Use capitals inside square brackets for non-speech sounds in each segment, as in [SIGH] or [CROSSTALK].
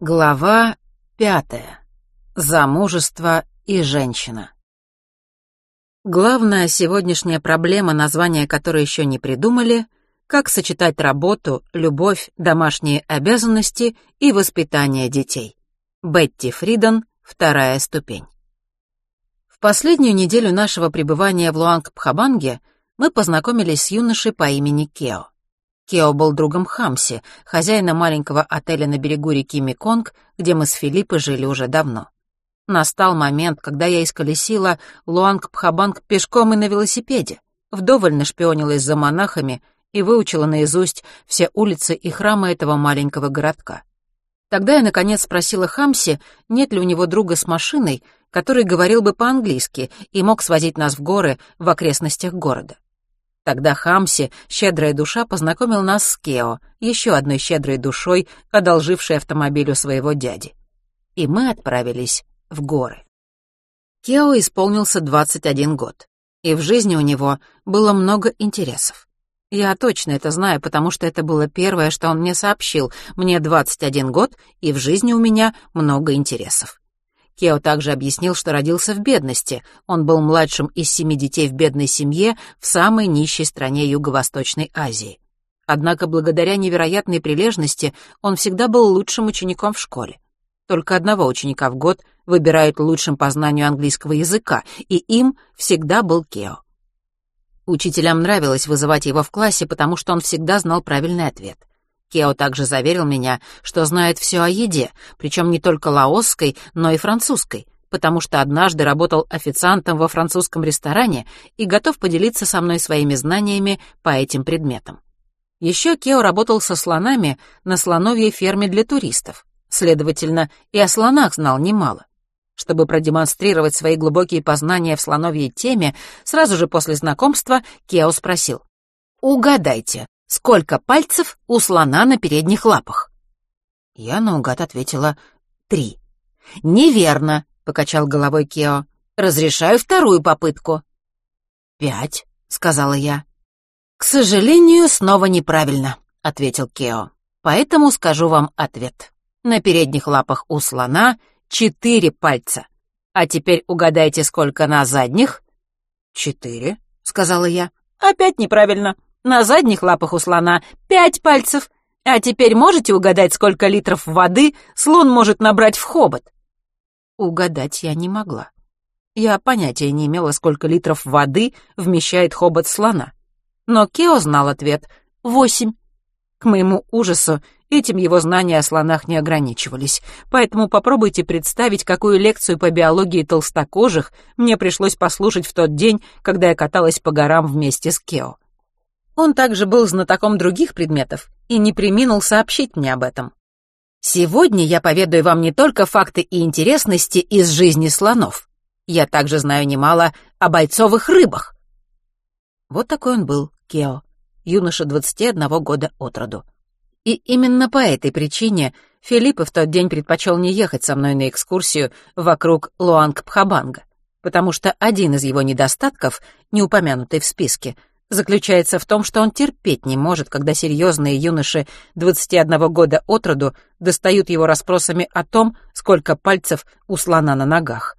Глава пятая. Замужество и женщина. Главная сегодняшняя проблема, название которой еще не придумали, как сочетать работу, любовь, домашние обязанности и воспитание детей. Бетти Фриден, вторая ступень. В последнюю неделю нашего пребывания в Луанг-Пхабанге мы познакомились с юношей по имени Кео. Кео был другом Хамси, хозяина маленького отеля на берегу реки Меконг, где мы с Фелипе жили уже давно. Настал момент, когда я исколесила Луанг-Пхабанг пешком и на велосипеде, вдоволь нашпионилась за монахами и выучила наизусть все улицы и храмы этого маленького городка. Тогда я, наконец, спросила Хамси, нет ли у него друга с машиной, который говорил бы по-английски и мог свозить нас в горы в окрестностях города. Тогда Хамси, щедрая душа, познакомил нас с Кео, еще одной щедрой душой, одолжившей автомобиль у своего дяди. И мы отправились в горы. Кео исполнился 21 год, и в жизни у него было много интересов. Я точно это знаю, потому что это было первое, что он мне сообщил. Мне 21 год, и в жизни у меня много интересов. Кео также объяснил, что родился в бедности. Он был младшим из семи детей в бедной семье в самой нищей стране Юго-Восточной Азии. Однако благодаря невероятной прилежности он всегда был лучшим учеником в школе. Только одного ученика в год выбирают лучшим по знанию английского языка, и им всегда был Кео. Учителям нравилось вызывать его в классе, потому что он всегда знал правильный ответ. Кео также заверил меня, что знает все о еде, причем не только лаосской, но и французской, потому что однажды работал официантом во французском ресторане и готов поделиться со мной своими знаниями по этим предметам. Еще Кео работал со слонами на слоновьей ферме для туристов. Следовательно, и о слонах знал немало. Чтобы продемонстрировать свои глубокие познания в слоновьей теме, сразу же после знакомства Кео спросил. «Угадайте, Сколько пальцев у слона на передних лапах? Я наугад ответила «три». «Неверно», — покачал головой Кео. «Разрешаю вторую попытку». «Пять», — сказала я. «К сожалению, снова неправильно», — ответил Кео. «Поэтому скажу вам ответ. На передних лапах у слона четыре пальца. А теперь угадайте, сколько на задних?» «Четыре», — сказала я. «Опять неправильно», на задних лапах у слона пять пальцев. А теперь можете угадать, сколько литров воды слон может набрать в хобот? Угадать я не могла. Я понятия не имела, сколько литров воды вмещает хобот слона. Но Кео знал ответ — восемь. К моему ужасу, этим его знания о слонах не ограничивались, поэтому попробуйте представить, какую лекцию по биологии толстокожих мне пришлось послушать в тот день, когда я каталась по горам вместе с Кео. Он также был знатоком других предметов и не преминул сообщить мне об этом. Сегодня я поведаю вам не только факты и интересности из жизни слонов. Я также знаю немало о бойцовых рыбах. Вот такой он был, Кео, юноша 21 года от роду. И именно по этой причине Фелипе в тот день предпочел не ехать со мной на экскурсию вокруг Луанг-Пхабанга, потому что один из его недостатков, не упомянутый в списке, заключается в том, что он терпеть не может, когда серьезные юноши 21 года от роду достают его расспросами о том, сколько пальцев у слона на ногах.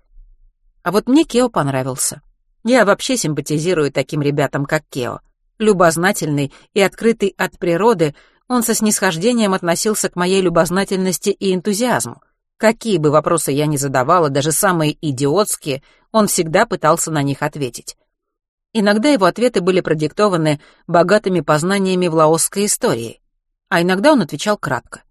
А вот мне Кео понравился. Я вообще симпатизирую таким ребятам, как Кео. Любознательный и открытый от природы, он со снисхождением относился к моей любознательности и энтузиазму. Какие бы вопросы я ни задавала, даже самые идиотские, он всегда пытался на них ответить. Иногда его ответы были продиктованы богатыми познаниями в лаосской истории, а иногда он отвечал кратко.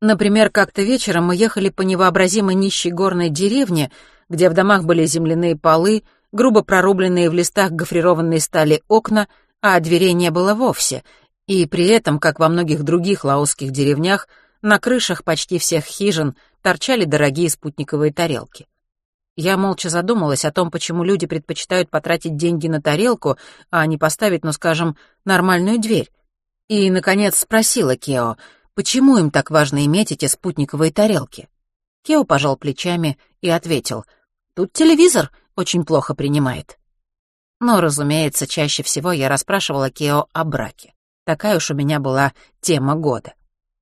Например, как-то вечером мы ехали по невообразимо нищей горной деревне, где в домах были земляные полы, грубо прорубленные в листах гофрированной стали окна, а дверей не было вовсе, и при этом, как во многих других лаосских деревнях, на крышах почти всех хижин торчали дорогие спутниковые тарелки. Я молча задумалась о том, почему люди предпочитают потратить деньги на тарелку, а не поставить, ну, скажем, нормальную дверь. И, наконец, спросила Кео, почему им так важно иметь эти спутниковые тарелки. Кео пожал плечами и ответил, «Тут телевизор очень плохо принимает». Но, разумеется, чаще всего я расспрашивала Кео о браке. Такая уж у меня была тема года.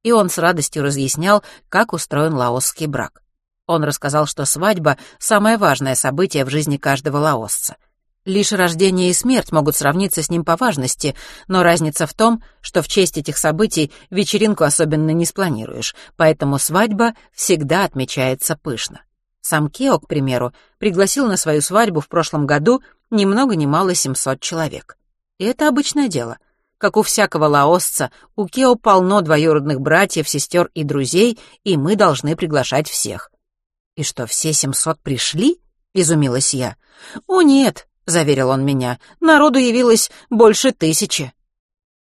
и он с радостью разъяснял, как устроен лаосский брак. Он рассказал, что свадьба — самое важное событие в жизни каждого лаосца. Лишь рождение и смерть могут сравниться с ним по важности, но разница в том, что в честь этих событий вечеринку особенно не спланируешь, поэтому свадьба всегда отмечается пышно. Сам Кео, к примеру, пригласил на свою свадьбу в прошлом году ни много ни мало 700 человек. И это обычное дело. Как у всякого лаосца, у Кео полно двоюродных братьев, сестер и друзей, и мы должны приглашать всех. «И что, все 700 пришли?» — изумилась я. «О, нет», — заверил он меня, — «народу явилось больше тысячи».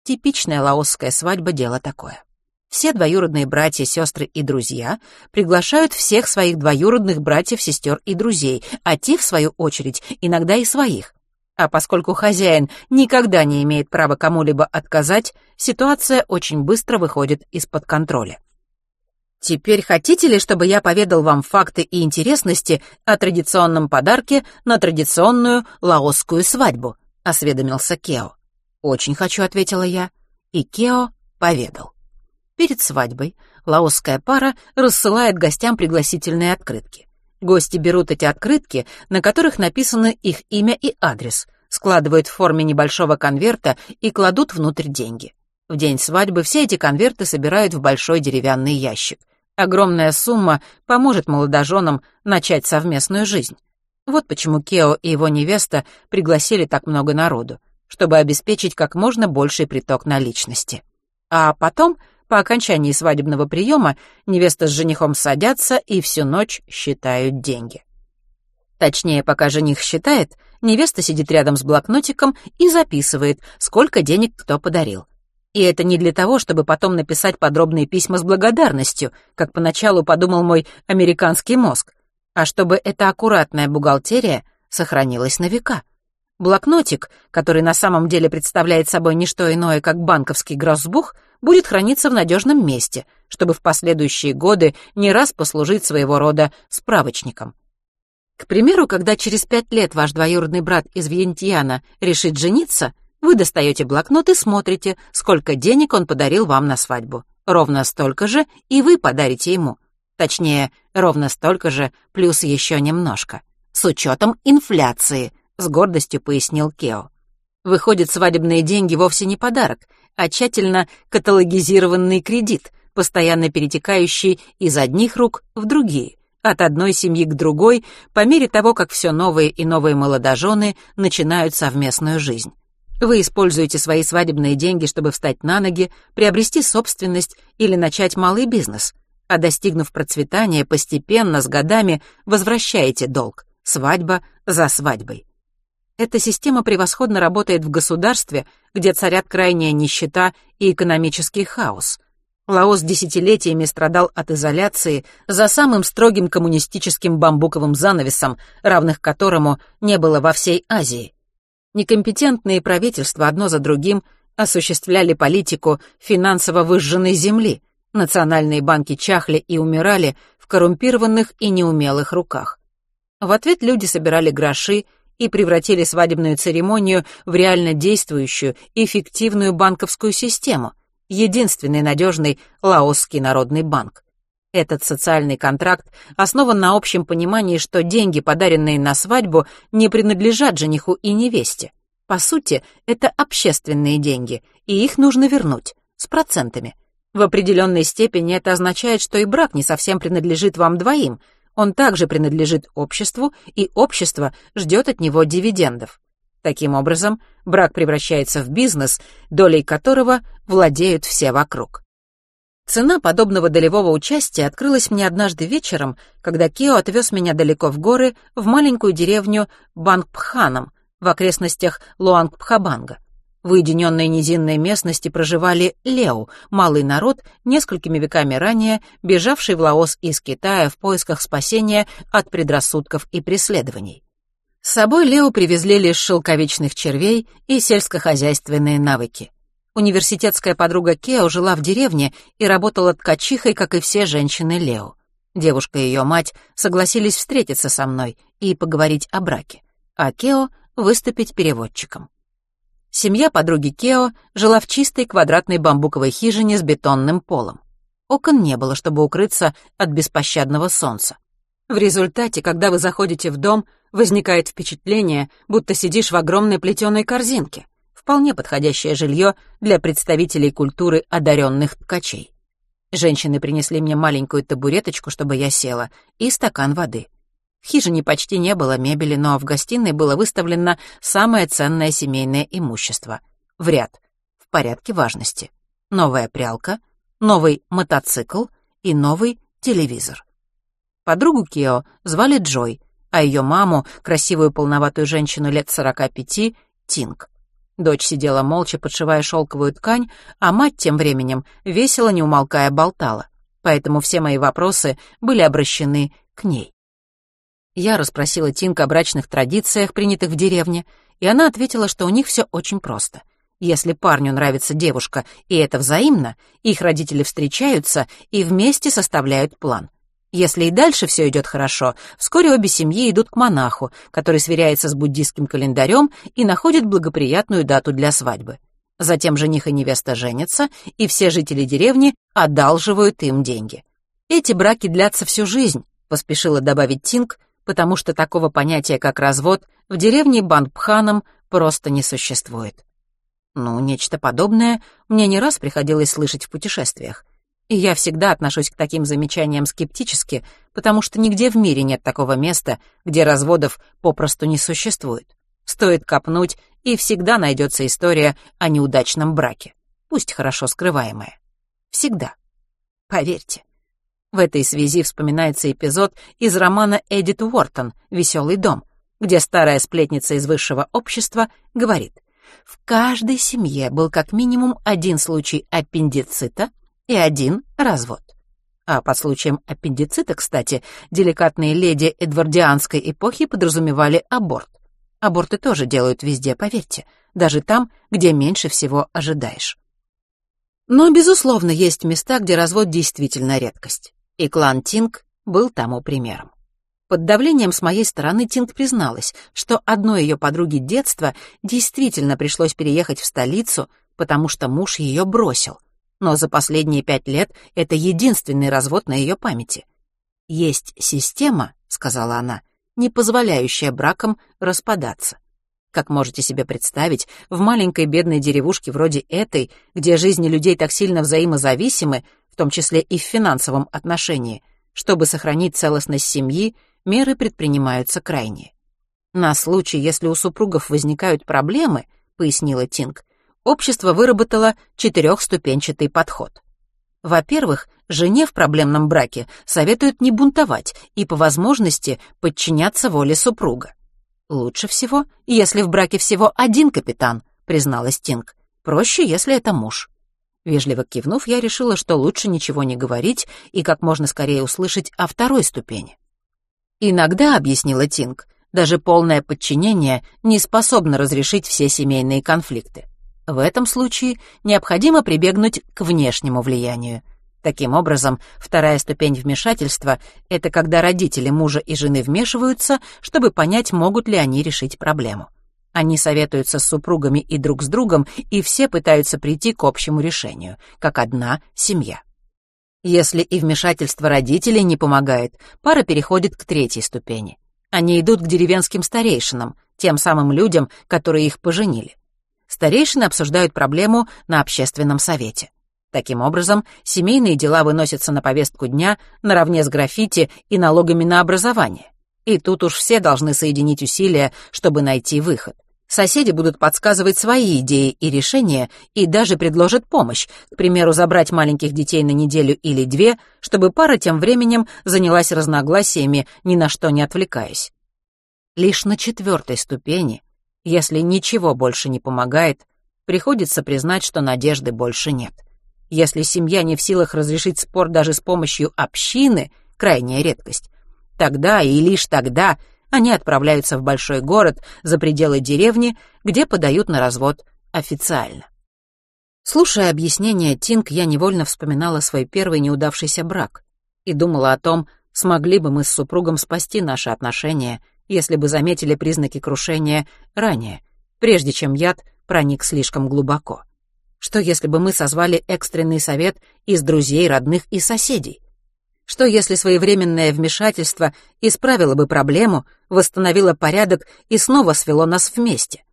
Типичная лаосская свадьба — дело такое. Все двоюродные братья, сестры и друзья приглашают всех своих двоюродных братьев, сестер и друзей, а те, в свою очередь, иногда и своих. А поскольку хозяин никогда не имеет права кому-либо отказать, ситуация очень быстро выходит из-под контроля. Теперь хотите ли, чтобы я поведал вам факты и интересности о традиционном подарке на традиционную лаосскую свадьбу? осведомился Кео. Очень хочу, ответила я. И Кео поведал. Перед свадьбой лаосская пара рассылает гостям пригласительные открытки. Гости берут эти открытки, на которых написано их имя и адрес, складывают в форме небольшого конверта и кладут внутрь деньги. В день свадьбы все эти конверты собирают в большой деревянный ящик. Огромная сумма поможет молодоженам начать совместную жизнь. Вот почему Кео и его невеста пригласили так много народу, чтобы обеспечить как можно больший приток наличности. А потом по окончании свадебного приема невеста с женихом садятся и всю ночь считают деньги. Точнее, пока жених считает, невеста сидит рядом с блокнотиком и записывает, сколько денег кто подарил. И это не для того, чтобы потом написать подробные письма с благодарностью, как поначалу подумал мой американский мозг, а чтобы эта аккуратная бухгалтерия сохранилась на века. Блокнотик, который на самом деле представляет собой не что иное, как банковский гроссбух, будет храниться в надежном месте, чтобы в последующие годы не раз послужить своего рода справочником. К примеру, когда через пять лет ваш двоюродный брат из Вьентьяна решит жениться, вы достаете блокнот и смотрите, сколько денег он подарил вам на свадьбу. Ровно столько же и вы подарите ему. Точнее, ровно столько же, плюс еще немножко. С учетом инфляции, с гордостью пояснил Кео. Выходит, свадебные деньги вовсе не подарок, а тщательно каталогизированный кредит, постоянно перетекающий из одних рук в другие, от одной семьи к другой, по мере того, как все новые и новые молодожены начинают совместную жизнь. Вы используете свои свадебные деньги, чтобы встать на ноги, приобрести собственность или начать малый бизнес, а достигнув процветания, постепенно, с годами, возвращаете долг, свадьба за свадьбой. Эта система превосходно работает в государстве, где царят крайняя нищета и экономический хаос. Лаос десятилетиями страдал от изоляции за самым строгим коммунистическим бамбуковым занавесом, равных которому не было во всей Азии. Некомпетентные правительства одно за другим осуществляли политику финансово выжженной земли, национальные банки чахли и умирали в коррумпированных и неумелых руках. В ответ люди собирали гроши и превратили свадебную церемонию в реально действующую эффективную банковскую систему, единственный надежный Лаосский народный банк. Этот социальный контракт основан на общем понимании, что деньги, подаренные на свадьбу, не принадлежат жениху и невесте. По сути, это общественные деньги, и их нужно вернуть, с процентами. В определенной степени это означает, что и брак не совсем принадлежит вам двоим — он также принадлежит обществу, и общество ждет от него дивидендов. Таким образом, брак превращается в бизнес, долей которого владеют все вокруг. Цена подобного долевого участия открылась мне однажды вечером, когда Кио отвез меня далеко в горы, в маленькую деревню Бангпханом, в окрестностях Луангпхабанга. В уединенной низинной местности проживали лео, малый народ, несколькими веками ранее бежавший в Лаос из Китая в поисках спасения от предрассудков и преследований. С собой лео привезли лишь шелковичных червей и сельскохозяйственные навыки. Университетская подруга Кео жила в деревне и работала ткачихой, как и все женщины Лео. Девушка и ее мать согласились встретиться со мной и поговорить о браке, а Кео — выступить переводчиком. Семья подруги Кео жила в чистой квадратной бамбуковой хижине с бетонным полом. окон не было, чтобы укрыться от беспощадного солнца. В результате, когда вы заходите в дом, возникает впечатление, будто сидишь в огромной плетеной корзинке, вполне подходящее жилье для представителей культуры одаренных ткачей. Женщины принесли мне маленькую табуреточку, чтобы я села, и стакан воды. В хижине почти не было мебели, но в гостиной было выставлено самое ценное семейное имущество. В ряд, в порядке важности. Новая прялка, новый мотоцикл и новый телевизор. Подругу Кео звали Джой, а ее маму, красивую полноватую женщину лет сорока пяти, Тинг. Дочь сидела молча, подшивая шелковую ткань, а мать тем временем весело, не умолкая, болтала. Поэтому все мои вопросы были обращены к ней. Я расспросила Тинк о брачных традициях, принятых в деревне, и она ответила, что у них все очень просто. Если парню нравится девушка, и это взаимно, их родители встречаются и вместе составляют план. Если и дальше все идет хорошо, вскоре обе семьи идут к монаху, который сверяется с буддийским календарем и находит благоприятную дату для свадьбы. Затем жених и невеста женятся, и все жители деревни одалживают им деньги. Эти браки длятся всю жизнь, поспешила добавить Тинг, потому что такого понятия, как развод, в деревне Бандпханом просто не существует. Ну, нечто подобное мне не раз приходилось слышать в путешествиях. И я всегда отношусь к таким замечаниям скептически, потому что нигде в мире нет такого места, где разводов попросту не существует. Стоит копнуть, и всегда найдется история о неудачном браке, пусть хорошо скрываемая. Всегда. Поверьте. В этой связи вспоминается эпизод из романа Эдит Уортон «Веселый дом», где старая сплетница из высшего общества говорит, в каждой семье был как минимум один случай аппендицита — и один развод. А под случаем аппендицита, кстати, деликатные леди эдвардианской эпохи подразумевали аборт. Аборты тоже делают везде, поверьте, даже там, где меньше всего ожидаешь. Но, безусловно, есть места, где развод действительно редкость. И клан Тинг был тому примером. Под давлением с моей стороны Тинг призналась, что одной ее подруге детства действительно пришлось переехать в столицу, потому что муж ее бросил — но за последние пять лет это единственный развод на ее памяти. «Есть система», — сказала она, — «не позволяющая бракам распадаться. Как можете себе представить, в маленькой бедной деревушке вроде этой, где жизни людей так сильно взаимозависимы, в том числе и в финансовом отношении, чтобы сохранить целостность семьи, меры предпринимаются крайние. На случай, если у супругов возникают проблемы, пояснила Тинг, общество выработало четырехступенчатый подход. Во-первых, жене в проблемном браке советуют не бунтовать и по возможности подчиняться воле супруга. Лучше всего, если в браке всего один капитан, призналась Тинг. Проще, если это муж. Вежливо кивнув, я решила, что лучше ничего не говорить и как можно скорее услышать о второй ступени. Иногда, объяснила Тинг, даже полное подчинение не способно разрешить все семейные конфликты. В этом случае необходимо прибегнуть к внешнему влиянию. Таким образом, вторая ступень вмешательства — это когда родители мужа и жены вмешиваются, чтобы понять, могут ли они решить проблему. Они советуются с супругами и друг с другом, и все пытаются прийти к общему решению, как одна семья. Если и вмешательство родителей не помогает, пара переходит к третьей ступени. Они идут к деревенским старейшинам, тем самым людям, которые их поженили старейшины обсуждают проблему на общественном совете. Таким образом, семейные дела выносятся на повестку дня наравне с граффити и налогами на образование. И тут уж все должны соединить усилия, чтобы найти выход. Соседи будут подсказывать свои идеи и решения и даже предложат помощь, к примеру, забрать маленьких детей на неделю или две, чтобы пара тем временем занялась разногласиями, ни на что не отвлекаясь. Лишь на четвертой ступени если ничего больше не помогает, приходится признать, что надежды больше нет. Если семья не в силах разрешить спор даже с помощью общины, крайняя редкость, тогда и лишь тогда они отправляются в большой город за пределы деревни, где подают на развод официально. Слушая объяснения Тинг, я невольно вспоминала свой первый неудавшийся брак и думала о том, смогли бы мы с супругом спасти наши отношения если бы заметили признаки крушения ранее, прежде чем яд проник слишком глубоко. Что если бы мы созвали экстренный совет из друзей, родных и соседей? Что если своевременное вмешательство исправило бы проблему, восстановило порядок и снова свело нас вместе?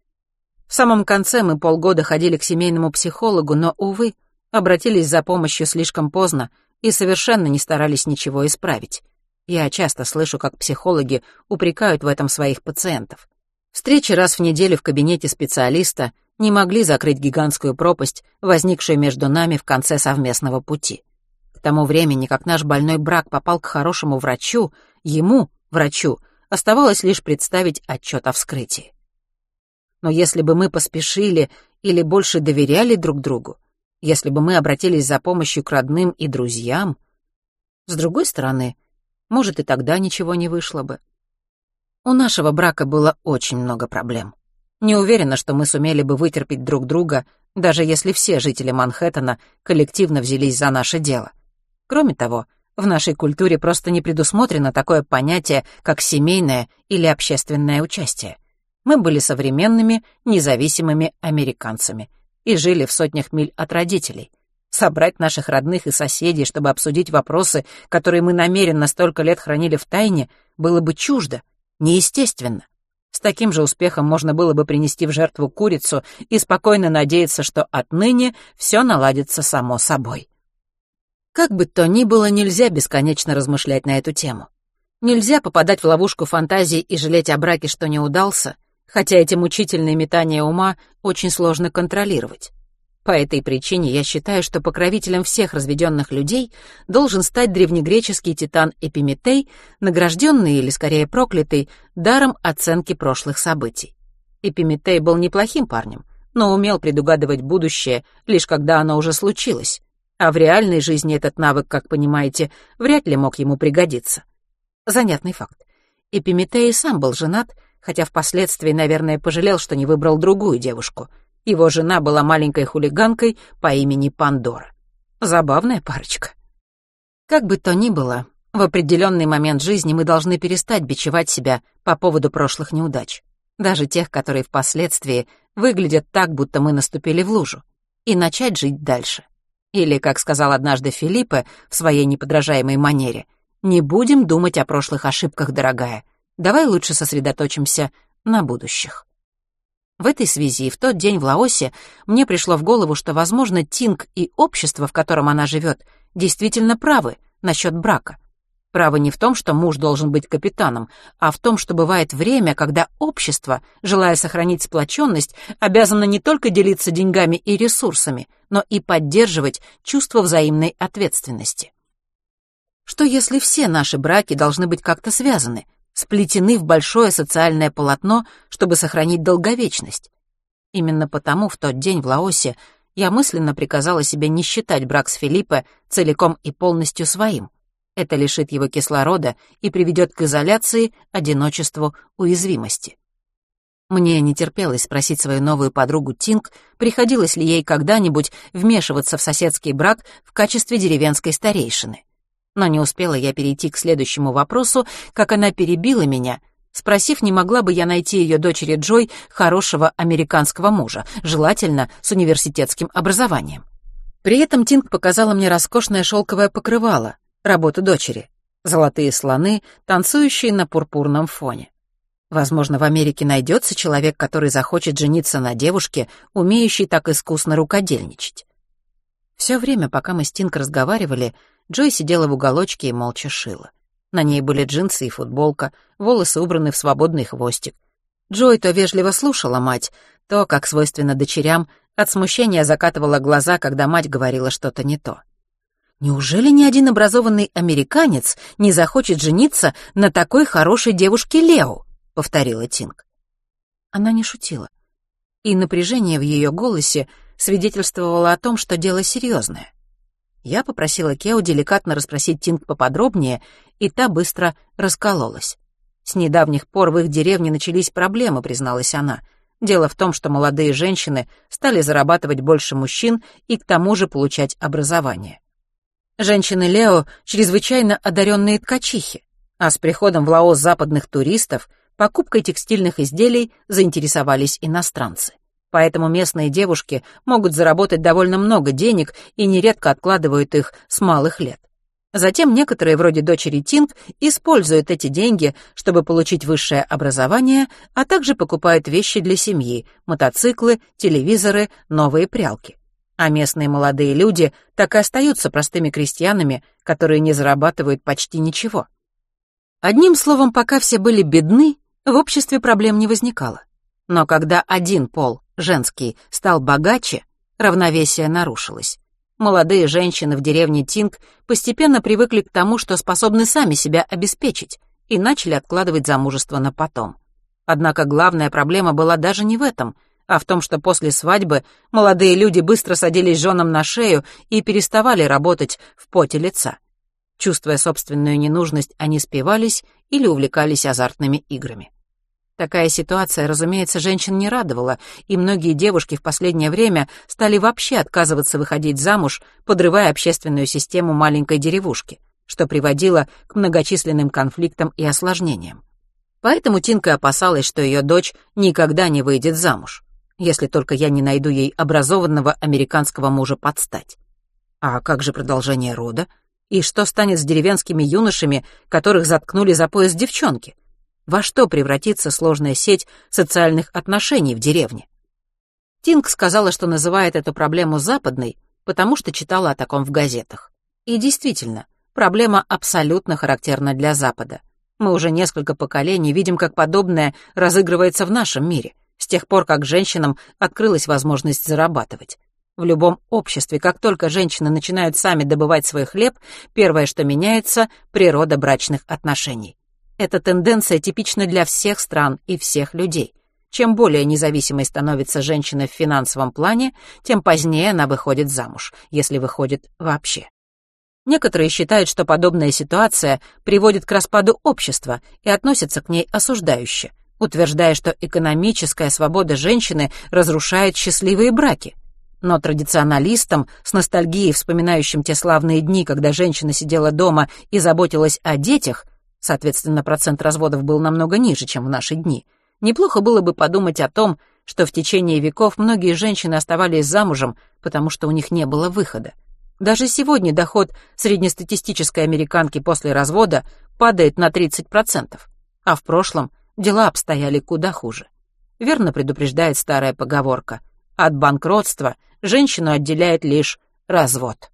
В самом конце мы полгода ходили к семейному психологу, но, увы, обратились за помощью слишком поздно и совершенно не старались ничего исправить. Я часто слышу, как психологи упрекают в этом своих пациентов. Встречи раз в неделю в кабинете специалиста не могли закрыть гигантскую пропасть, возникшую между нами в конце совместного пути. К тому времени, как наш больной брак попал к хорошему врачу, ему, врачу, оставалось лишь представить отчет о вскрытии. Но если бы мы поспешили или больше доверяли друг другу, если бы мы обратились за помощью к родным и друзьям, с другой стороны, может, и тогда ничего не вышло бы. У нашего брака было очень много проблем. Не уверена, что мы сумели бы вытерпеть друг друга, даже если все жители Манхэттена коллективно взялись за наше дело. Кроме того, в нашей культуре просто не предусмотрено такое понятие, как семейное или общественное участие. Мы были современными, независимыми американцами и жили в сотнях миль от родителей. Собрать наших родных и соседей, чтобы обсудить вопросы, которые мы намеренно столько лет хранили в тайне, было бы чуждо, неестественно. С таким же успехом можно было бы принести в жертву курицу и спокойно надеяться, что отныне все наладится само собой. Как бы то ни было, нельзя бесконечно размышлять на эту тему. Нельзя попадать в ловушку фантазии и жалеть о браке, что не удался, хотя эти мучительные метания ума очень сложно контролировать. По этой причине я считаю, что покровителем всех разведенных людей должен стать древнегреческий титан Эпиметей, награжденный или скорее проклятый даром оценки прошлых событий. Эпиметей был неплохим парнем, но умел предугадывать будущее, лишь когда оно уже случилось, а в реальной жизни этот навык, как понимаете, вряд ли мог ему пригодиться. Занятный факт. Эпиметей сам был женат, хотя впоследствии, наверное, пожалел, что не выбрал другую девушку — его жена была маленькой хулиганкой по имени Пандора. Забавная парочка. Как бы то ни было, в определенный момент жизни мы должны перестать бичевать себя по поводу прошлых неудач, даже тех, которые впоследствии выглядят так, будто мы наступили в лужу, и начать жить дальше. Или, как сказал однажды Филиппе в своей неподражаемой манере, «Не будем думать о прошлых ошибках, дорогая. Давай лучше сосредоточимся на будущих». В этой связи в тот день в Лаосе мне пришло в голову, что, возможно, Тинг и общество, в котором она живет, действительно правы насчет брака. Право не в том, что муж должен быть капитаном, а в том, что бывает время, когда общество, желая сохранить сплоченность, обязано не только делиться деньгами и ресурсами, но и поддерживать чувство взаимной ответственности. Что если все наши браки должны быть как-то связаны — сплетены в большое социальное полотно, чтобы сохранить долговечность. Именно потому в тот день в Лаосе я мысленно приказала себе не считать брак с Филиппе целиком и полностью своим. Это лишит его кислорода и приведет к изоляции, одиночеству, уязвимости. Мне не терпелось спросить свою новую подругу Тинг, приходилось ли ей когда-нибудь вмешиваться в соседский брак в качестве деревенской старейшины. Но не успела я перейти к следующему вопросу, как она перебила меня, спросив, не могла бы я найти ее дочери Джой хорошего американского мужа, желательно с университетским образованием. При этом Тинг показала мне роскошное шелковое покрывало, работу дочери, золотые слоны, танцующие на пурпурном фоне. Возможно, в Америке найдется человек, который захочет жениться на девушке, умеющей так искусно рукодельничать. Все время, пока мы с Тинг разговаривали, Джой сидела в уголочке и молча шила. На ней были джинсы и футболка, волосы убраны в свободный хвостик. Джой то вежливо слушала мать, то, как свойственно дочерям, от смущения закатывала глаза, когда мать говорила что-то не то. «Неужели ни один образованный американец не захочет жениться на такой хорошей девушке Лео?» — повторила Тинг. Она не шутила. И напряжение в ее голосе свидетельствовало о том, что дело серьезное. Я попросила Кео деликатно расспросить Тинг поподробнее, и та быстро раскололась. С недавних пор в их деревне начались проблемы, призналась она. Дело в том, что молодые женщины стали зарабатывать больше мужчин и к тому же получать образование. Женщины Лео чрезвычайно одаренные ткачихи, а с приходом в Лаос западных туристов покупкой текстильных изделий заинтересовались иностранцы. Поэтому местные девушки могут заработать довольно много денег и нередко откладывают их с малых лет. Затем некоторые, вроде дочери Тинг, используют эти деньги, чтобы получить высшее образование, а также покупают вещи для семьи, мотоциклы, телевизоры, новые прялки. А местные молодые люди так и остаются простыми крестьянами, которые не зарабатывают почти ничего. Одним словом, пока все были бедны, в обществе проблем не возникало. Но когда один пол, женский, стал богаче, равновесие нарушилось. Молодые женщины в деревне Тинг постепенно привыкли к тому, что способны сами себя обеспечить, и начали откладывать замужество на потом. Однако главная проблема была даже не в этом, а в том, что после свадьбы молодые люди быстро садились женам на шею и переставали работать в поте лица. Чувствуя собственную ненужность, они спивались или увлекались азартными играми. Такая ситуация, разумеется, женщин не радовала, и многие девушки в последнее время стали вообще отказываться выходить замуж, подрывая общественную систему маленькой деревушки, что приводило к многочисленным конфликтам и осложнениям. Поэтому Тинка опасалась, что ее дочь никогда не выйдет замуж, если только я не найду ей образованного американского мужа под стать. А как же продолжение рода? И что станет с деревенскими юношами, которых заткнули за пояс девчонки? Во что превратится сложная сеть социальных отношений в деревне. Тинг сказала, что называет эту проблему западной, потому что читала о таком в газетах. И действительно, проблема абсолютно характерна для Запада. Мы уже несколько поколений видим, как подобное разыгрывается в нашем мире, с тех пор, как женщинам открылась возможность зарабатывать. В любом обществе, как только женщины начинают сами добывать свой хлеб, первое, что меняется — природа брачных отношений. Эта тенденция типична для всех стран и всех людей. Чем более независимой становится женщина в финансовом плане, тем позднее она выходит замуж, если выходит вообще. Некоторые считают, что подобная ситуация приводит к распаду общества и относятся к ней осуждающе, утверждая, что экономическая свобода женщины разрушает счастливые браки. Но традиционалистам, с ностальгией вспоминающим те славные дни, когда женщина сидела дома и заботилась о детях, Соответственно, процент разводов был намного ниже, чем в наши дни. Неплохо было бы подумать о том, что в течение веков многие женщины оставались замужем, потому что у них не было выхода. Даже сегодня доход среднестатистической американки после развода падает на 30%, а в прошлом дела обстояли куда хуже. Верно предупреждает старая поговорка. От банкротства женщину отделяет лишь развод.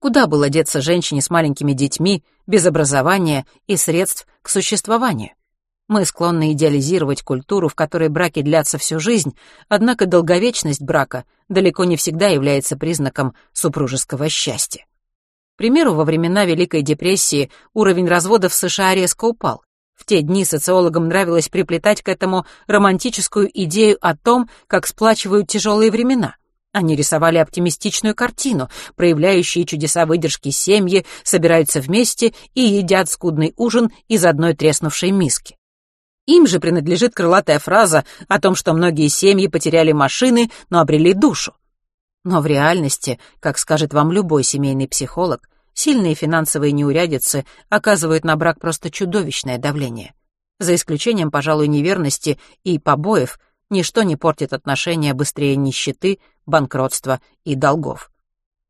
Куда было деться женщине с маленькими детьми, без образования и средств к существованию? Мы склонны идеализировать культуру, в которой браки длятся всю жизнь, однако долговечность брака далеко не всегда является признаком супружеского счастья. К примеру, во времена Великой депрессии уровень разводов в США резко упал. В те дни социологам нравилось приплетать к этому романтическую идею о том, как сплачивают тяжелые времена. Они рисовали оптимистичную картину, проявляющие чудеса выдержки семьи, собираются вместе и едят скудный ужин из одной треснувшей миски. Им же принадлежит крылатая фраза о том, что многие семьи потеряли машины, но обрели душу. Но в реальности, как скажет вам любой семейный психолог, сильные финансовые неурядицы оказывают на брак просто чудовищное давление. За исключением, пожалуй, неверности и побоев, ничто не портит отношения быстрее нищеты, банкротства и долгов.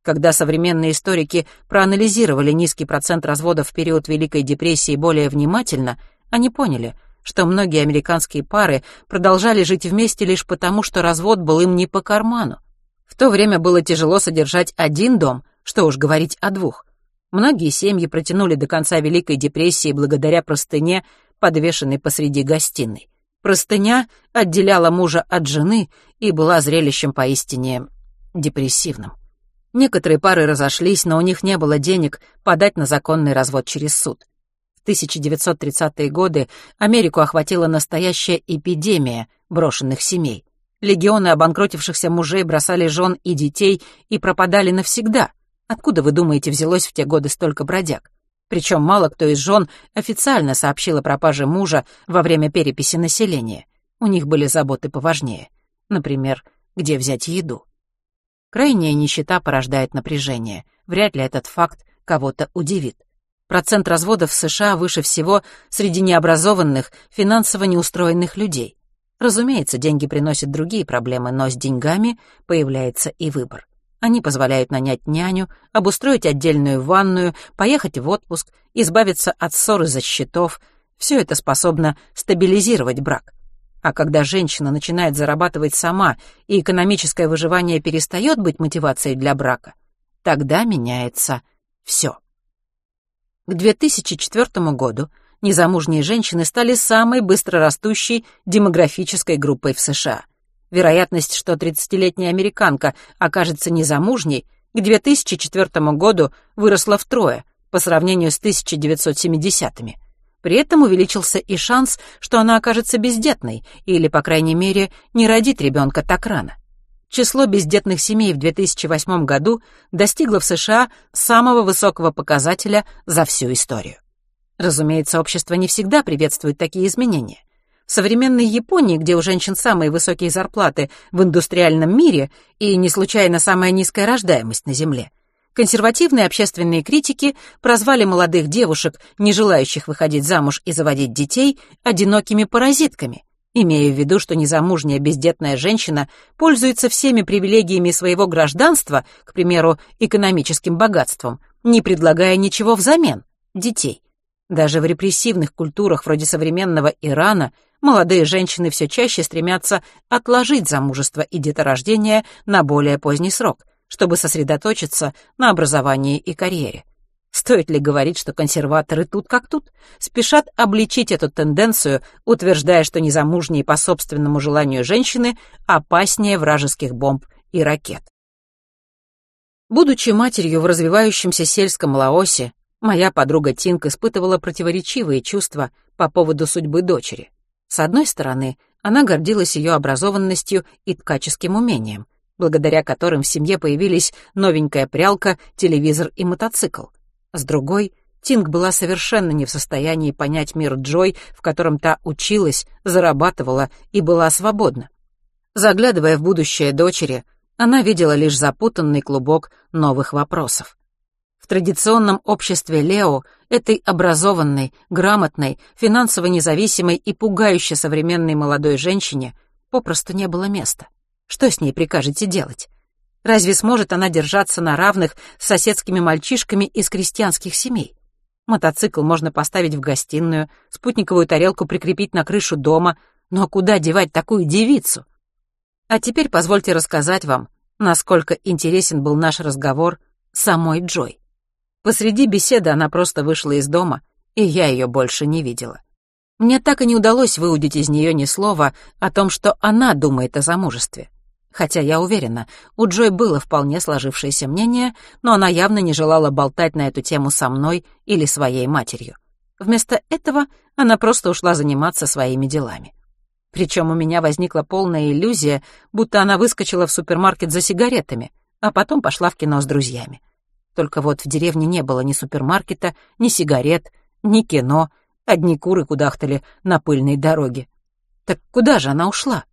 Когда современные историки проанализировали низкий процент разводов в период Великой депрессии более внимательно, они поняли, что многие американские пары продолжали жить вместе лишь потому, что развод был им не по карману. В то время было тяжело содержать один дом, что уж говорить о двух. Многие семьи протянули до конца Великой депрессии благодаря простыне, подвешенной посреди гостиной. Простыня отделяла мужа от жены и была зрелищем поистине депрессивным. Некоторые пары разошлись, но у них не было денег подать на законный развод через суд. В 1930-е годы Америку охватила настоящая эпидемия брошенных семей. Легионы обанкротившихся мужей бросали жен и детей и пропадали навсегда. Откуда, вы думаете, взялось в те годы столько бродяг? Причем мало кто из жен официально сообщил о пропаже мужа во время переписи населения. У них были заботы поважнее. Например, где взять еду. Крайняя нищета порождает напряжение. Вряд ли этот факт кого-то удивит. Процент разводов в США выше всего среди необразованных, финансово неустроенных людей. Разумеется, деньги приносят другие проблемы, но с деньгами появляется и выбор. Они позволяют нанять няню, обустроить отдельную ванную, поехать в отпуск, избавиться от ссор из-за счетов. Все это способно стабилизировать брак. А когда женщина начинает зарабатывать сама, и экономическое выживание перестает быть мотивацией для брака, тогда меняется все. К 2004 году незамужние женщины стали самой быстрорастущей демографической группой в США. Вероятность, что 30-летняя американка окажется незамужней, к 2004 году выросла втрое по сравнению с 1970-ми. При этом увеличился и шанс, что она окажется бездетной или, по крайней мере, не родит ребенка так рано. Число бездетных семей в 2008 году достигло в США самого высокого показателя за всю историю. Разумеется, общество не всегда приветствует такие изменения. Современной Японии, где у женщин самые высокие зарплаты в индустриальном мире и не случайно самая низкая рождаемость на Земле, консервативные общественные критики прозвали молодых девушек, не желающих выходить замуж и заводить детей, одинокими паразитками, имея в виду, что незамужняя бездетная женщина пользуется всеми привилегиями своего гражданства, к примеру, экономическим богатством, не предлагая ничего взамен — детей. Даже в репрессивных культурах вроде современного Ирана – молодые женщины все чаще стремятся отложить замужество и деторождение на более поздний срок, чтобы сосредоточиться на образовании и карьере. Стоит ли говорить, что консерваторы тут как тут, спешат обличить эту тенденцию, утверждая, что незамужние по собственному желанию женщины опаснее вражеских бомб и ракет. Будучи матерью в развивающемся сельском Лаосе, моя подруга Тинк испытывала противоречивые чувства по поводу судьбы дочери. С одной стороны, она гордилась ее образованностью и ткаческим умением, благодаря которым в семье появились новенькая прялка, телевизор и мотоцикл. С другой, Тинг была совершенно не в состоянии понять мир Джой, в котором та училась, зарабатывала и была свободна. Заглядывая в будущее дочери, она видела лишь запутанный клубок новых вопросов традиционном обществе Лео, этой образованной, грамотной, финансово независимой и пугающе современной молодой женщине попросту не было места. Что с ней прикажете делать? Разве сможет она держаться на равных с соседскими мальчишками из крестьянских семей? Мотоцикл можно поставить в гостиную, спутниковую тарелку прикрепить на крышу дома, но куда девать такую девицу? А теперь позвольте рассказать вам, насколько интересен был наш разговор самой Джой. Посреди беседы она просто вышла из дома, и я ее больше не видела. Мне так и не удалось выудить из нее ни слова о том, что она думает о замужестве. Хотя я уверена, у Джой было вполне сложившееся мнение, но она явно не желала болтать на эту тему со мной или своей матерью. Вместо этого она просто ушла заниматься своими делами. Причем у меня возникла полная иллюзия, будто она выскочила в супермаркет за сигаретами, а потом пошла в кино с друзьями. Только вот в деревне не было ни супермаркета, ни сигарет, ни кино, одни куры кудахтали на пыльной дороге. Так куда же она ушла?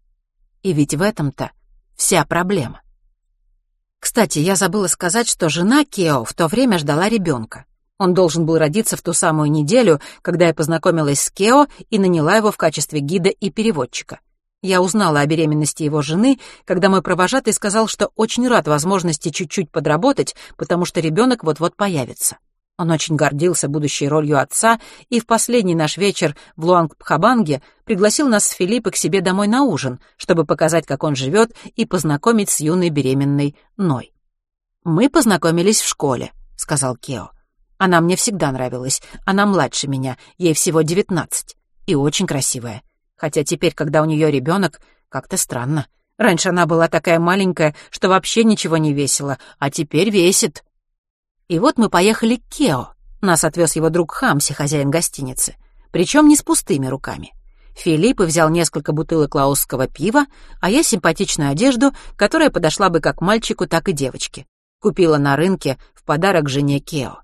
И ведь в этом-то вся проблема. Кстати, я забыла сказать, что жена Кео в то время ждала ребенка. Он должен был родиться в ту самую неделю, когда я познакомилась с Кео и наняла его в качестве гида и переводчика. Я узнала о беременности его жены, когда мой провожатый сказал, что очень рад возможности чуть-чуть подработать, потому что ребенок вот-вот появится. Он очень гордился будущей ролью отца и в последний наш вечер в Луанг-Пхабанге пригласил нас с Филиппой к себе домой на ужин, чтобы показать, как он живет, и познакомить с юной беременной Ной. «Мы познакомились в школе», — сказал Кео. «Она мне всегда нравилась. Она младше меня, ей всего девятнадцать. И очень красивая. Хотя теперь, когда у нее ребенок, как-то странно. Раньше она была такая маленькая, что вообще ничего не весила, а теперь весит. И вот мы поехали к Кео. Нас отвез его друг Хамси, хозяин гостиницы. Причем не с пустыми руками. Филипп взял несколько бутылок лаосского пива, а я симпатичную одежду, которая подошла бы как мальчику, так и девочке. Купила на рынке в подарок жене Кео.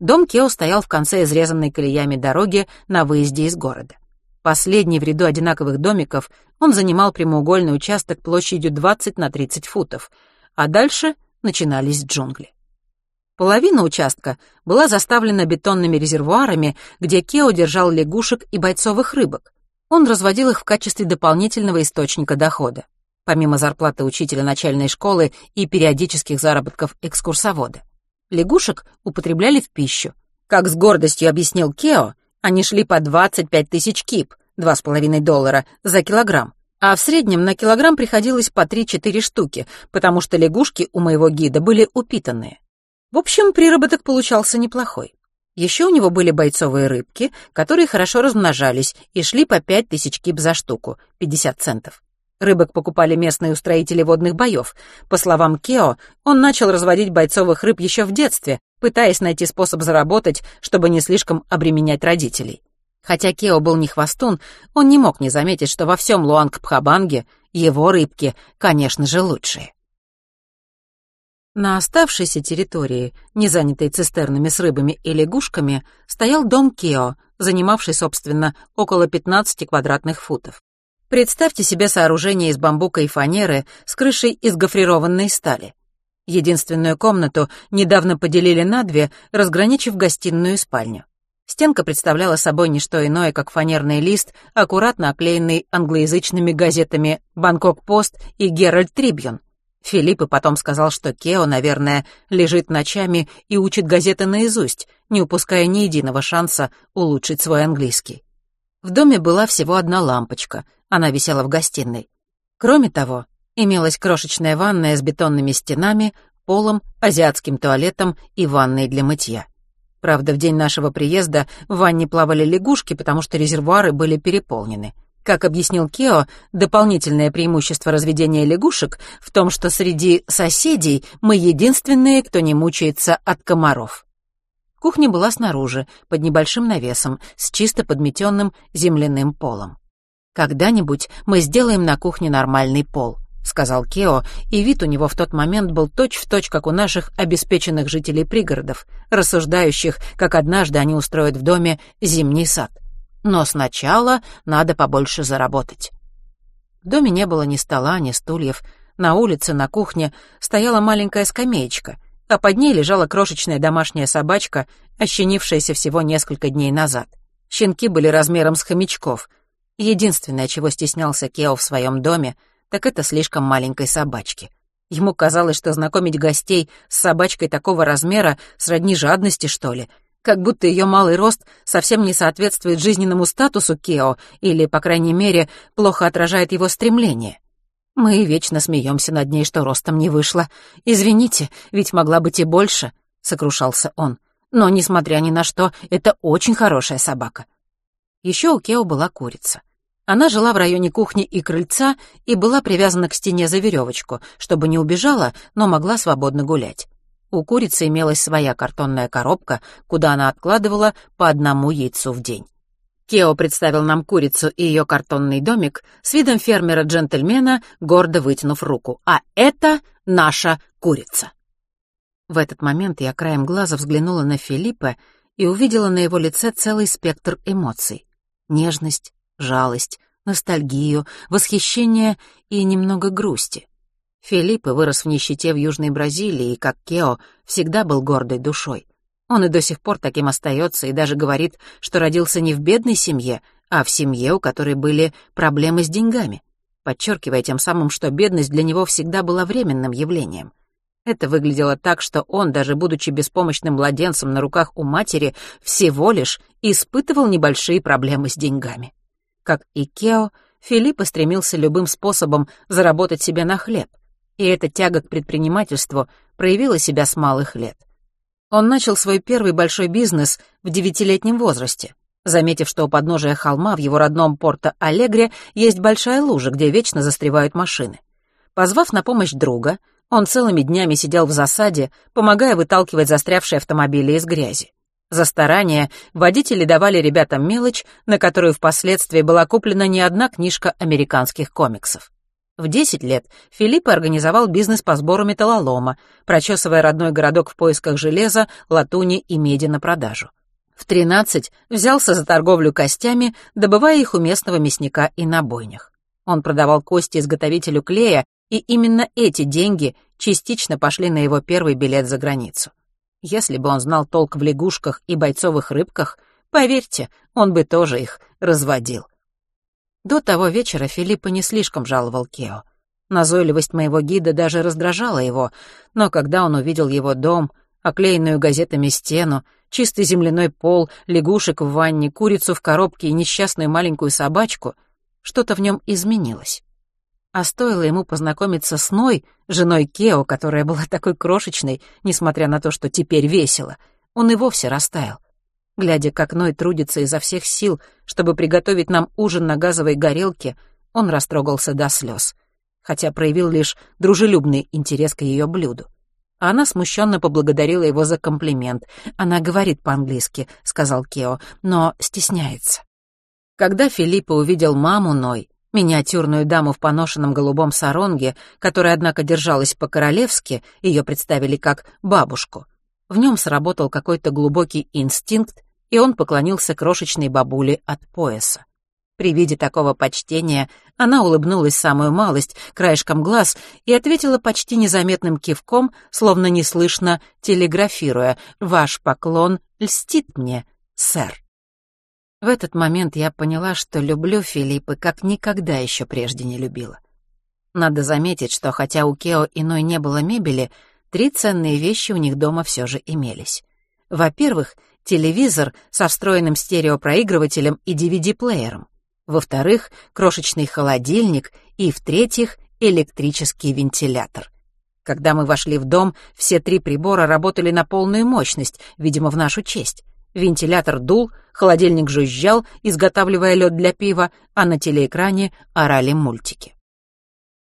Дом Кео стоял в конце изрезанной колеями дороги на выезде из города. Последний в ряду одинаковых домиков, он занимал прямоугольный участок площадью 20 на 30 футов, а дальше начинались джунгли. Половина участка была заставлена бетонными резервуарами, где Кео держал лягушек и бойцовых рыбок. Он разводил их в качестве дополнительного источника дохода, помимо зарплаты учителя начальной школы и периодических заработков экскурсовода. Лягушек употребляли в пищу. Как с гордостью объяснил Кео, они шли по 25 тысяч кип, 2,5 доллара, за килограмм. А в среднем на килограмм приходилось по 3-4 штуки, потому что лягушки у моего гида были упитанные. В общем, приработок получался неплохой. Еще у него были бойцовые рыбки, которые хорошо размножались и шли по 5 тысяч кип за штуку, 50 центов. Рыбок покупали местные устроители водных боев. По словам Кео, он начал разводить бойцовых рыб еще в детстве, пытаясь найти способ заработать, чтобы не слишком обременять родителей. Хотя Кео был не хвостун, он не мог не заметить, что во всем Луанг-Пхабанге его рыбки, конечно же, лучшие. На оставшейся территории, не занятой цистернами с рыбами и лягушками, стоял дом Кео, занимавший, собственно, около 15 квадратных футов. Представьте себе сооружение из бамбука и фанеры с крышей из гофрированной стали. Единственную комнату недавно поделили на две, разграничив гостиную и спальню. Стенка представляла собой не что иное, как фанерный лист, аккуратно оклеенный англоязычными газетами «Бангкок-Пост» и «Геральд Трибьюн», Филипп и потом сказал, что Кео, наверное, лежит ночами и учит газеты наизусть, не упуская ни единого шанса улучшить свой английский. В доме была всего одна лампочка, она висела в гостиной. Кроме того, имелась крошечная ванная с бетонными стенами, полом, азиатским туалетом и ванной для мытья. Правда, в день нашего приезда в ванне плавали лягушки, потому что резервуары были переполнены — как объяснил Кео, дополнительное преимущество разведения лягушек в том, что среди соседей мы единственные, кто не мучается от комаров. Кухня была снаружи, под небольшим навесом, с чисто подметенным земляным полом. «Когда-нибудь мы сделаем на кухне нормальный пол», — сказал Кео, и вид у него в тот момент был точь-в-точь, точь, как у наших обеспеченных жителей пригородов, рассуждающих, как однажды они устроят в доме зимний сад. Но сначала надо побольше заработать. В доме не было ни стола, ни стульев. На улице, на кухне стояла маленькая скамеечка, а под ней лежала крошечная домашняя собачка, ощенившаяся всего несколько дней назад. Щенки были размером с хомячков. Единственное, чего стеснялся Кео в своем доме, так это слишком маленькой собачки. Ему казалось, что знакомить гостей с собачкой такого размера сродни жадности, что ли — как будто ее малый рост совсем не соответствует жизненному статусу Кео или, по крайней мере, плохо отражает его стремления. Мы вечно смеемся над ней, что ростом не вышло. Извините, ведь могла быть и больше, — сокрушался он. Но, несмотря ни на что, это очень хорошая собака. Еще у Кео была курица. Она жила в районе кухни и крыльца и была привязана к стене за веревочку, чтобы не убежала, но могла свободно гулять. У курицы имелась своя картонная коробка, куда она откладывала по одному яйцу в день. Кео представил нам курицу и ее картонный домик с видом фермера-джентльмена, гордо вытянув руку. «А это наша курица!» В этот момент я краем глаза взглянула на Филиппа и увидела на его лице целый спектр эмоций. Нежность, жалость, ностальгию, восхищение и немного грусти. Филиппе вырос в нищете в Южной Бразилии и, как Кео, всегда был гордой душой. Он и до сих пор таким остается и даже говорит, что родился не в бедной семье, а в семье, у которой были проблемы с деньгами, подчеркивая тем самым, что бедность для него всегда была временным явлением. Это выглядело так, что он, даже будучи беспомощным младенцем на руках у матери, всего лишь испытывал небольшие проблемы с деньгами. Как и Кео, Филиппа стремился любым способом заработать себе на хлеб — и эта тяга к предпринимательству проявила себя с малых лет. Он начал свой первый большой бизнес в девятилетнем возрасте, заметив, что у подножия холма в его родном Порто-Алегре есть большая лужа, где вечно застревают машины. Позвав на помощь друга, он целыми днями сидел в засаде, помогая выталкивать застрявшие автомобили из грязи. За старание водители давали ребятам мелочь, на которую впоследствии была куплена не одна книжка американских комиксов. В 10 лет Филипп организовал бизнес по сбору металлолома, прочесывая родной городок в поисках железа, латуни и меди на продажу. В 13 взялся за торговлю костями, добывая их у местного мясника и на бойнях. Он продавал кости изготовителю клея, и именно эти деньги частично пошли на его первый билет за границу. Если бы он знал толк в лягушках и бойцовых рыбках, поверьте, он бы тоже их разводил. До того вечера Филиппа не слишком жаловал Кео. Назойливость моего гида даже раздражала его, но когда он увидел его дом, оклеенную газетами стену, чистый земляной пол, лягушек в ванне, курицу в коробке и несчастную маленькую собачку, что-то в нем изменилось. А стоило ему познакомиться с Ной, женой Кео, которая была [LAUGHS] такой крошечной, несмотря на то, что теперь весело, он и вовсе растаял. Глядя, как Ной трудится изо всех сил, чтобы приготовить нам ужин на газовой горелке, он растрогался до слез, хотя проявил лишь дружелюбный интерес к ее блюду. А она смущенно поблагодарила его за комплимент. «Она говорит по-английски», — сказал Кео, — «но стесняется». Когда Филиппа увидел маму Ной, миниатюрную даму в поношенном голубом саронге, которая, однако, держалась по-королевски, ее представили как бабушку. В нем сработал какой-то глубокий инстинкт, и он поклонился крошечной бабуле от пояса. При виде такого почтения она улыбнулась самую малость, краешком глаз, и ответила почти незаметным кивком, словно неслышно телеграфируя «Ваш поклон льстит мне, сэр». В этот момент я поняла, что люблю Филиппа, как никогда еще прежде не любила. Надо заметить, что хотя у Кео иной не было мебели, три ценные вещи у них дома все же имелись. Во-первых, телевизор со встроенным стереопроигрывателем и DVD-плеером. Во-вторых, крошечный холодильник. И, в-третьих, электрический вентилятор. Когда мы вошли в дом, все три прибора работали на полную мощность, видимо, в нашу честь. Вентилятор дул, холодильник жужжал, изготавливая лед для пива, а на телеэкране орали мультики.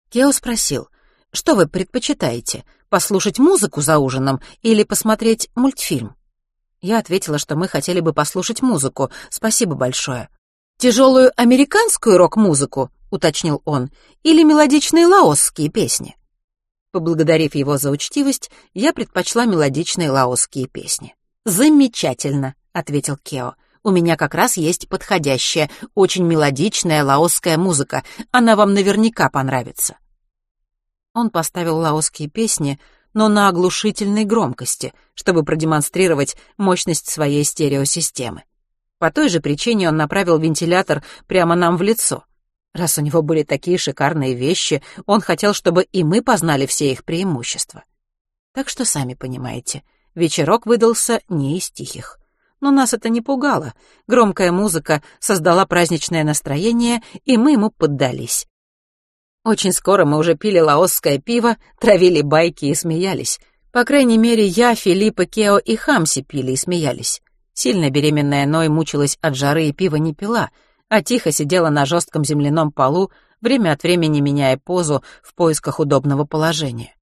Кео спросил, что вы предпочитаете, послушать музыку за ужином или посмотреть мультфильм? Я ответила, что мы хотели бы послушать музыку, спасибо большое. «Тяжелую американскую рок-музыку», — уточнил он, «или мелодичные лаосские песни?» Поблагодарив его за учтивость, я предпочла мелодичные лаосские песни. «Замечательно», — ответил Кео. «У меня как раз есть подходящая, очень мелодичная лаосская музыка. Она вам наверняка понравится». Он поставил лаосские песни, но на оглушительной громкости, чтобы продемонстрировать мощность своей стереосистемы. По той же причине он направил вентилятор прямо нам в лицо. Раз у него были такие шикарные вещи, он хотел, чтобы и мы познали все их преимущества. Так что сами понимаете, вечерок выдался не из тихих. Но нас это не пугало. Громкая музыка создала праздничное настроение, и мы ему поддались. Очень скоро мы уже пили лаосское пиво, травили байки и смеялись. По крайней мере, я, Филиппа, Кео и Хамси пили и смеялись. Сильно беременная Ной мучилась от жары и пива не пила, а тихо сидела на жестком земляном полу, время от времени меняя позу в поисках удобного положения.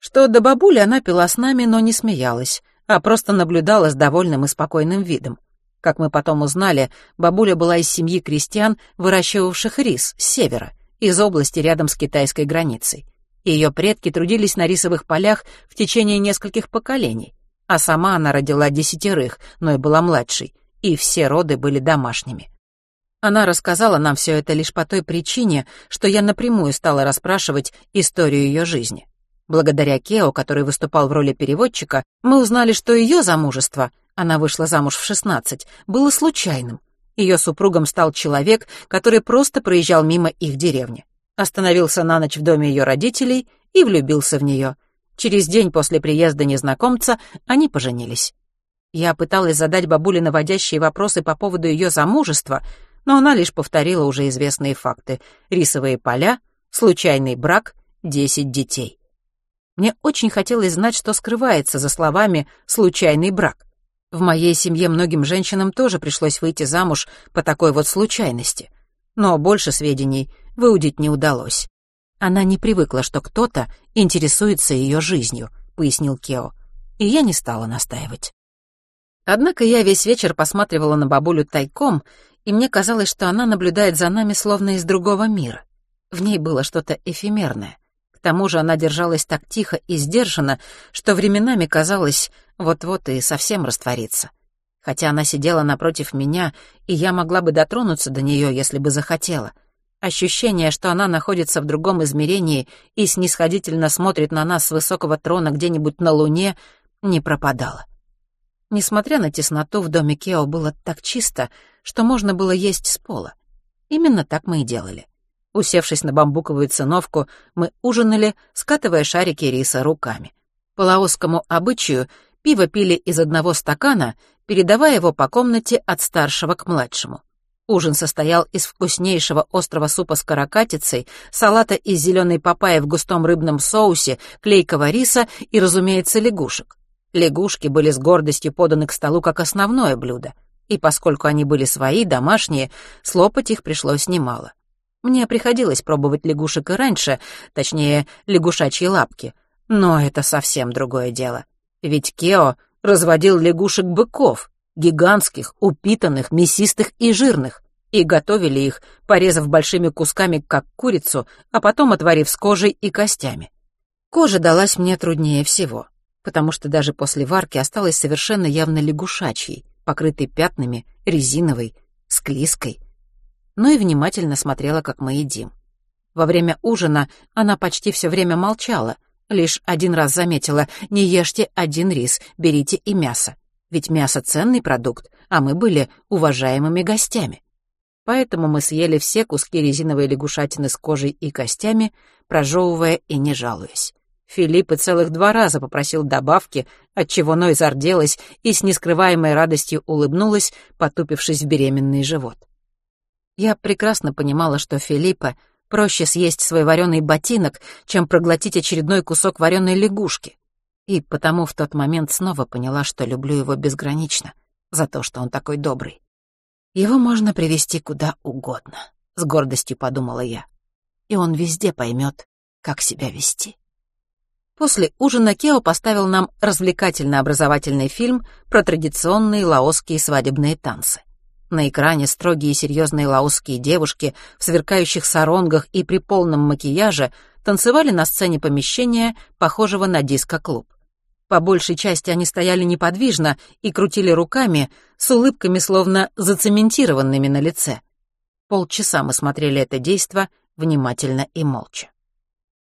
Что до бабули она пила с нами, но не смеялась а просто наблюдала с довольным и спокойным видом. Как мы потом узнали, бабуля была из семьи крестьян, выращивавших рис с севера, из области рядом с китайской границей. Ее предки трудились на рисовых полях в течение нескольких поколений, а сама она родила десятерых, но и была младшей, и все роды были домашними. Она рассказала нам все это лишь по той причине, что я напрямую стала расспрашивать историю ее жизни. Благодаря Кео, который выступал в роли переводчика, мы узнали, что ее замужество, она вышла замуж в 16, было случайным. Ее супругом стал человек, который просто проезжал мимо их деревни. Остановился на ночь в доме ее родителей и влюбился в нее. Через день после приезда незнакомца они поженились. Я пыталась задать бабуле наводящие вопросы по поводу ее замужества, но она лишь повторила уже известные факты. Рисовые поля, случайный брак, десять детей. Мне очень хотелось знать, что скрывается за словами «случайный брак». В моей семье многим женщинам тоже пришлось выйти замуж по такой вот случайности. Но больше сведений выудить не удалось. Она не привыкла, что кто-то интересуется ее жизнью, пояснил Кео. И я не стала настаивать. Однако я весь вечер посматривала на бабулю тайком, и мне казалось, что она наблюдает за нами словно из другого мира. В ней было что-то эфемерное тому же она держалась так тихо и сдержанно, что временами казалось, вот-вот и совсем растворится. Хотя она сидела напротив меня, и я могла бы дотронуться до нее, если бы захотела. Ощущение, что она находится в другом измерении и снисходительно смотрит на нас с высокого трона где-нибудь на Луне, не пропадало. Несмотря на тесноту, в доме Кео было так чисто, что можно было есть с пола. Именно так мы и делали. Усевшись на бамбуковую циновку, мы ужинали, скатывая шарики риса руками. По лаосскому обычаю пиво пили из одного стакана, передавая его по комнате от старшего к младшему. Ужин состоял из вкуснейшего острого супа с каракатицей, салата из зеленой папайи в густом рыбном соусе, клейкого риса и, разумеется, лягушек. Лягушки были с гордостью поданы к столу как основное блюдо, и поскольку они были свои, домашние, слопать их пришлось немало. Мне приходилось пробовать лягушек и раньше, точнее, лягушачьи лапки, но это совсем другое дело. Ведь Кео разводил лягушек-быков, гигантских, упитанных, мясистых и жирных, и готовили их, порезав большими кусками, как курицу, а потом отварив с кожей и костями. Кожа далась мне труднее всего, потому что даже после варки осталась совершенно явно лягушачьей, покрытой пятнами, резиновой, склизкой. Но и внимательно смотрела, как мы едим. Во время ужина она почти все время молчала, лишь один раз заметила «Не ешьте один рис, берите и мясо». Ведь мясо — ценный продукт, а мы были уважаемыми гостями. Поэтому мы съели все куски резиновой лягушатины с кожей и костями, прожевывая и не жалуясь. Филипп и целых два раза попросил добавки, отчего Ной зарделась и с нескрываемой радостью улыбнулась, потупившись в беременный живот. Я прекрасно понимала, что Филиппа проще съесть свой вареный ботинок, чем проглотить очередной кусок вареной лягушки. И потому в тот момент снова поняла, что люблю его безгранично за то, что он такой добрый. Его можно привести куда угодно, с гордостью подумала я. И он везде поймет, как себя вести. После ужина Кео поставил нам развлекательно-образовательный фильм про традиционные лаосские свадебные танцы. На экране строгие и серьезные лаосские девушки в сверкающих саронгах и при полном макияже танцевали на сцене помещения, похожего на диско-клуб. По большей части они стояли неподвижно и крутили руками, с улыбками словно зацементированными на лице. Полчаса мы смотрели это действо внимательно и молча.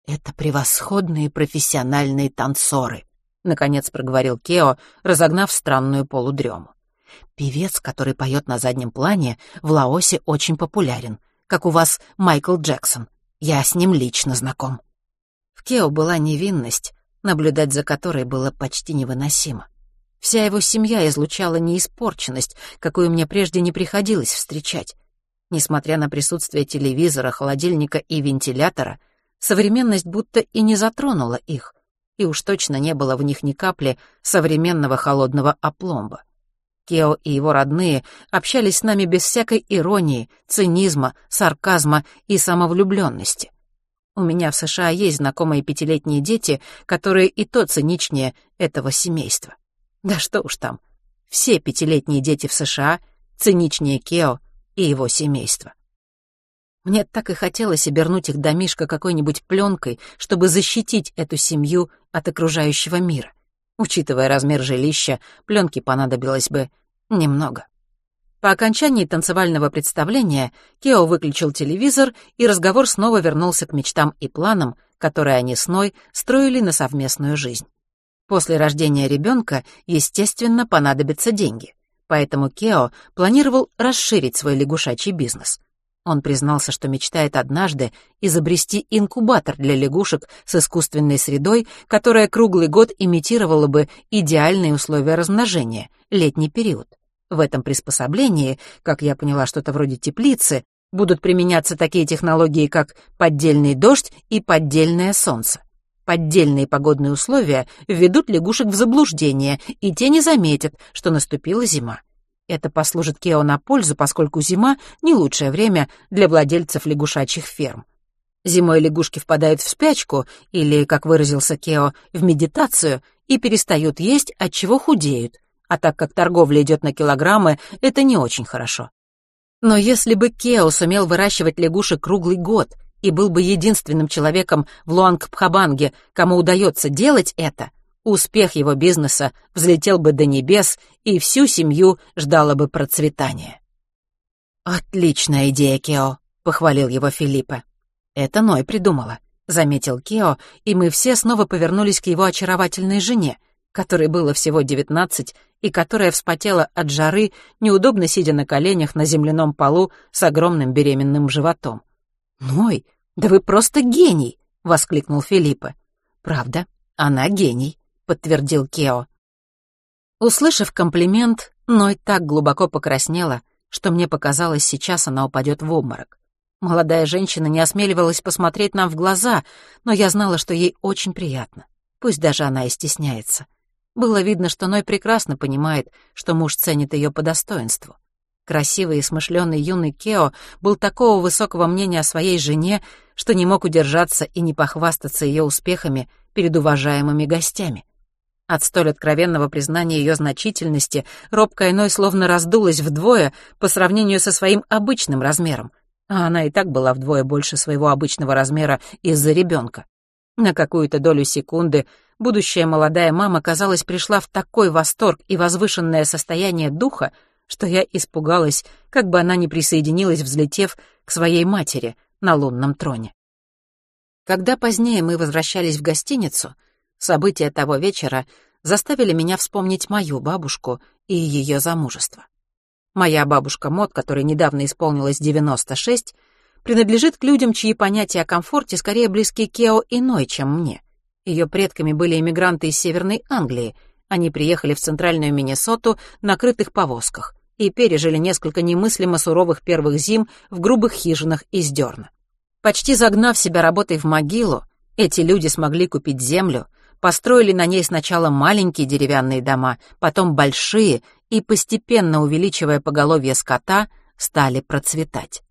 «Это превосходные профессиональные танцоры», — наконец проговорил Кео, разогнав странную полудрему. «Певец, который поет на заднем плане, в Лаосе очень популярен, как у вас Майкл Джексон. Я с ним лично знаком». В Кео была невинность, наблюдать за которой было почти невыносимо. Вся его семья излучала неиспорченность, какую мне прежде не приходилось встречать. Несмотря на присутствие телевизора, холодильника и вентилятора, современность будто и не затронула их, и уж точно не было в них ни капли современного холодного опломба. Кео и его родные общались с нами без всякой иронии, цинизма, сарказма и самовлюбленности. У меня в США есть знакомые пятилетние дети, которые и то циничнее этого семейства. Да что уж там, все пятилетние дети в США циничнее Кео и его семейства. Мне так и хотелось обернуть их домишко какой-нибудь пленкой, чтобы защитить эту семью от окружающего мира. Учитывая размер жилища, пленки понадобилось бы немного. По окончании танцевального представления Кео выключил телевизор, и разговор снова вернулся к мечтам и планам, которые они с Ной строили на совместную жизнь. После рождения ребенка, естественно, понадобятся деньги, поэтому Кео планировал расширить свой лягушачий бизнес. Он признался, что мечтает однажды изобрести инкубатор для лягушек с искусственной средой, которая круглый год имитировала бы идеальные условия размножения, летний период. В этом приспособлении, как я поняла, что-то вроде теплицы, будут применяться такие технологии, как поддельный дождь и поддельное солнце. Поддельные погодные условия введут лягушек в заблуждение, и те не заметят, что наступила зима. Это послужит Кео на пользу, поскольку зима — не лучшее время для владельцев лягушачьих ферм. Зимой лягушки впадают в спячку, или, как выразился Кео, в медитацию, и перестают есть, от чего худеют, а так как торговля идет на килограммы, это не очень хорошо. Но если бы Кео сумел выращивать лягушек круглый год и был бы единственным человеком в Луанг-Пхабанге, кому удается делать это, успех его бизнеса взлетел бы до небес, и всю семью ждало бы процветания. «Отличная идея, Кео», — похвалил его Филиппа. «Это Ной придумала», — заметил Кео, и мы все снова повернулись к его очаровательной жене — которой было всего девятнадцать и которая вспотела от жары, неудобно сидя на коленях на земляном полу с огромным беременным животом. «Ной, да вы просто гений!» — воскликнул Филиппа. «Правда, она гений», — подтвердил Кео. Услышав комплимент, Ной так глубоко покраснела, что мне показалось, сейчас она упадет в обморок. Молодая женщина не осмеливалась посмотреть нам в глаза, но я знала, что ей очень приятно. Пусть даже она и стесняется. Было видно, что Ной прекрасно понимает, что муж ценит ее по достоинству. Красивый и смышленый юный Кео был такого высокого мнения о своей жене, что не мог удержаться и не похвастаться ее успехами перед уважаемыми гостями. От столь откровенного признания ее значительности робкая Ной словно раздулась вдвое по сравнению со своим обычным размером, а она и так была вдвое больше своего обычного размера из-за ребенка. На какую-то долю секунды будущая молодая мама, казалось, пришла в такой восторг и возвышенное состояние духа, что я испугалась, как бы она не присоединилась, взлетев к своей матери на лунном троне. Когда позднее мы возвращались в гостиницу, события того вечера заставили меня вспомнить мою бабушку и ее замужество. Моя бабушка Мот, которой недавно исполнилось 96, принадлежит к людям, чьи понятия о комфорте скорее близки Кео иной, чем мне. Ее предками были эмигранты из Северной Англии. Они приехали в центральную Миннесоту на крытых повозках и пережили несколько немыслимо суровых первых зим в грубых хижинах из дерна. Почти загнав себя работой в могилу, эти люди смогли купить землю, построили на ней сначала маленькие деревянные дома, потом большие и, постепенно увеличивая поголовье скота, стали процветать.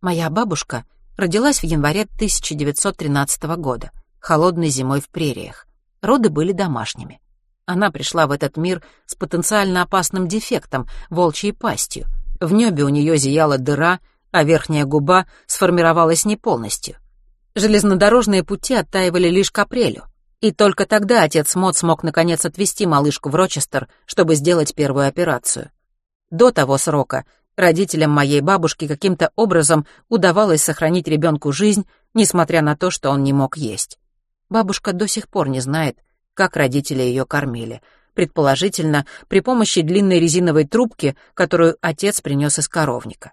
Моя бабушка родилась в январе 1913 года, холодной зимой в прериях. Роды были домашними. Она пришла в этот мир с потенциально опасным дефектом, волчьей пастью. В небе у нее зияла дыра, а верхняя губа сформировалась не полностью. Железнодорожные пути оттаивали лишь к апрелю. И только тогда отец Мот смог наконец отвезти малышку в Рочестер, чтобы сделать первую операцию. До того срока родителям моей бабушки каким-то образом удавалось сохранить ребенку жизнь, несмотря на то, что он не мог есть. Бабушка до сих пор не знает, как родители ее кормили. Предположительно, при помощи длинной резиновой трубки, которую отец принес из коровника.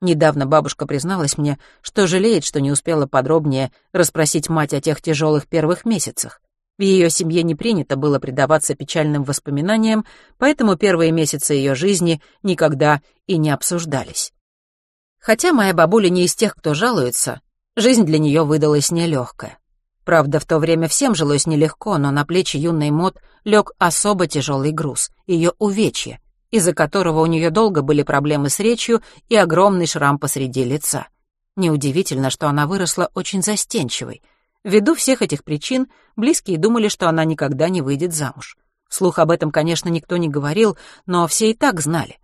Недавно бабушка призналась мне, что жалеет, что не успела подробнее расспросить мать о тех тяжелых первых месяцах. В ее семье не принято было предаваться печальным воспоминаниям, поэтому первые месяцы ее жизни никогда и не обсуждались. Хотя моя бабуля не из тех, кто жалуется, жизнь для нее выдалась нелегкая. Правда, в то время всем жилось нелегко, но на плечи юной Мод лег особо тяжелый груз — ее увечье, из-за которого у нее долго были проблемы с речью и огромный шрам посреди лица. Неудивительно, что она выросла очень застенчивой. Ввиду всех этих причин, близкие думали, что она никогда не выйдет замуж. Вслух об этом, конечно, никто не говорил, но все и так знали.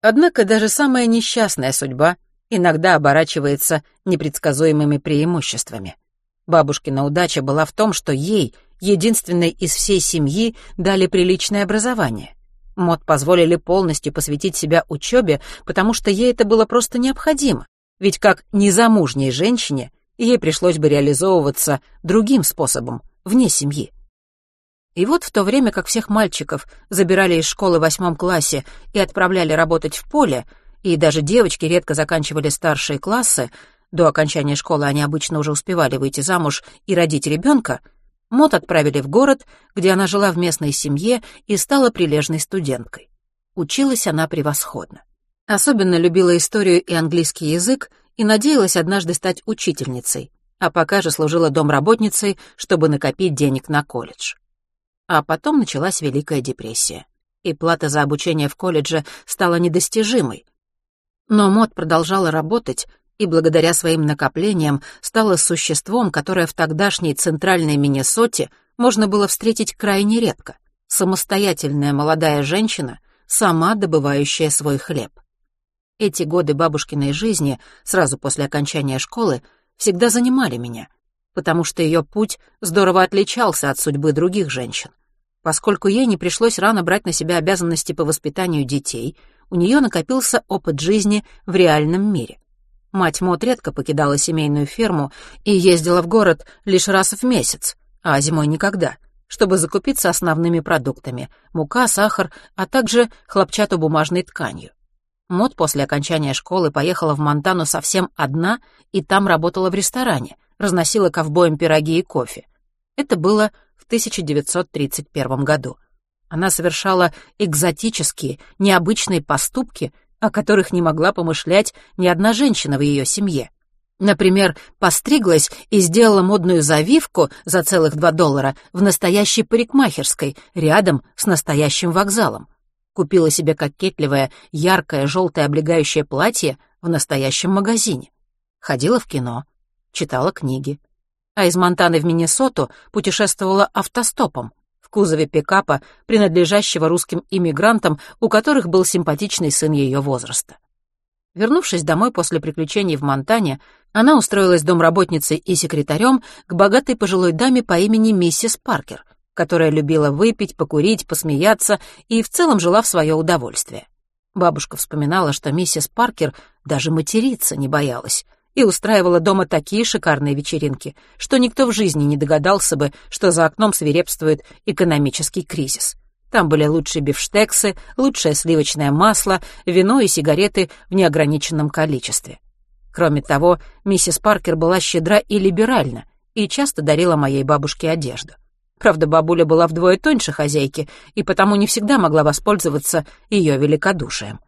Однако даже самая несчастная судьба иногда оборачивается непредсказуемыми преимуществами — Бабушкина удача была в том, что ей, единственной из всей семьи, дали приличное образование. Мод позволили полностью посвятить себя учебе, потому что ей это было просто необходимо. Ведь как незамужней женщине ей пришлось бы реализовываться другим способом, вне семьи. И вот в то время, как всех мальчиков забирали из школы в восьмом классе и отправляли работать в поле, и даже девочки редко заканчивали старшие классы, до окончания школы они обычно уже успевали выйти замуж и родить ребенка, Мот отправили в город, где она жила в местной семье и стала прилежной студенткой. Училась она превосходно. Особенно любила историю и английский язык и надеялась однажды стать учительницей, а пока же служила домработницей, чтобы накопить денег на колледж. А потом началась Великая депрессия, и плата за обучение в колледже стала недостижимой. Но Мот продолжала работать, и благодаря своим накоплениям стала существом, которое в тогдашней центральной Миннесоте можно было встретить крайне редко. Самостоятельная молодая женщина, сама добывающая свой хлеб. Эти годы бабушкиной жизни, сразу после окончания школы, всегда занимали меня, потому что ее путь здорово отличался от судьбы других женщин. Поскольку ей не пришлось рано брать на себя обязанности по воспитанию детей, у нее накопился опыт жизни в реальном мире. Мать Мот редко покидала семейную ферму и ездила в город лишь раз в месяц, а зимой никогда, чтобы закупиться основными продуктами — мука, сахар, а также хлопчатобумажной тканью. Мод после окончания школы поехала в Монтану совсем одна и там работала в ресторане, разносила ковбоям пироги и кофе. Это было в 1931 году. Она совершала экзотические, необычные поступки, о которых не могла помышлять ни одна женщина в ее семье. Например, постриглась и сделала модную завивку за целых два доллара в настоящей парикмахерской, рядом с настоящим вокзалом. Купила себе кокетливое, яркое, желтое облегающее платье в настоящем магазине. Ходила в кино, читала книги. А из Монтаны в Миннесоту путешествовала автостопом в кузове пикапа, принадлежащего русским иммигрантам, у которых был симпатичный сын ее возраста. Вернувшись домой после приключений в Монтане, она устроилась домработницей и секретарем к богатой пожилой даме по имени миссис Паркер, которая любила выпить, покурить, посмеяться и в целом жила в свое удовольствие. Бабушка вспоминала, что миссис Паркер даже материться не боялась и устраивала дома такие шикарные вечеринки, что никто в жизни не догадался бы, что за окном свирепствует экономический кризис. Там были лучшие бифштексы, лучшее сливочное масло, вино и сигареты в неограниченном количестве. Кроме того, миссис Паркер была щедра и либеральна и часто дарила моей бабушке одежду. Правда, бабуля была вдвое тоньше хозяйки и потому не всегда могла воспользоваться ее великодушием.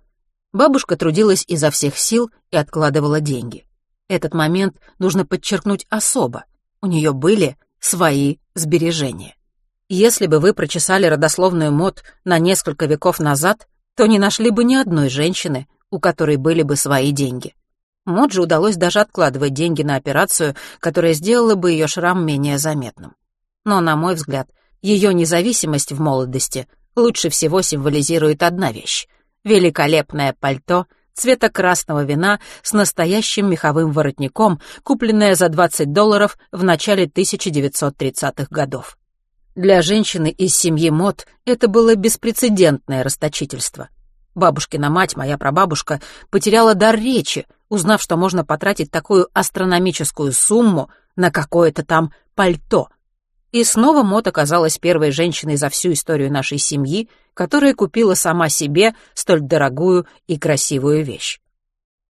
Бабушка трудилась изо всех сил и откладывала деньги. Этот момент нужно подчеркнуть особо. У нее были свои сбережения. Если бы вы прочесали родословную мод на несколько веков назад, то не нашли бы ни одной женщины, у которой были бы свои деньги. Моджи удалось даже откладывать деньги на операцию, которая сделала бы ее шрам менее заметным. Но, на мой взгляд, ее независимость в молодости лучше всего символизирует одна вещь — великолепное пальто цвета красного вина с настоящим меховым воротником, купленное за 20 долларов в начале 1930-х годов. Для женщины из семьи Мот это было беспрецедентное расточительство. Бабушкина мать, моя прабабушка, потеряла дар речи, узнав, что можно потратить такую астрономическую сумму на какое-то там пальто. И снова Мот оказалась первой женщиной за всю историю нашей семьи, которая купила сама себе столь дорогую и красивую вещь.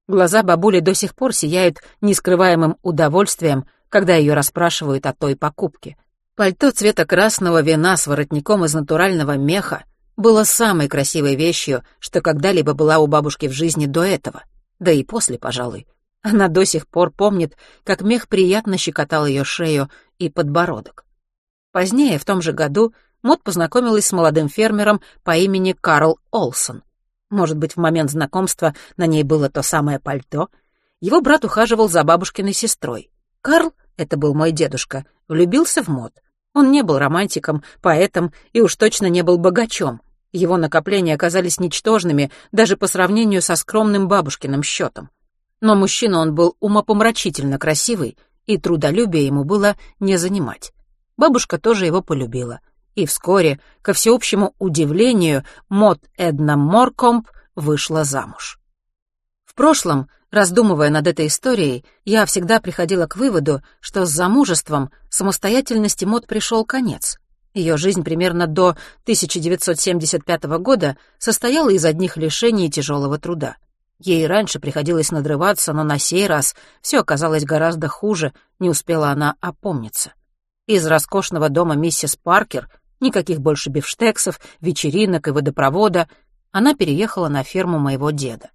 Глаза бабули до сих пор сияют нескрываемым удовольствием, когда ее расспрашивают о той покупке — Пальто цвета красного вина с воротником из натурального меха было самой красивой вещью, что когда-либо была у бабушки в жизни до этого, да и после, пожалуй. Она до сих пор помнит, как мех приятно щекотал ее шею и подбородок. Позднее, в том же году, Мот познакомилась с молодым фермером по имени Карл Олсон. Может быть, в момент знакомства на ней было то самое пальто. Его брат ухаживал за бабушкиной сестрой. Карл, это был мой дедушка, влюбился в Мот — он не был романтиком, поэтом и уж точно не был богачом. Его накопления оказались ничтожными даже по сравнению со скромным бабушкиным счетом. Но мужчина он был умопомрачительно красивый, и трудолюбие ему было не занимать. Бабушка тоже его полюбила. И вскоре, ко всеобщему удивлению, Мот Эдна Моркомп вышла замуж. В прошлом Раздумывая над этой историей, я всегда приходила к выводу, что с замужеством самостоятельности мод пришел конец. Ее жизнь примерно до 1975 года состояла из одних лишений и тяжелого труда. Ей раньше приходилось надрываться, но на сей раз все оказалось гораздо хуже, не успела она опомниться. Из роскошного дома миссис Паркер, никаких больше бифштексов, вечеринок и водопровода, она переехала на ферму моего деда.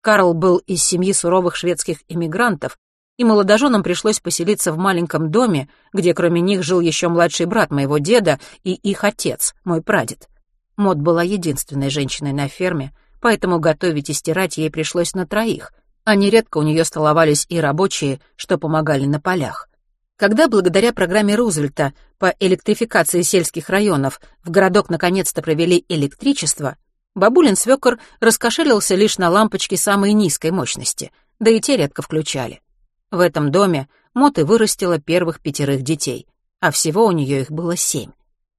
Карл был из семьи суровых шведских иммигрантов, и молодоженам пришлось поселиться в маленьком доме, где кроме них жил еще младший брат моего деда и их отец, мой прадед. Мод была единственной женщиной на ферме, поэтому готовить и стирать ей пришлось на троих, а нередко у нее столовались и рабочие, что помогали на полях. Когда благодаря программе Рузвельта по электрификации сельских районов в городок наконец-то провели электричество, Бабулин свекор раскошелился лишь на лампочки самой низкой мощности, да и те редко включали. В этом доме Моты вырастила первых пятерых детей, а всего у нее их было семь.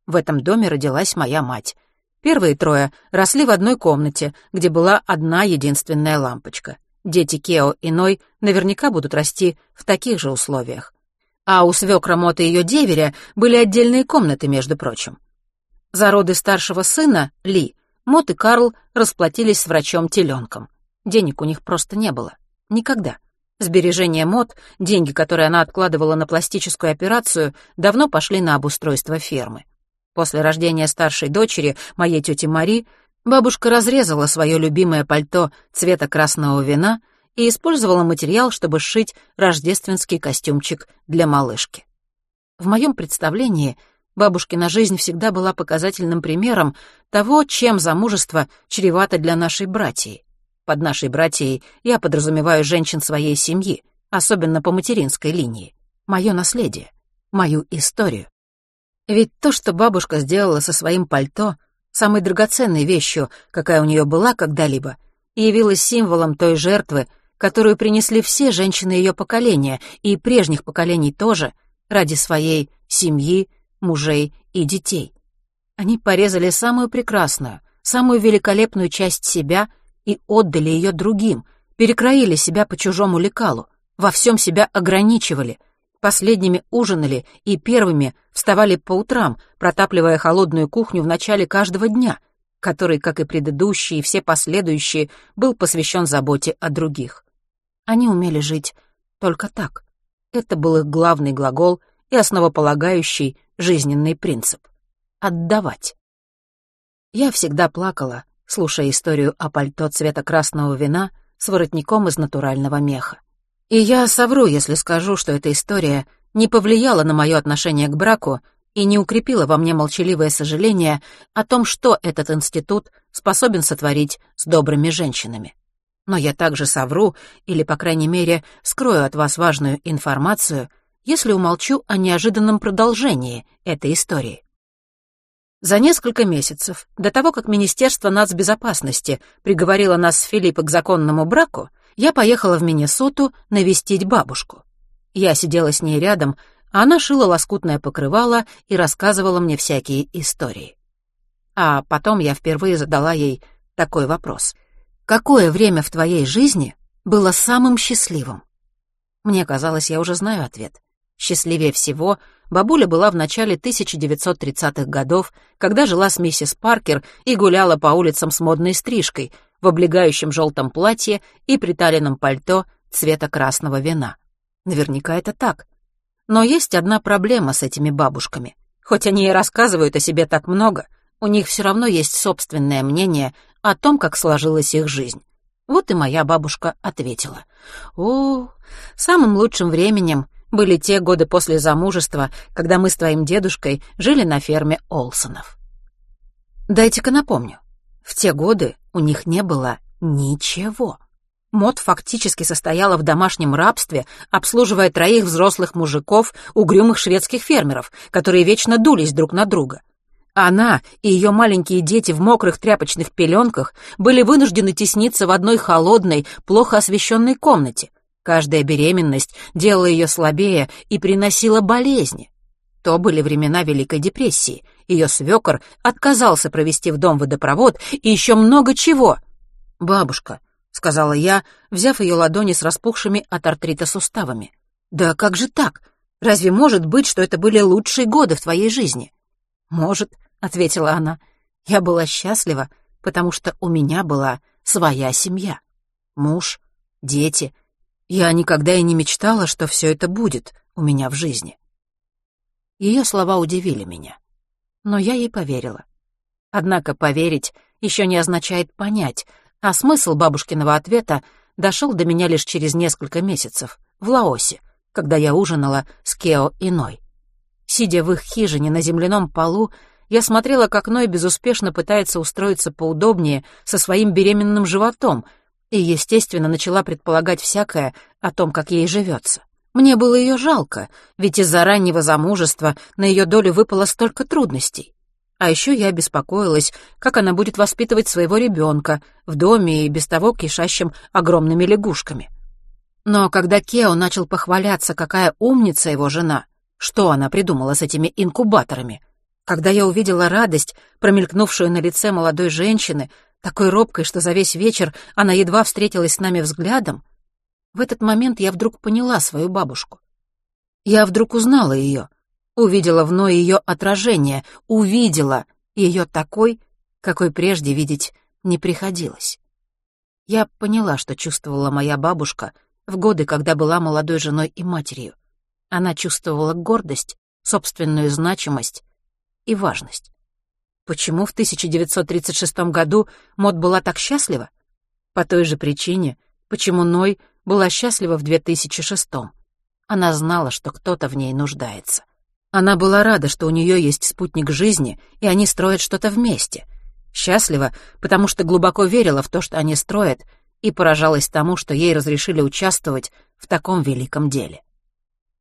В этом доме родилась моя мать. Первые трое росли в одной комнате, где была одна единственная лампочка. Дети Кео и Ной наверняка будут расти в таких же условиях. А у свекра Моты и ее деверя были отдельные комнаты, между прочим. За роды старшего сына, Ли, Мот и Карл расплатились с врачом-теленком. Денег у них просто не было. Никогда. Сбережения Мот, деньги, которые она откладывала на пластическую операцию, давно пошли на обустройство фермы. После рождения старшей дочери, моей тети Мари, бабушка разрезала свое любимое пальто цвета красного вина и использовала материал, чтобы сшить рождественский костюмчик для малышки. В моем представлении бабушкина жизнь всегда была показательным примером того, чем замужество чревато для нашей братьи. Под нашей братьей я подразумеваю женщин своей семьи, особенно по материнской линии. Мое наследие, мою историю. Ведь то, что бабушка сделала со своим пальто, самой драгоценной вещью, какая у нее была когда-либо, явилась символом той жертвы, которую принесли все женщины ее поколения и прежних поколений тоже, ради своей семьи, мужей и детей. Они порезали самую прекрасную, самую великолепную часть себя — и отдали ее другим, перекроили себя по чужому лекалу, во всем себя ограничивали, последними ужинали и первыми вставали по утрам, протапливая холодную кухню в начале каждого дня, который, как и предыдущие и все последующие, был посвящен заботе о других. Они умели жить только так. Это был их главный глагол и основополагающий жизненный принцип — отдавать. Я всегда плакала, слушая историю о пальто цвета красного вина с воротником из натурального меха. И я совру, если скажу, что эта история не повлияла на мое отношение к браку и не укрепила во мне молчаливое сожаление о том, что этот институт способен сотворить с добрыми женщинами. Но я также совру, или, по крайней мере, скрою от вас важную информацию, если умолчу о неожиданном продолжении этой истории. За несколько месяцев до того, как Министерство нацбезопасности приговорило нас с Филиппом к законному браку, я поехала в Миннесоту навестить бабушку. Я сидела с ней рядом, а она шила лоскутное покрывало и рассказывала мне всякие истории. А потом я впервые задала ей такой вопрос. «Какое время в твоей жизни было самым счастливым?» Мне казалось, я уже знаю ответ. Счастливее всего бабуля была в начале 1930-х годов, когда жила с миссис Паркер и гуляла по улицам с модной стрижкой, в облегающем желтом платье и приталенном пальто цвета красного вина. Наверняка это так. Но есть одна проблема с этими бабушками. Хоть они и рассказывают о себе так много, у них все равно есть собственное мнение о том, как сложилась их жизнь. Вот и моя бабушка ответила. «О, самым лучшим временем были те годы после замужества, когда мы с твоим дедушкой жили на ферме Олсонов. Дайте-ка напомню. В те годы у них не было ничего. Мод фактически состояла в домашнем рабстве, обслуживая троих взрослых мужиков, угрюмых шведских фермеров, которые вечно дулись друг на друга. Она и ее маленькие дети в мокрых тряпочных пеленках были вынуждены тесниться в одной холодной, плохо освещенной комнате, Каждая беременность делала ее слабее и приносила болезни. То были времена Великой депрессии. Ее свекор отказался провести в дом водопровод и еще много чего. «Бабушка», — сказала я, взяв ее ладони с распухшими от артрита суставами. «Да как же так? Разве может быть, что это были лучшие годы в твоей жизни?» «Может», — ответила она. «Я была счастлива, потому что у меня была своя семья. Муж, дети — я никогда и не мечтала, что все это будет у меня в жизни. Ее слова удивили меня, но я ей поверила. Однако поверить еще не означает понять, а смысл бабушкиного ответа дошел до меня лишь через несколько месяцев, в Лаосе, когда я ужинала с Кео и Ной. Сидя в их хижине на земляном полу, я смотрела, как Ной безуспешно пытается устроиться поудобнее со своим беременным животом, и, естественно, начала предполагать всякое о том, как ей живется. Мне было ее жалко, ведь из-за раннего замужества на ее долю выпало столько трудностей. А еще я беспокоилась, как она будет воспитывать своего ребенка в доме и без того кишащим огромными лягушками. Но когда Кео начал похваляться, какая умница его жена, что она придумала с этими инкубаторами, когда я увидела радость, промелькнувшую на лице молодой женщины, такой робкой, что за весь вечер она едва встретилась с нами взглядом, в этот момент я вдруг поняла свою бабушку. Я вдруг узнала ее, увидела в Ной ее отражение, увидела ее такой, какой прежде видеть не приходилось. Я поняла, что чувствовала моя бабушка в годы, когда была молодой женой и матерью. Она чувствовала гордость, собственную значимость и важность. Почему в 1936 году Мод была так счастлива? По той же причине, почему Ной была счастлива в 2006. Она знала, что кто-то в ней нуждается. Она была рада, что у нее есть спутник жизни, и они строят что-то вместе. Счастлива, потому что глубоко верила в то, что они строят, и поражалась тому, что ей разрешили участвовать в таком великом деле.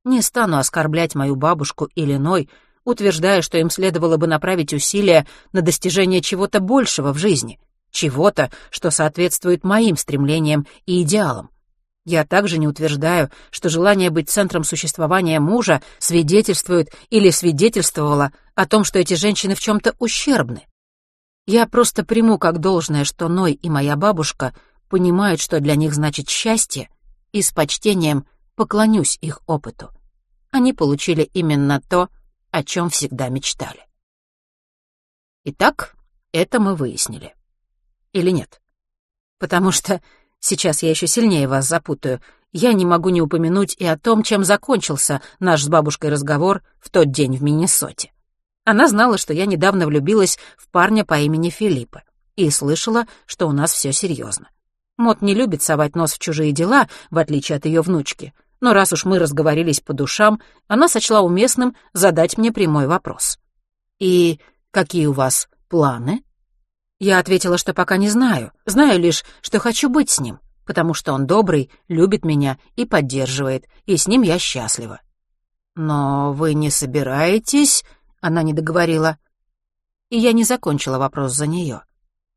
Не стану оскорблять мою бабушку или Ной, утверждая, что им следовало бы направить усилия на достижение чего-то большего в жизни, чего-то, что соответствует моим стремлениям и идеалам. Я также не утверждаю, что желание быть центром существования мужа свидетельствует или свидетельствовало о том, что эти женщины в чем-то ущербны. Я просто приму как должное, что Ной и моя бабушка понимают, что для них значит счастье, и с почтением поклонюсь их опыту. Они получили именно то, о чем всегда мечтали. Итак, это мы выяснили. Или нет? Потому что Сейчас я еще сильнее вас запутаю. Я не могу не упомянуть и о том, чем закончился наш с бабушкой разговор в тот день в Миннесоте. Она знала, что я недавно влюбилась в парня по имени Филиппа и слышала, что у нас все серьезно. Мот не любит совать нос в чужие дела, в отличие от ее внучки, но раз уж мы разговорились по душам, она сочла уместным задать мне прямой вопрос. «И какие у вас планы?» Я ответила, что пока не знаю. Знаю лишь, что хочу быть с ним, потому что он добрый, любит меня и поддерживает, и с ним я счастлива. «Но вы не собираетесь?» — она не договорила. И я не закончила вопрос за нее.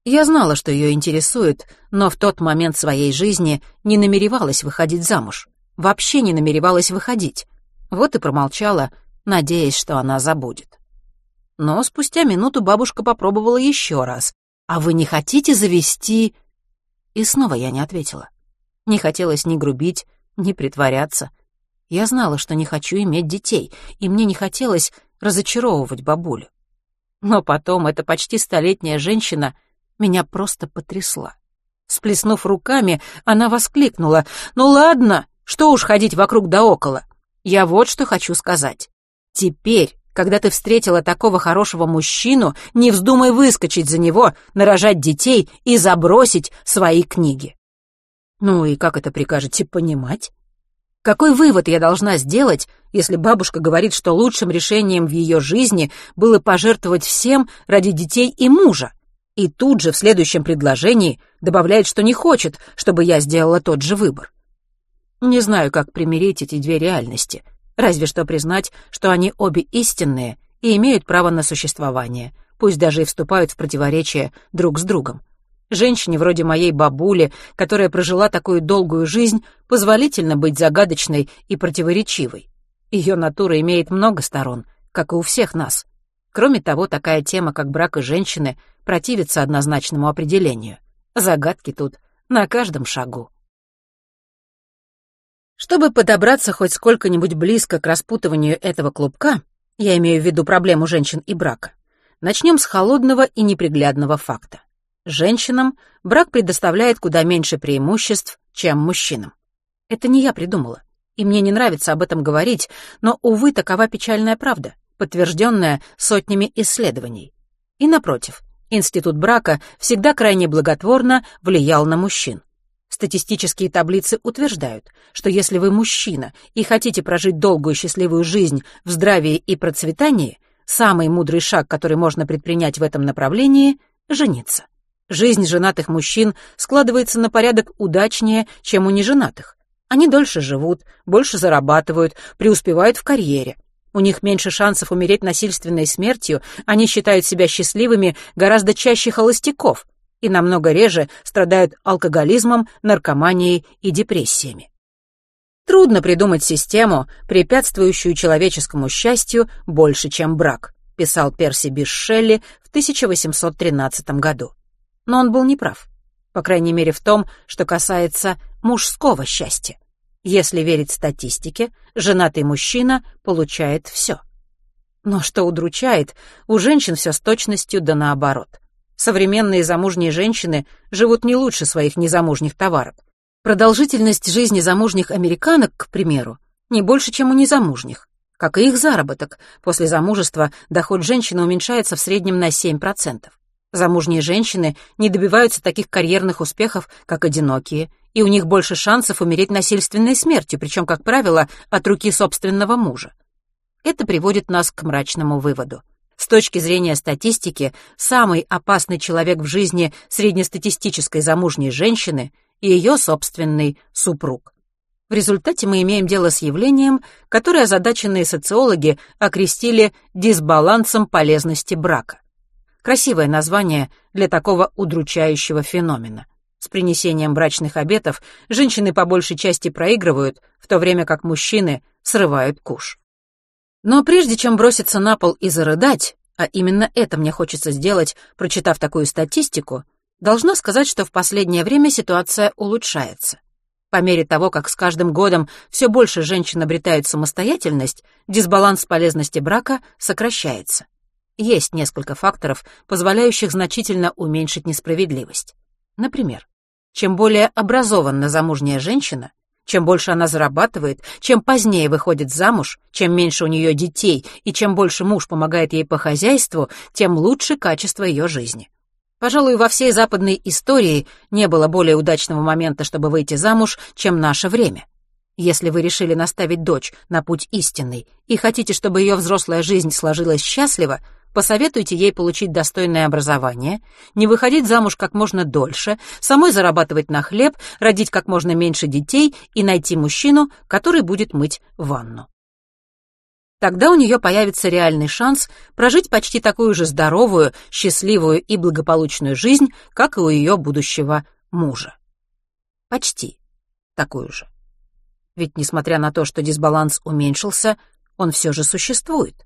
Я знала, что ее интересует, но в тот момент своей жизни не намеревалась выходить замуж. Вообще не намеревалась выходить. Вот и промолчала, надеясь, что она забудет. Но спустя минуту бабушка попробовала еще раз, «А вы не хотите завести...» И снова я не ответила. Не хотелось ни грубить, ни притворяться. Я знала, что не хочу иметь детей, и мне не хотелось разочаровывать бабулю. Но потом эта почти столетняя женщина меня просто потрясла. Сплеснув руками, она воскликнула. «Ну ладно, что уж ходить вокруг да около. Я вот что хочу сказать. Теперь когда ты встретила такого хорошего мужчину, не вздумай выскочить за него, нарожать детей и забросить свои книги. Ну и как это прикажете понимать? Какой вывод я должна сделать, если бабушка говорит, что лучшим решением в ее жизни было пожертвовать всем ради детей и мужа, и тут же в следующем предложении добавляет, что не хочет, чтобы я сделала тот же выбор? Не знаю, как примирить эти две реальности — Разве что признать, что они обе истинные и имеют право на существование, пусть даже и вступают в противоречие друг с другом. Женщине вроде моей бабули, которая прожила такую долгую жизнь, позволительно быть загадочной и противоречивой. Ее натура имеет много сторон, как и у всех нас. Кроме того, такая тема, как брак и женщины, противится однозначному определению. Загадки тут на каждом шагу. Чтобы подобраться хоть сколько-нибудь близко к распутыванию этого клубка, я имею в виду проблему женщин и брака, начнем с холодного и неприглядного факта. Женщинам брак предоставляет куда меньше преимуществ, чем мужчинам. Это не я придумала, и мне не нравится об этом говорить, но, увы, такова печальная правда, подтвержденная сотнями исследований. И напротив, институт брака всегда крайне благотворно влиял на мужчин. Статистические таблицы утверждают, что если вы мужчина и хотите прожить долгую счастливую жизнь в здравии и процветании, самый мудрый шаг, который можно предпринять в этом направлении — жениться. Жизнь женатых мужчин складывается на порядок удачнее, чем у неженатых. Они дольше живут, больше зарабатывают, преуспевают в карьере. У них меньше шансов умереть насильственной смертью, они считают себя счастливыми гораздо чаще холостяков — и намного реже страдают алкоголизмом, наркоманией и депрессиями. Трудно придумать систему, препятствующую человеческому счастью больше, чем брак, писал Перси Биш Шелли в 1813 году. Но он был неправ, по крайней мере в том, что касается мужского счастья. Если верить статистике, женатый мужчина получает все. Но что удручает, у женщин все с точностью да наоборот. Современные замужние женщины живут не лучше своих незамужних товарок. Продолжительность жизни замужних американок, к примеру, не больше, чем у незамужних. Как и их заработок. После замужества доход женщины уменьшается в среднем на 7%. Замужние женщины не добиваются таких карьерных успехов, как одинокие, и у них больше шансов умереть насильственной смертью, причем, как правило, от руки собственного мужа. Это приводит нас к мрачному выводу. С точки зрения статистики, самый опасный человек в жизни среднестатистической замужней женщины — ее собственный супруг. В результате мы имеем дело с явлением, которое озадаченные социологи окрестили дисбалансом полезности брака. Красивое название для такого удручающего феномена. С принесением брачных обетов женщины по большей части проигрывают, в то время как мужчины срывают куш. Но прежде чем броситься на пол и зарыдать, а именно это мне хочется сделать, прочитав такую статистику, должна сказать, что в последнее время ситуация улучшается. По мере того, как с каждым годом все больше женщин обретают самостоятельность, дисбаланс полезности брака сокращается. Есть несколько факторов, позволяющих значительно уменьшить несправедливость. Например, чем более образованна замужняя женщина, чем больше она зарабатывает, чем позднее выходит замуж, чем меньше у нее детей и чем больше муж помогает ей по хозяйству, тем лучше качество ее жизни. Пожалуй, во всей западной истории не было более удачного момента, чтобы выйти замуж, чем наше время. Если вы решили наставить дочь на путь истинный и хотите, чтобы ее взрослая жизнь сложилась счастливо, Посоветуйте ей получить достойное образование, не выходить замуж как можно дольше, самой зарабатывать на хлеб, родить как можно меньше детей и найти мужчину, который будет мыть ванну. Тогда у нее появится реальный шанс прожить почти такую же здоровую, счастливую и благополучную жизнь, как и у ее будущего мужа. Почти такую же. Ведь, несмотря на то, что дисбаланс уменьшился, он все же существует.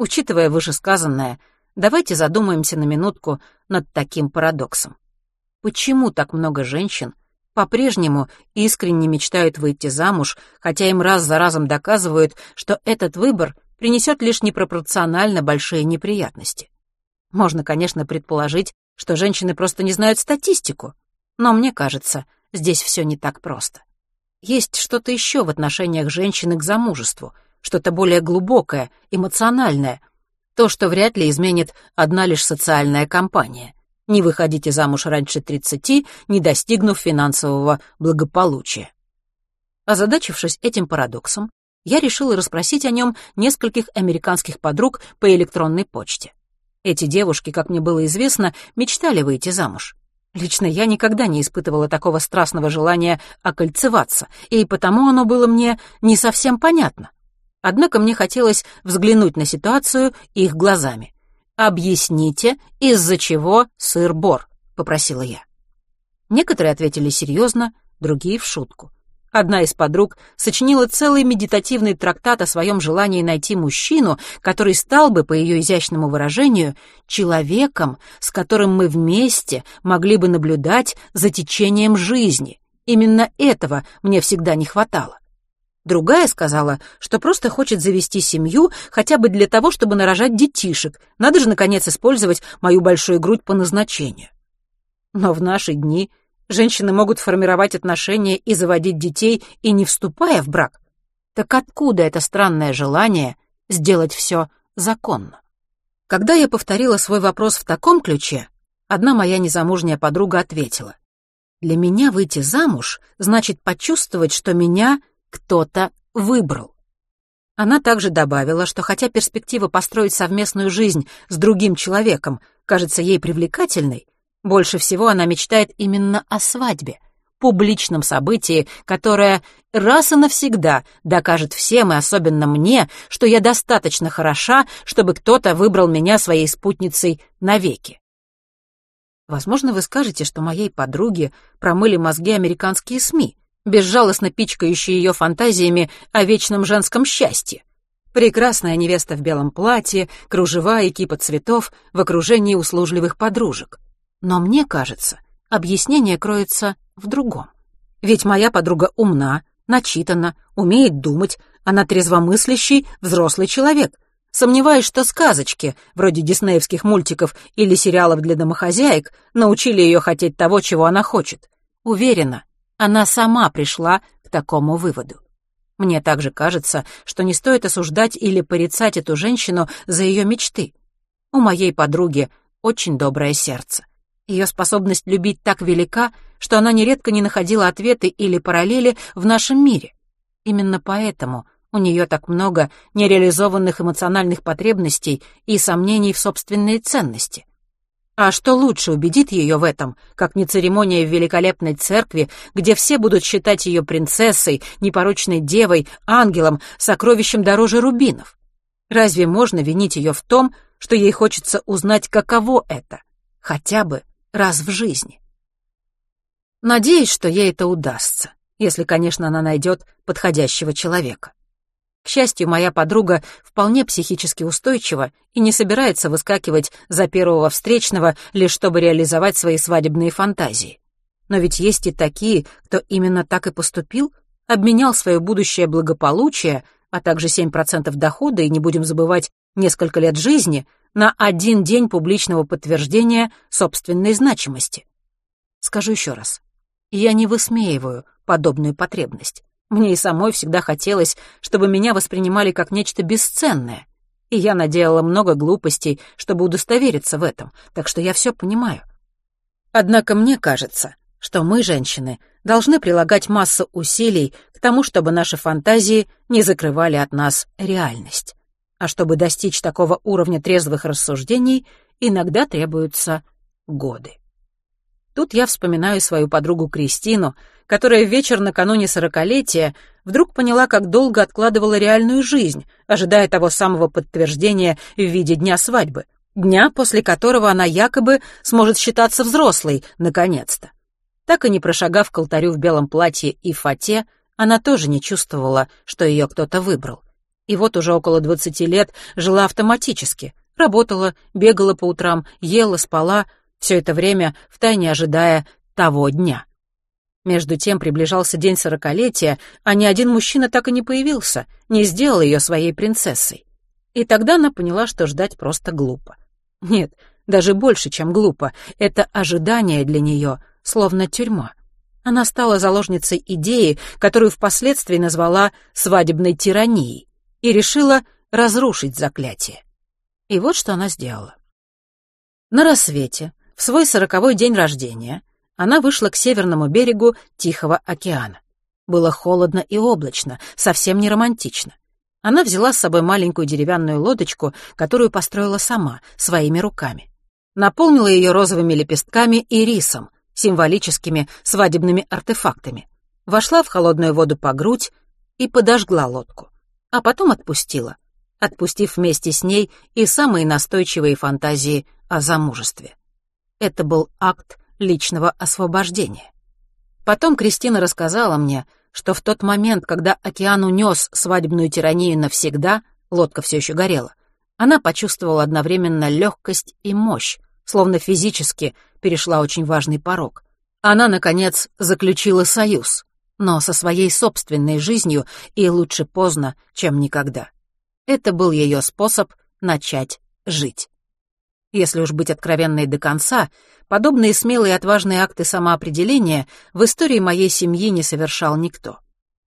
Учитывая вышесказанное, давайте задумаемся на минутку над таким парадоксом. Почему так много женщин по-прежнему искренне мечтают выйти замуж, хотя им раз за разом доказывают, что этот выбор принесет лишь непропорционально большие неприятности? Можно, конечно, предположить, что женщины просто не знают статистику, но мне кажется, здесь все не так просто. Есть что-то еще в отношениях женщины к замужеству — что-то более глубокое, эмоциональное, то, что вряд ли изменит одна лишь социальная компания. Не выходите замуж раньше 30, не достигнув финансового благополучия. Озадачившись этим парадоксом, я решила расспросить о нем нескольких американских подруг по электронной почте. Эти девушки, как мне было известно, мечтали выйти замуж. Лично я никогда не испытывала такого страстного желания окольцеваться, и потому оно было мне не совсем понятно. Однако мне хотелось взглянуть на ситуацию их глазами. «Объясните, из-за чего сыр-бор?» — попросила я. Некоторые ответили серьезно, другие — в шутку. Одна из подруг сочинила целый медитативный трактат о своем желании найти мужчину, который стал бы, по ее изящному выражению, человеком, с которым мы вместе могли бы наблюдать за течением жизни. Именно этого мне всегда не хватало. Другая сказала, что просто хочет завести семью хотя бы для того, чтобы нарожать детишек. Надо же, наконец, использовать мою большую грудь по назначению. Но в наши дни женщины могут формировать отношения и заводить детей, и не вступая в брак. Так откуда это странное желание сделать все законно? Когда я повторила свой вопрос в таком ключе, одна моя незамужняя подруга ответила. «Для меня выйти замуж значит почувствовать, что меня кто-то выбрал. Она также добавила, что хотя перспектива построить совместную жизнь с другим человеком кажется ей привлекательной, больше всего она мечтает именно о свадьбе, публичном событии, которое раз и навсегда докажет всем, и особенно мне, что я достаточно хороша, чтобы кто-то выбрал меня своей спутницей навеки. Возможно, вы скажете, что моей подруге промыли мозги американские СМИ, безжалостно пичкающий ее фантазиями о вечном женском счастье. Прекрасная невеста в белом платье, кружева и кипа цветов в окружении услужливых подружек. Но мне кажется, объяснение кроется в другом. Ведь моя подруга умна, начитана, умеет думать, она трезвомыслящий взрослый человек. Сомневаюсь, что сказочки, вроде диснеевских мультиков или сериалов для домохозяек, научили ее хотеть того, чего она хочет. Уверена, она сама пришла к такому выводу. Мне также кажется, что не стоит осуждать или порицать эту женщину за ее мечты. У моей подруги очень доброе сердце. Ее способность любить так велика, что она нередко не находила ответы или параллели в нашем мире. Именно поэтому у нее так много нереализованных эмоциональных потребностей и сомнений в собственной ценности. А что лучше убедит ее в этом, как не церемония в великолепной церкви, где все будут считать ее принцессой, непорочной девой, ангелом, сокровищем дороже рубинов? Разве можно винить ее в том, что ей хочется узнать, каково это, хотя бы раз в жизни? Надеюсь, что ей это удастся, если, конечно, она найдет подходящего человека. К счастью, моя подруга вполне психически устойчива и не собирается выскакивать за первого встречного, лишь чтобы реализовать свои свадебные фантазии. Но ведь есть и такие, кто именно так и поступил, обменял свое будущее благополучие, а также 7% дохода, и не будем забывать несколько лет жизни, на один день публичного подтверждения собственной значимости. Скажу еще раз, я не высмеиваю подобную потребность. Мне и самой всегда хотелось, чтобы меня воспринимали как нечто бесценное. И я наделала много глупостей, чтобы удостовериться в этом, так что я все понимаю. Однако мне кажется, что мы, женщины, должны прилагать массу усилий к тому, чтобы наши фантазии не закрывали от нас реальность. А чтобы достичь такого уровня трезвых рассуждений, иногда требуются годы. Тут я вспоминаю свою подругу Кристину, которая вечер накануне сорокалетия вдруг поняла, как долго откладывала реальную жизнь, ожидая того самого подтверждения в виде дня свадьбы, дня, после которого она якобы сможет считаться взрослой, наконец-то. Так и не прошагав к алтарю в белом платье и фате, она тоже не чувствовала, что ее кто-то выбрал. И вот уже около двадцати лет жила автоматически, работала, бегала по утрам, ела, спала, все это время втайне ожидая того дня. Между тем приближался день сорокалетия, а ни один мужчина так и не появился, не сделал ее своей принцессой. И тогда она поняла, что ждать просто глупо. Нет, даже больше, чем глупо, это ожидание для нее словно тюрьма. Она стала заложницей идеи, которую впоследствии назвала свадебной тиранией, и решила разрушить заклятие. И вот что она сделала. На рассвете, в свой сороковой день рождения она вышла к северному берегу Тихого океана. Было холодно и облачно, совсем не романтично. Она взяла с собой маленькую деревянную лодочку, которую построила сама, своими руками. Наполнила ее розовыми лепестками и рисом, символическими свадебными артефактами. Вошла в холодную воду по грудь и подожгла лодку. А потом отпустила, отпустив вместе с ней и самые настойчивые фантазии о замужестве. Это был акт личного освобождения. Потом Кристина рассказала мне, что в тот момент, когда океан унес свадебную тиранию навсегда, лодка все еще горела, она почувствовала одновременно легкость и мощь, словно физически перешла очень важный порог. Она, наконец, заключила союз, но со своей собственной жизнью и лучше поздно, чем никогда. Это был ее способ начать жить. Если уж быть откровенной до конца, подобные смелые и отважные акты самоопределения в истории моей семьи не совершал никто.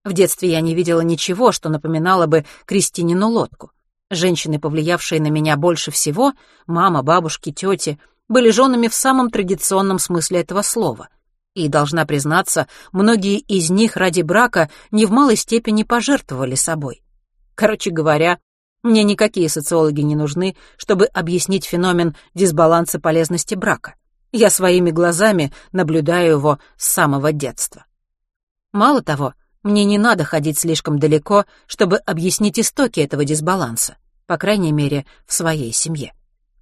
В детстве я не видела ничего, что напоминало бы Кристинину лодку. Женщины, повлиявшие на меня больше всего, мама, бабушки, тети, были женами в самом традиционном смысле этого слова. И, должна признаться, многие из них ради брака не в малой степени пожертвовали собой. Короче говоря, мне никакие социологи не нужны, чтобы объяснить феномен дисбаланса полезности брака. Я своими глазами наблюдаю его с самого детства. Мало того, мне не надо ходить слишком далеко, чтобы объяснить истоки этого дисбаланса, по крайней мере, в своей семье.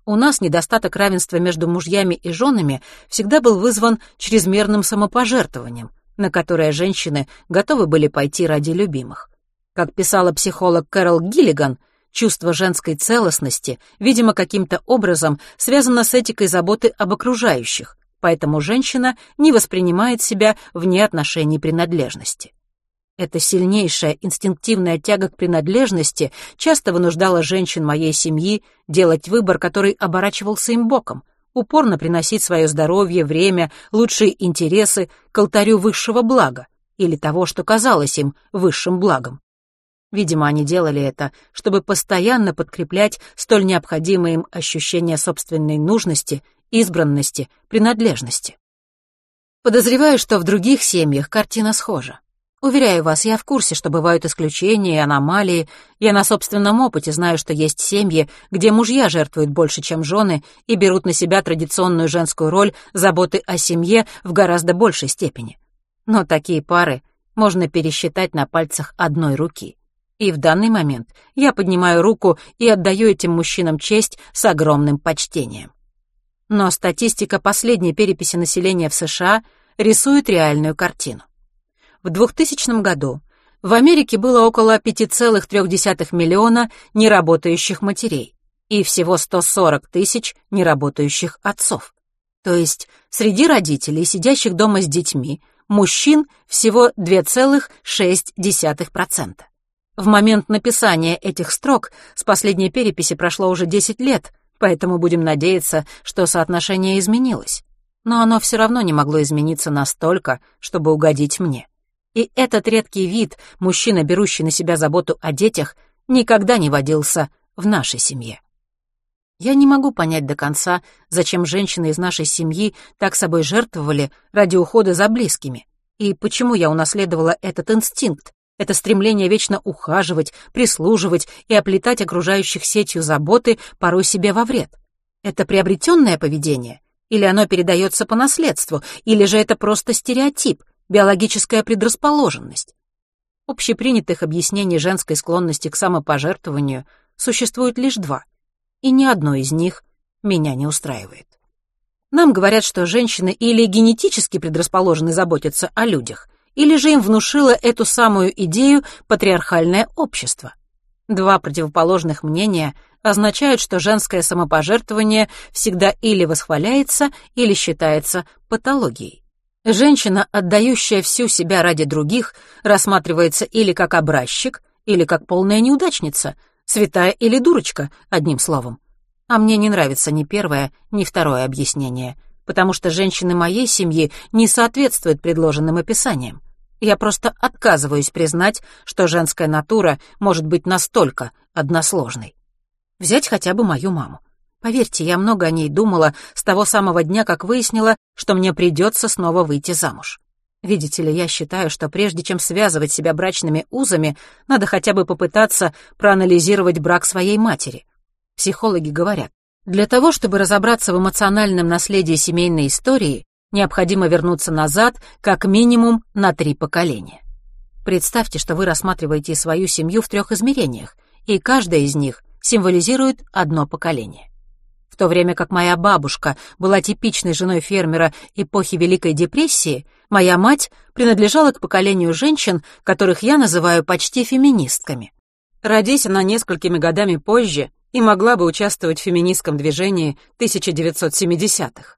У нас недостаток равенства между мужьями и женами всегда был вызван чрезмерным самопожертвованием, на которое женщины готовы были пойти ради любимых. Как писала психолог Кэрол Гиллиган, Чувство женской целостности, видимо, каким-то образом связано с этикой заботы об окружающих, поэтому женщина не воспринимает себя вне отношений принадлежности. Эта сильнейшая инстинктивная тяга к принадлежности часто вынуждала женщин моей семьи делать выбор, который оборачивался им боком, упорно приносить свое здоровье, время, лучшие интересы к алтарю высшего блага или того, что казалось им высшим благом. Видимо, они делали это, чтобы постоянно подкреплять столь необходимые им ощущения собственной нужности, избранности, принадлежности. Подозреваю, что в других семьях картина схожа. Уверяю вас, я в курсе, что бывают исключения и аномалии. Я на собственном опыте знаю, что есть семьи, где мужья жертвуют больше, чем жены, и берут на себя традиционную женскую роль заботы о семье в гораздо большей степени. Но такие пары можно пересчитать на пальцах одной руки. И в данный момент я поднимаю руку и отдаю этим мужчинам честь с огромным почтением. Но статистика последней переписи населения в США рисует реальную картину. В 2000 году в Америке было около 5,3 миллиона неработающих матерей и всего 140 тысяч неработающих отцов. То есть среди родителей, сидящих дома с детьми, мужчин всего 2,6%. В момент написания этих строк с последней переписи прошло уже 10 лет, поэтому будем надеяться, что соотношение изменилось. Но оно все равно не могло измениться настолько, чтобы угодить мне. И этот редкий вид, мужчина, берущий на себя заботу о детях, никогда не водился в нашей семье. Я не могу понять до конца, зачем женщины из нашей семьи так собой жертвовали ради ухода за близкими, и почему я унаследовала этот инстинкт, это стремление вечно ухаживать, прислуживать и оплетать окружающих сетью заботы порой себе во вред. Это приобретенное поведение? Или оно передается по наследству? Или же это просто стереотип, биологическая предрасположенность. Общепринятых объяснений женской склонности к самопожертвованию существует лишь два, и ни одно из них меня не устраивает. Нам говорят, что женщины или генетически предрасположены заботиться о людях, или же им внушило эту самую идею патриархальное общество. Два противоположных мнения означают, что женское самопожертвование всегда или восхваляется, или считается патологией. Женщина, отдающая всю себя ради других, рассматривается или как образчик, или как полная неудачница, святая или дурочка, одним словом. А мне не нравится ни первое, ни второе объяснение, потому что женщины моей семьи не соответствуют предложенным описаниям. Я просто отказываюсь признать, что женская натура может быть настолько односложной. Взять хотя бы мою маму. Поверьте, я много о ней думала с того самого дня, как выяснила, что мне придется снова выйти замуж. Видите ли, я считаю, что прежде чем связывать себя брачными узами, надо хотя бы попытаться проанализировать брак своей матери. Психологи говорят, для того, чтобы разобраться в эмоциональном наследии семейной истории, необходимо вернуться назад как минимум на три поколения. Представьте, что вы рассматриваете свою семью в трех измерениях, и каждое из них символизирует одно поколение. В то время как моя бабушка была типичной женой фермера эпохи Великой депрессии, моя мать принадлежала к поколению женщин, которых я называю почти феминистками. Родись она несколькими годами позже и могла бы участвовать в феминистском движении 1970-х.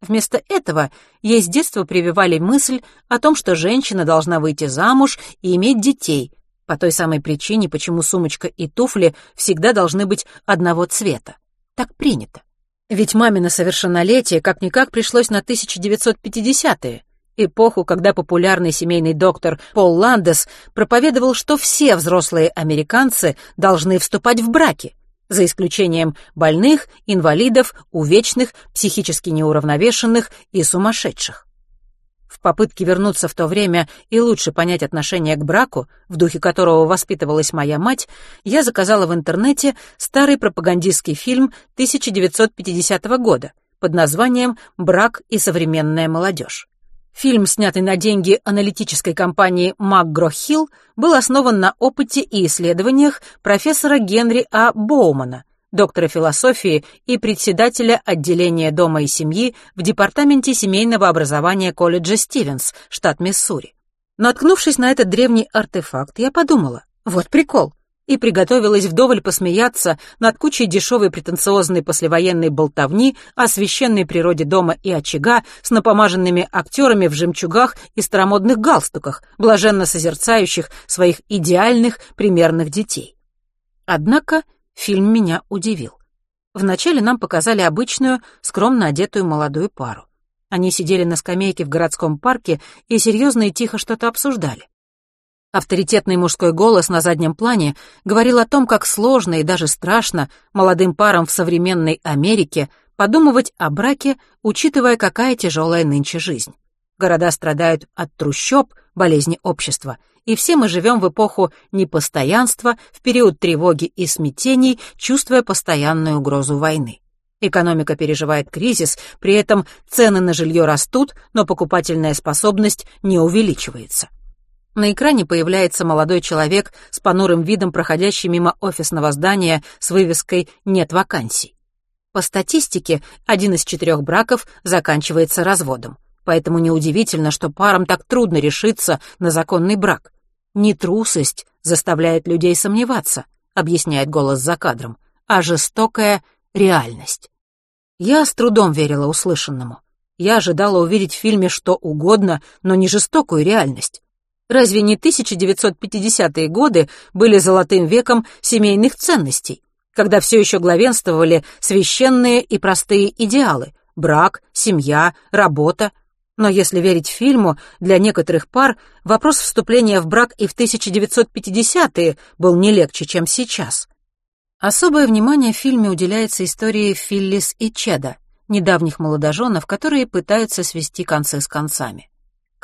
Вместо этого ей с детства прививали мысль о том, что женщина должна выйти замуж и иметь детей, по той самой причине, почему сумочка и туфли всегда должны быть одного цвета. Так принято. Ведь мамино совершеннолетие как-никак пришлось на 1950-е, эпоху, когда популярный семейный доктор Пол Ландес проповедовал, что все взрослые американцы должны вступать в браки, за исключением больных, инвалидов, увечных, психически неуравновешенных и сумасшедших. В попытке вернуться в то время и лучше понять отношение к браку, в духе которого воспитывалась моя мать, я заказала в интернете старый пропагандистский фильм 1950 года под названием «Брак и современная молодежь». Фильм, снятый на деньги аналитической компании МакГро-Хилл, был основан на опыте и исследованиях профессора Генри А. Боумана – доктора философии и председателя отделения дома и семьи в Департаменте семейного образования колледжа Стивенс, штат Миссури. Наткнувшись на этот древний артефакт, я подумала, вот прикол. И приготовилась вдоволь посмеяться над кучей дешевой претенциозной послевоенной болтовни о священной природе дома и очага с напомаженными актерами в жемчугах и старомодных галстуках, блаженно созерцающих своих идеальных примерных детей. Однако фильм меня удивил. Вначале нам показали обычную, скромно одетую молодую пару. Они сидели на скамейке в городском парке и серьезно и тихо что-то обсуждали. Авторитетный мужской голос на заднем плане говорил о том, как сложно и даже страшно молодым парам в современной Америке подумывать о браке, учитывая, какая тяжелая нынче жизнь. Города страдают от трущоб, болезни общества, и все мы живем в эпоху непостоянства, в период тревоги и смятений, чувствуя постоянную угрозу войны. Экономика переживает кризис, при этом цены на жилье растут, но покупательная способность не увеличивается. На экране появляется молодой человек с понурым видом, проходящий мимо офисного здания с вывеской «Нет вакансий». По статистике, один из четырех браков заканчивается разводом, поэтому неудивительно, что парам так трудно решиться на законный брак. Не трусость заставляет людей сомневаться, объясняет голос за кадром, а жестокая реальность. Я с трудом верила услышанному. Я ожидала увидеть в фильме что угодно, но не жестокую реальность. Разве не 1950-е годы были золотым веком семейных ценностей, когда все еще главенствовали священные и простые идеалы — брак, семья, работа? Но если верить фильму, для некоторых пар вопрос вступления в брак и в 1950-е был не легче, чем сейчас. Особое внимание в фильме уделяется истории Филлис и Чеда, недавних молодоженов, которые пытаются свести концы с концами.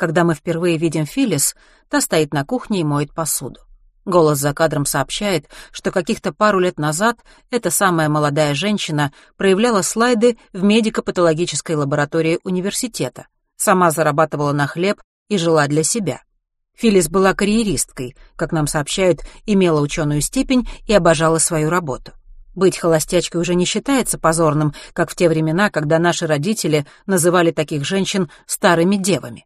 Когда мы впервые видим Филлис, та стоит на кухне и моет посуду. Голос за кадром сообщает, что каких-то пару лет назад эта самая молодая женщина проявляла слайды в медико-патологической лаборатории университета, сама зарабатывала на хлеб и жила для себя. Филлис была карьеристкой, как нам сообщают, имела ученую степень и обожала свою работу. Быть холостячкой уже не считается позорным, как в те времена, когда наши родители называли таких женщин старыми девами.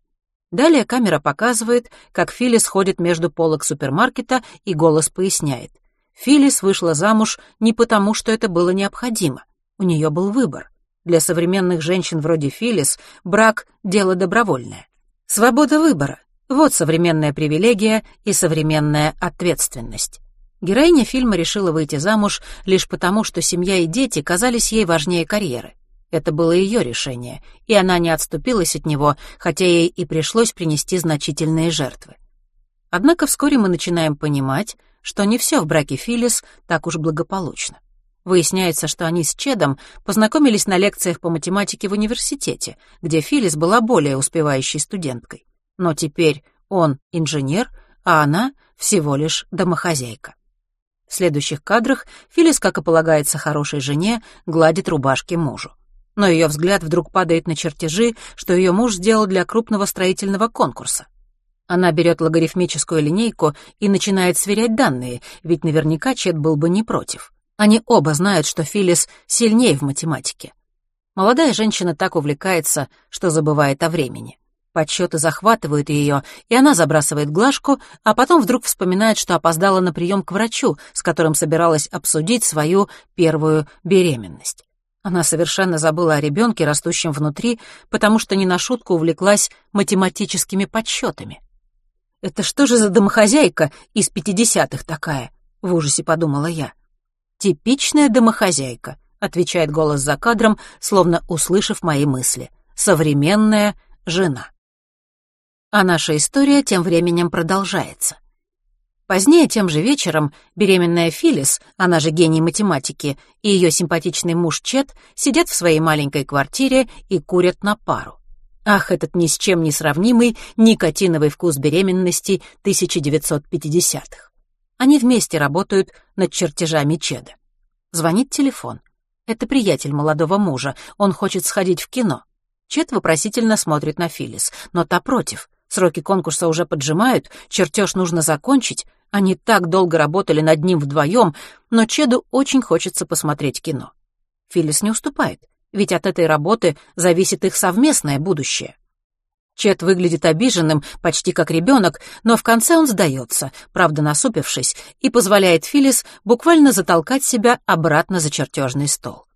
Далее камера показывает, как Филлис ходит между полок супермаркета, и голос поясняет. Филлис вышла замуж не потому, что это было необходимо. У нее был выбор. Для современных женщин вроде Филлис брак — дело добровольное. Свобода выбора — вот современная привилегия и современная ответственность. Героиня фильма решила выйти замуж лишь потому, что семья и дети казались ей важнее карьеры. Это было ее решение, и она не отступилась от него, хотя ей и пришлось принести значительные жертвы. Однако вскоре мы начинаем понимать, что не все в браке Филлис так уж благополучно. Выясняется, что они с Чедом познакомились на лекциях по математике в университете, где Филлис была более успевающей студенткой. Но теперь он инженер, а она всего лишь домохозяйка. В следующих кадрах Филлис, как и полагается хорошей жене, гладит рубашки мужу но ее взгляд вдруг падает на чертежи, что ее муж сделал для крупного строительного конкурса. Она берет логарифмическую линейку и начинает сверять данные, ведь наверняка Чет был бы не против. Они оба знают, что Филлис сильнее в математике. Молодая женщина так увлекается, что забывает о времени. Подсчеты захватывают ее, и она забрасывает глажку, а потом вдруг вспоминает, что опоздала на прием к врачу, с которым собиралась обсудить свою первую беременность. Она совершенно забыла о ребенке, растущем внутри, потому что не на шутку увлеклась математическими подсчетами. «Это что же за домохозяйка из пятидесятых такая?» — в ужасе подумала я. «Типичная домохозяйка», — отвечает голос за кадром, словно услышав мои мысли. «Современная жена». А наша история тем временем продолжается. Позднее, тем же вечером, беременная Филис, она же гений математики, и ее симпатичный муж Чет сидят в своей маленькой квартире и курят на пару. Ах, этот ни с чем не сравнимый никотиновый вкус беременности 1950-х. Они вместе работают над чертежами Чеда. Звонит телефон. Это приятель молодого мужа, он хочет сходить в кино. Чет вопросительно смотрит на Филис, но та против. Сроки конкурса уже поджимают, чертеж нужно закончить. Они так долго работали над ним вдвоем, но Чеду очень хочется посмотреть кино. Филлис не уступает, ведь от этой работы зависит их совместное будущее. Чет выглядит обиженным, почти как ребенок, но в конце он сдается, правда насупившись, и позволяет Филлис буквально затолкать себя обратно за чертежный стол.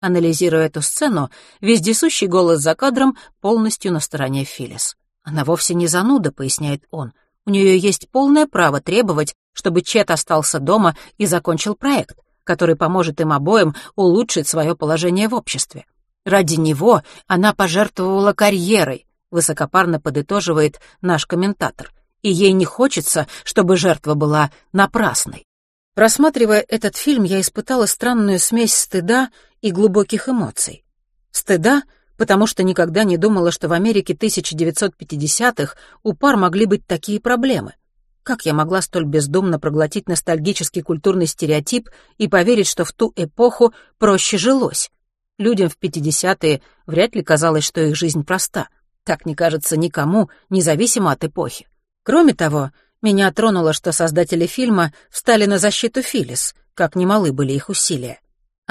Анализируя эту сцену, вездесущий голос за кадром полностью на стороне Филлис. «Она вовсе не зануда», — поясняет он. «У нее есть полное право требовать, чтобы Чет остался дома и закончил проект, который поможет им обоим улучшить свое положение в обществе. Ради него она пожертвовала карьерой, высокопарно подытоживает наш комментатор, и ей не хочется, чтобы жертва была напрасной. Просматривая этот фильм, я испытала странную смесь стыда и глубоких эмоций. Стыда, потому что никогда не думала, что в Америке 1950-х у пар могли быть такие проблемы. Как я могла столь бездумно проглотить ностальгический культурный стереотип и поверить, что в ту эпоху проще жилось? Людям в 50-е вряд ли казалось, что их жизнь проста — так не кажется никому, независимо от эпохи. Кроме того, меня тронуло, что создатели фильма встали на защиту Филлис, как немалы были их усилия.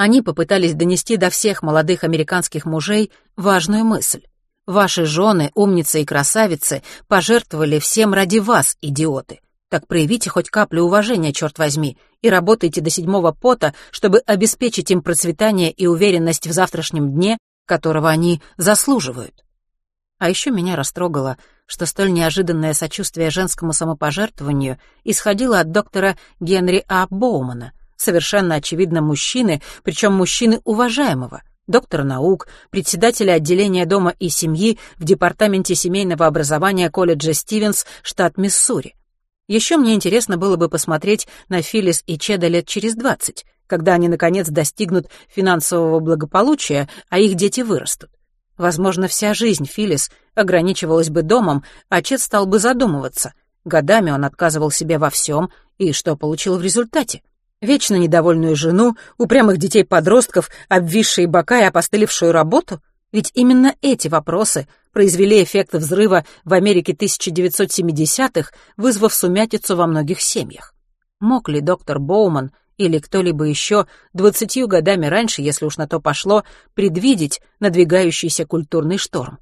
Они попытались донести до всех молодых американских мужей важную мысль. Ваши жены, умницы и красавицы, пожертвовали всем ради вас, идиоты. Так проявите хоть каплю уважения, черт возьми, и работайте до седьмого пота, чтобы обеспечить им процветание и уверенность в завтрашнем дне, которого они заслуживают. А еще меня растрогало, что столь неожиданное сочувствие женскому самопожертвованию исходило от доктора Генри А. Боумана, совершенно очевидно мужчины, причем мужчины уважаемого, доктора наук, председателя отделения дома и семьи в Департаменте семейного образования колледжа Стивенс, штат Миссури. Еще мне интересно было бы посмотреть на Филлис и Чеда лет через двадцать, когда они, наконец, достигнут финансового благополучия, а их дети вырастут. Возможно, вся жизнь Филлис ограничивалась бы домом, а Чет стал бы задумываться. Годами он отказывал себе во всем, и что получил в результате? Вечно недовольную жену, упрямых детей-подростков, обвисшие бока и опостылевшую работу? Ведь именно эти вопросы произвели эффект взрыва в Америке 1970-х, вызвав сумятицу во многих семьях. Мог ли доктор Боуман или кто-либо еще двадцатью годами раньше, если уж на то пошло, предвидеть надвигающийся культурный шторм.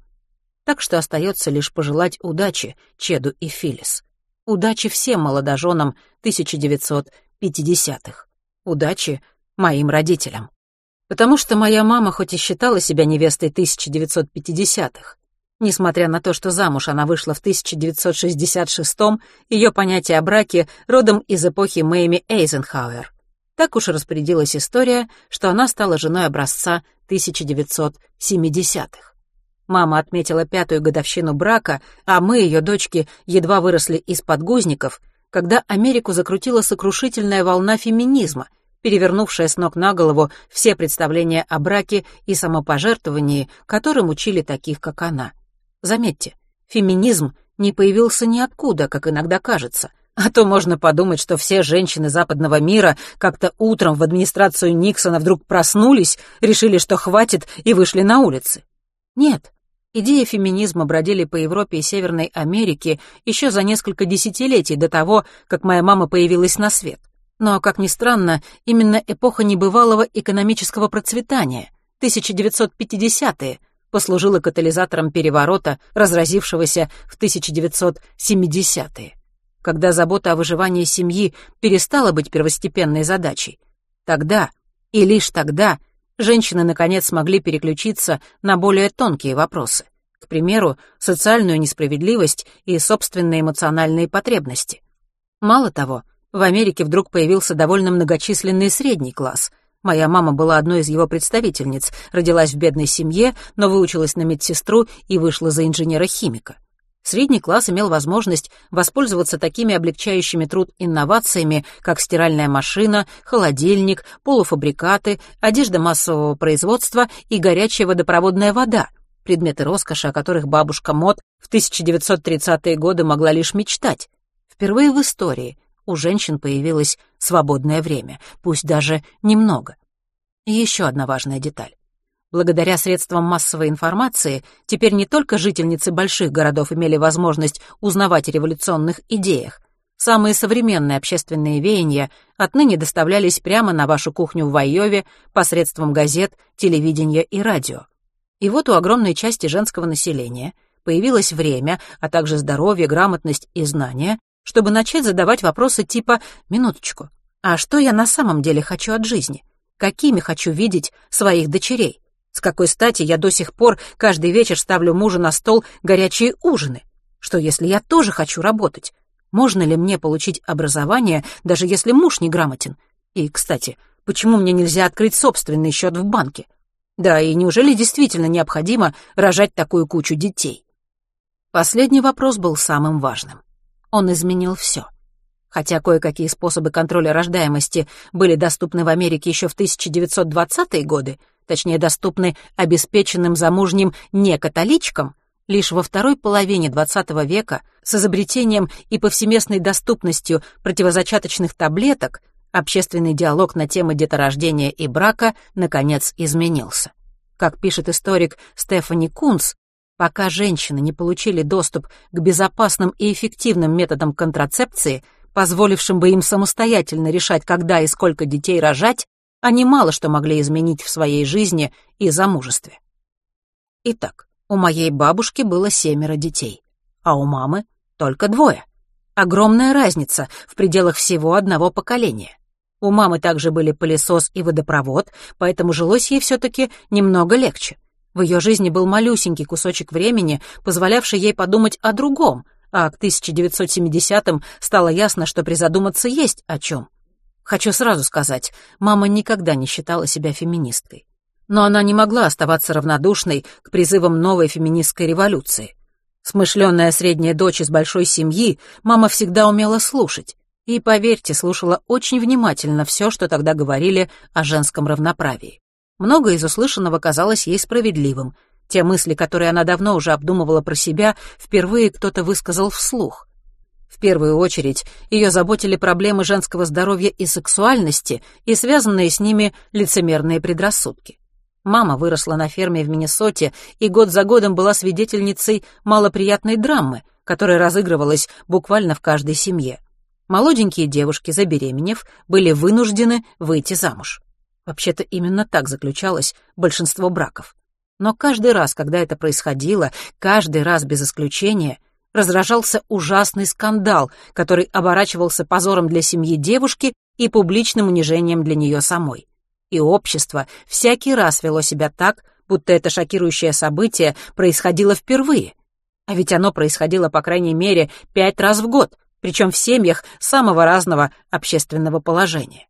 Так что остается лишь пожелать удачи Чеду и Филлис. Удачи всем молодоженам 1950-х. Удачи моим родителям. Потому что моя мама хоть и считала себя невестой 1950-х, Несмотря на то, что замуж она вышла в 1966-м, ее понятие о браке родом из эпохи Мэйми Эйзенхауэр. Так уж распорядилась история, что она стала женой образца 1970-х. Мама отметила пятую годовщину брака, а мы, ее дочки, едва выросли из подгузников, когда Америку закрутила сокрушительная волна феминизма, перевернувшая с ног на голову все представления о браке и самопожертвовании, которым учили таких, как она. Заметьте, феминизм не появился ниоткуда, как иногда кажется, а то можно подумать, что все женщины западного мира как-то утром в администрацию Никсона вдруг проснулись, решили, что хватит, и вышли на улицы. Нет, идеи феминизма бродили по Европе и Северной Америке еще за несколько десятилетий до того, как моя мама появилась на свет. Но, как ни странно, именно эпоха небывалого экономического процветания, 1950-е, послужила катализатором переворота, разразившегося в 1970-е когда забота о выживании семьи перестала быть первостепенной задачей. Тогда, и лишь тогда, женщины наконец смогли переключиться на более тонкие вопросы. К примеру, социальную несправедливость и собственные эмоциональные потребности. Мало того, в Америке вдруг появился довольно многочисленный средний класс. Моя мама была одной из его представительниц, родилась в бедной семье, но выучилась на медсестру и вышла за инженера-химика. Средний класс имел возможность воспользоваться такими облегчающими труд инновациями, как стиральная машина, холодильник, полуфабрикаты, одежда массового производства и горячая водопроводная вода, предметы роскоши, о которых бабушка Мот в 1930-е годы могла лишь мечтать. Впервые в истории у женщин появилось свободное время, пусть даже немного. И еще одна важная деталь. Благодаря средствам массовой информации теперь не только жительницы больших городов имели возможность узнавать о революционных идеях. Самые современные общественные веяния отныне доставлялись прямо на вашу кухню в Вайове посредством газет, телевидения и радио. И вот у огромной части женского населения появилось время, а также здоровье, грамотность и знания, чтобы начать задавать вопросы типа «минуточку, а что я на самом деле хочу от жизни? Какими хочу видеть своих дочерей? С какой стати я до сих пор каждый вечер ставлю мужу на стол горячие ужины? Что если я тоже хочу работать? Можно ли мне получить образование, даже если муж неграмотен? И, кстати, почему мне нельзя открыть собственный счет в банке? Да, и неужели действительно необходимо рожать такую кучу детей? Последний вопрос был самым важным. Он изменил все. Хотя кое-какие способы контроля рождаемости были доступны в Америке еще в 1920-е годы, точнее, доступны обеспеченным замужним некатоличкам, лишь во второй половине XX века с изобретением и повсеместной доступностью противозачаточных таблеток общественный диалог на темы деторождения и брака наконец изменился. Как пишет историк Стефани Кунц, пока женщины не получили доступ к безопасным и эффективным методам контрацепции, позволившим бы им самостоятельно решать, когда и сколько детей рожать, они мало что могли изменить в своей жизни и замужестве. Итак, у моей бабушки было семеро детей, а у мамы только двое. Огромная разница в пределах всего одного поколения. У мамы также были пылесос и водопровод, поэтому жилось ей все-таки немного легче. В ее жизни был малюсенький кусочек времени, позволявший ей подумать о другом, а к 1970-м стало ясно, что призадуматься есть о чем. Хочу сразу сказать, мама никогда не считала себя феминисткой. Но она не могла оставаться равнодушной к призывам новой феминистской революции. Смышленная средняя дочь из большой семьи, мама всегда умела слушать. И, поверьте, слушала очень внимательно все, что тогда говорили о женском равноправии. Многое из услышанного казалось ей справедливым. Те мысли, которые она давно уже обдумывала про себя, впервые кто-то высказал вслух. В первую очередь ее заботили проблемы женского здоровья и сексуальности и связанные с ними лицемерные предрассудки. Мама выросла на ферме в Миннесоте и год за годом была свидетельницей малоприятной драмы, которая разыгрывалась буквально в каждой семье. Молоденькие девушки, забеременев, были вынуждены выйти замуж. Вообще-то именно так заключалось большинство браков. Но каждый раз, когда это происходило, каждый раз без исключения — разражался ужасный скандал, который оборачивался позором для семьи девушки и публичным унижением для нее самой. И общество всякий раз вело себя так, будто это шокирующее событие происходило впервые. А ведь оно происходило, по крайней мере, пять раз в год, причем в семьях самого разного общественного положения.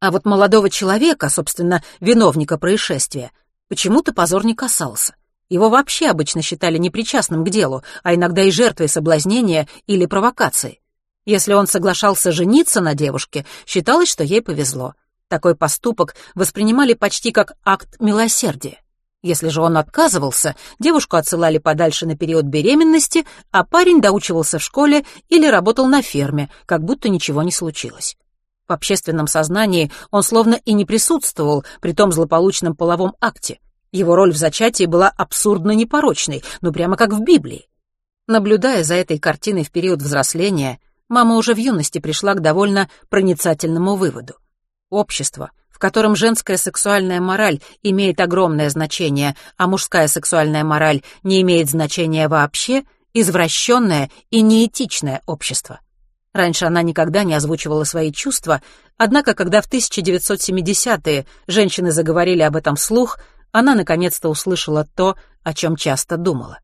А вот молодого человека, собственно, виновника происшествия, почему-то позор не касался — его вообще обычно считали непричастным к делу, а иногда и жертвой соблазнения или провокации. Если он соглашался жениться на девушке, считалось, что ей повезло. Такой поступок воспринимали почти как акт милосердия. Если же он отказывался, девушку отсылали подальше на период беременности, а парень доучивался в школе или работал на ферме, как будто ничего не случилось. В общественном сознании он словно и не присутствовал при том злополучном половом акте. Его роль в зачатии была абсурдно непорочной, ну прямо как в Библии. Наблюдая за этой картиной в период взросления, мама уже в юности пришла к довольно проницательному выводу. Общество, в котором женская сексуальная мораль имеет огромное значение, а мужская сексуальная мораль не имеет значения вообще, извращенное и неэтичное общество. Раньше она никогда не озвучивала свои чувства, однако когда в 1970-е женщины заговорили об этом вслух — она наконец-то услышала то, о чем часто думала.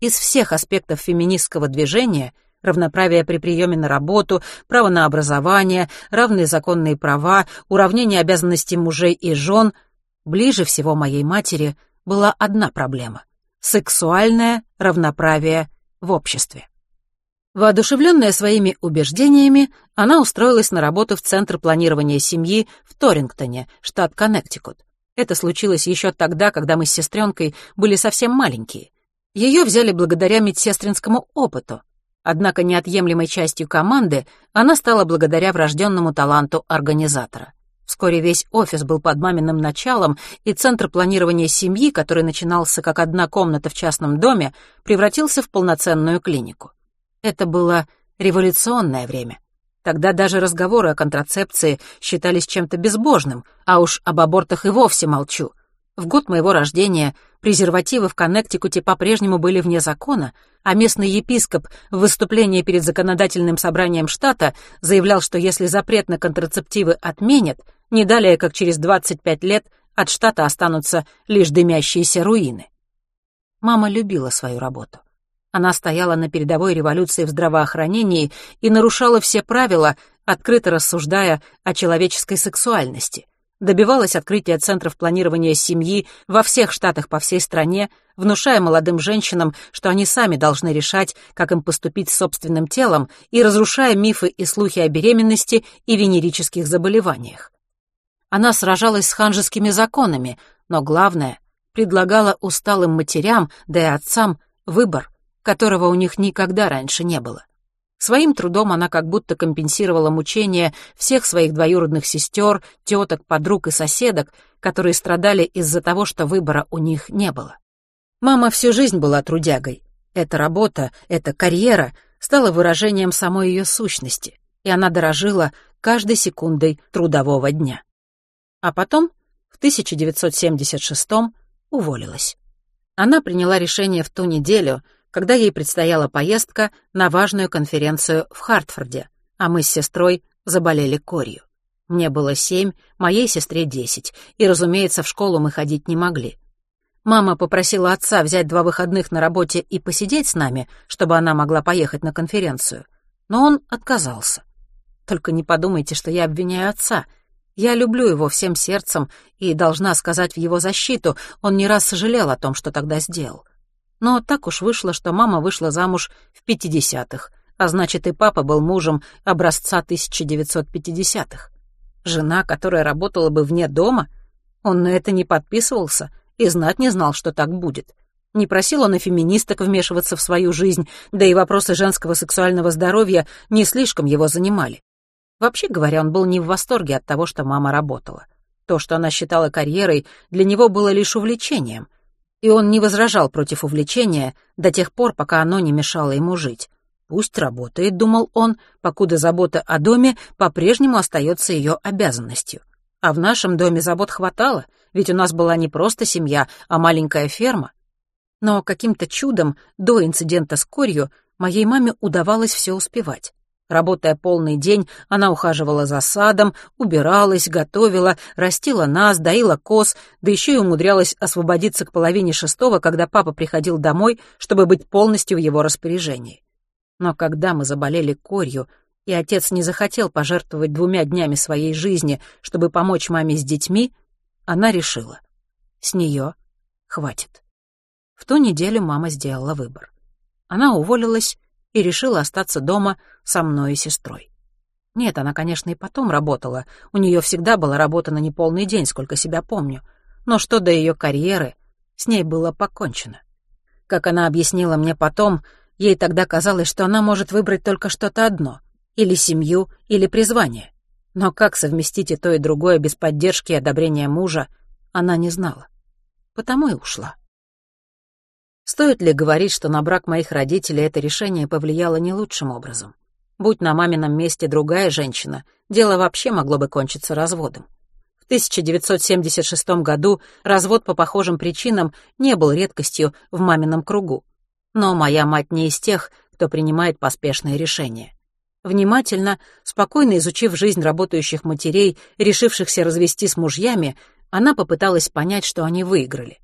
Из всех аспектов феминистского движения — равноправие при приеме на работу, право на образование, равные законные права, уравнение обязанностей мужей и жен — ближе всего моей матери была одна проблема — сексуальное равноправие в обществе. Воодушевленная своими убеждениями, она устроилась на работу в Центр планирования семьи в Торингтоне, штат Коннектикут. Это случилось еще тогда, когда мы с сестренкой были совсем маленькие. Ее взяли благодаря медсестринскому опыту. Однако неотъемлемой частью команды она стала благодаря врожденному таланту организатора. Вскоре весь офис был под маминым началом, и центр планирования семьи, который начинался как одна комната в частном доме, превратился в полноценную клинику. Это было революционное время. Тогда даже разговоры о контрацепции считались чем-то безбожным, а уж об абортах и вовсе молчу. В год моего рождения презервативы в Коннектикуте по-прежнему были вне закона, а местный епископ в выступлении перед законодательным собранием штата заявлял, что если запрет на контрацептивы отменят, не далее, как через 25 лет от штата останутся лишь дымящиеся руины. Мама любила свою работу. Она стояла на передовой революции в здравоохранении и нарушала все правила, открыто рассуждая о человеческой сексуальности добивалась открытия центров планирования семьи во всех штатах по всей стране, внушая молодым женщинам, что они сами должны решать, как им поступить с собственным телом, и разрушая мифы и слухи о беременности и венерических заболеваниях. Она сражалась с ханжескими законами, но главное, предлагала усталым матерям, да и отцам, выбор, которого у них никогда раньше не было. Своим трудом она как будто компенсировала мучения всех своих двоюродных сестер, теток, подруг и соседок, которые страдали из-за того, что выбора у них не было. Мама всю жизнь была трудягой. Эта работа, эта карьера стала выражением самой ее сущности, и она дорожила каждой секундой трудового дня. А потом, в 1976 уволилась. Она приняла решение в ту неделю, когда ей предстояла поездка на важную конференцию в Хартфорде, а мы с сестрой заболели корью. Мне было семь, моей сестре десять, и, разумеется, в школу мы ходить не могли. Мама попросила отца взять два выходных на работе и посидеть с нами, чтобы она могла поехать на конференцию, но он отказался. Только не подумайте, что я обвиняю отца. Я люблю его всем сердцем и должна сказать в его защиту, он не раз сожалел о том, что тогда сделал. Но так уж вышло, что мама вышла замуж в 50-х, а значит, и папа был мужем образца 1950-х. Жена, которая работала бы вне дома? Он на это не подписывался и знать не знал, что так будет. Не просил он и феминисток вмешиваться в свою жизнь, да и вопросы женского сексуального здоровья не слишком его занимали. Вообще говоря, он был не в восторге от того, что мама работала. То, что она считала карьерой, для него было лишь увлечением — и он не возражал против увлечения до тех пор, пока оно не мешало ему жить. Пусть работает, думал он, покуда забота о доме по-прежнему остается ее обязанностью. А в нашем доме забот хватало, ведь у нас была не просто семья, а маленькая ферма. Но каким-то чудом до инцидента с корью моей маме удавалось все успевать. Работая полный день, она ухаживала за садом, убиралась, готовила, растила нас, доила коз, да еще и умудрялась освободиться к половине шестого, когда папа приходил домой, чтобы быть полностью в его распоряжении. Но когда мы заболели корью, и отец не захотел пожертвовать двумя днями своей жизни, чтобы помочь маме с детьми, она решила. С нее хватит. В ту неделю мама сделала выбор. Она уволилась и решила остаться дома со мной и сестрой. Нет, она, конечно, и потом работала. У нее всегда была работа на неполный день, сколько себя помню. Но что до ее карьеры, с ней было покончено. Как она объяснила мне потом, ей тогда казалось, что она может выбрать только что-то одно — или семью, или призвание. Но как совместить и то, и другое без поддержки и одобрения мужа, она не знала. Потому и ушла. Стоит ли говорить, что на брак моих родителей это решение повлияло не лучшим образом? Будь на мамином месте другая женщина, дело вообще могло бы кончиться разводом. В 1976 году развод по похожим причинам не был редкостью в мамином кругу. Но моя мать не из тех, кто принимает поспешные решения. Внимательно, спокойно изучив жизнь работающих матерей, решившихся развести с мужьями, она попыталась понять, что они выиграли.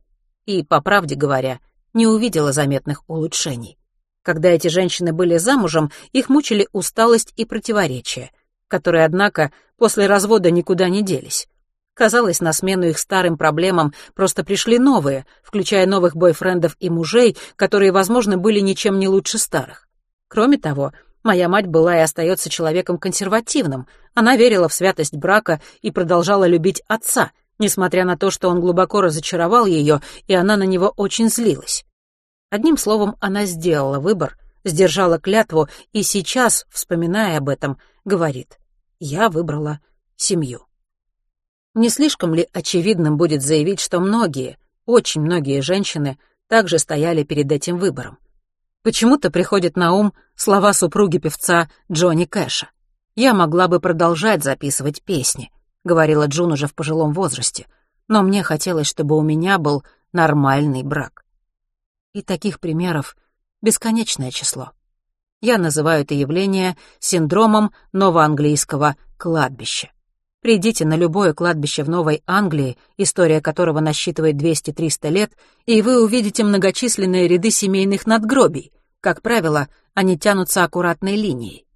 И, по правде говоря, не увидела заметных улучшений. Когда эти женщины были замужем, их мучили усталость и противоречия, которые, однако, после развода никуда не делись. Казалось, на смену их старым проблемам просто пришли новые, включая новых бойфрендов и мужей, которые, возможно, были ничем не лучше старых. Кроме того, моя мать была и остается человеком консервативным. Она верила в святость брака и продолжала любить отца — несмотря на то, что он глубоко разочаровал ее, и она на него очень злилась. Одним словом, она сделала выбор, сдержала клятву и сейчас, вспоминая об этом, говорит «Я выбрала семью». Не слишком ли очевидным будет заявить, что многие, очень многие женщины также стояли перед этим выбором? Почему-то приходит на ум слова супруги певца Джонни Кэша. «Я могла бы продолжать записывать песни, — говорила Джун уже в пожилом возрасте. но мне хотелось, чтобы у меня был нормальный брак. И таких примеров бесконечное число. Я называю это явление синдромом новоанглийского кладбища. Придите на любое кладбище в Новой Англии, история которого насчитывает 200-300 лет, и вы увидите многочисленные ряды семейных надгробий. Как правило, они тянутся аккуратной линией.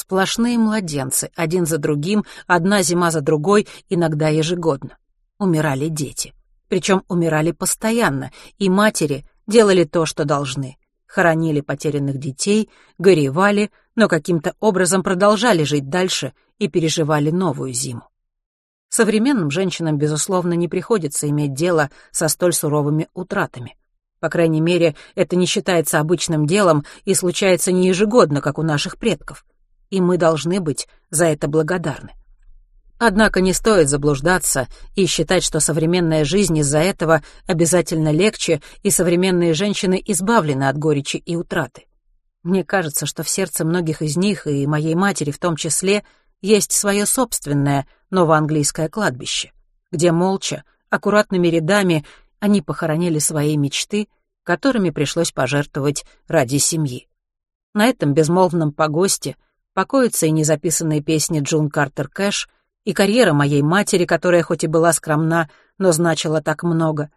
Сплошные младенцы, один за другим, одна зима за другой, иногда ежегодно. Умирали дети. Причем умирали постоянно, и матери делали то, что должны. Хоронили потерянных детей, горевали, но каким-то образом продолжали жить дальше и переживали новую зиму. Современным женщинам, безусловно, не приходится иметь дело со столь суровыми утратами. По крайней мере, это не считается обычным делом и случается не ежегодно, как у наших предков. И мы должны быть за это благодарны. Однако не стоит заблуждаться и считать, что современная жизнь из-за этого обязательно легче, и современные женщины избавлены от горечи и утраты. Мне кажется, что в сердце многих из них, и моей матери в том числе, есть свое собственное новоанглийское кладбище, где молча, аккуратными рядами они похоронили свои мечты, которыми пришлось пожертвовать ради семьи. На этом безмолвном погосте покоятся и незаписанные песни Джун Картер Кэш — и карьера моей матери, которая хоть и была скромна, но значила так много.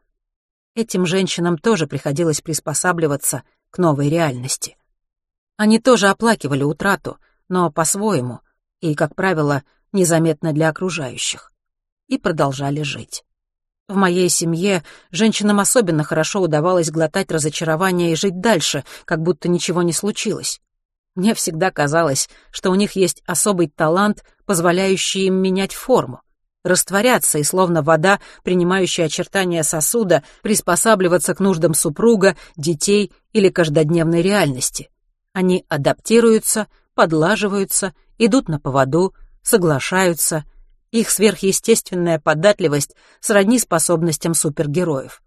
Этим женщинам тоже приходилось приспосабливаться к новой реальности. Они тоже оплакивали утрату, но по-своему, и, как правило, незаметно для окружающих, и продолжали жить. В моей семье женщинам особенно хорошо удавалось глотать разочарование и жить дальше, как будто ничего не случилось. Мне всегда казалось, что у них есть особый талант, позволяющий им менять форму, растворяться и, словно вода, принимающая очертания сосуда, приспосабливаться к нуждам супруга, детей или каждодневной реальности. Они адаптируются, подлаживаются, идут на поводу, соглашаются. Их сверхъестественная податливость сродни способностям супергероев.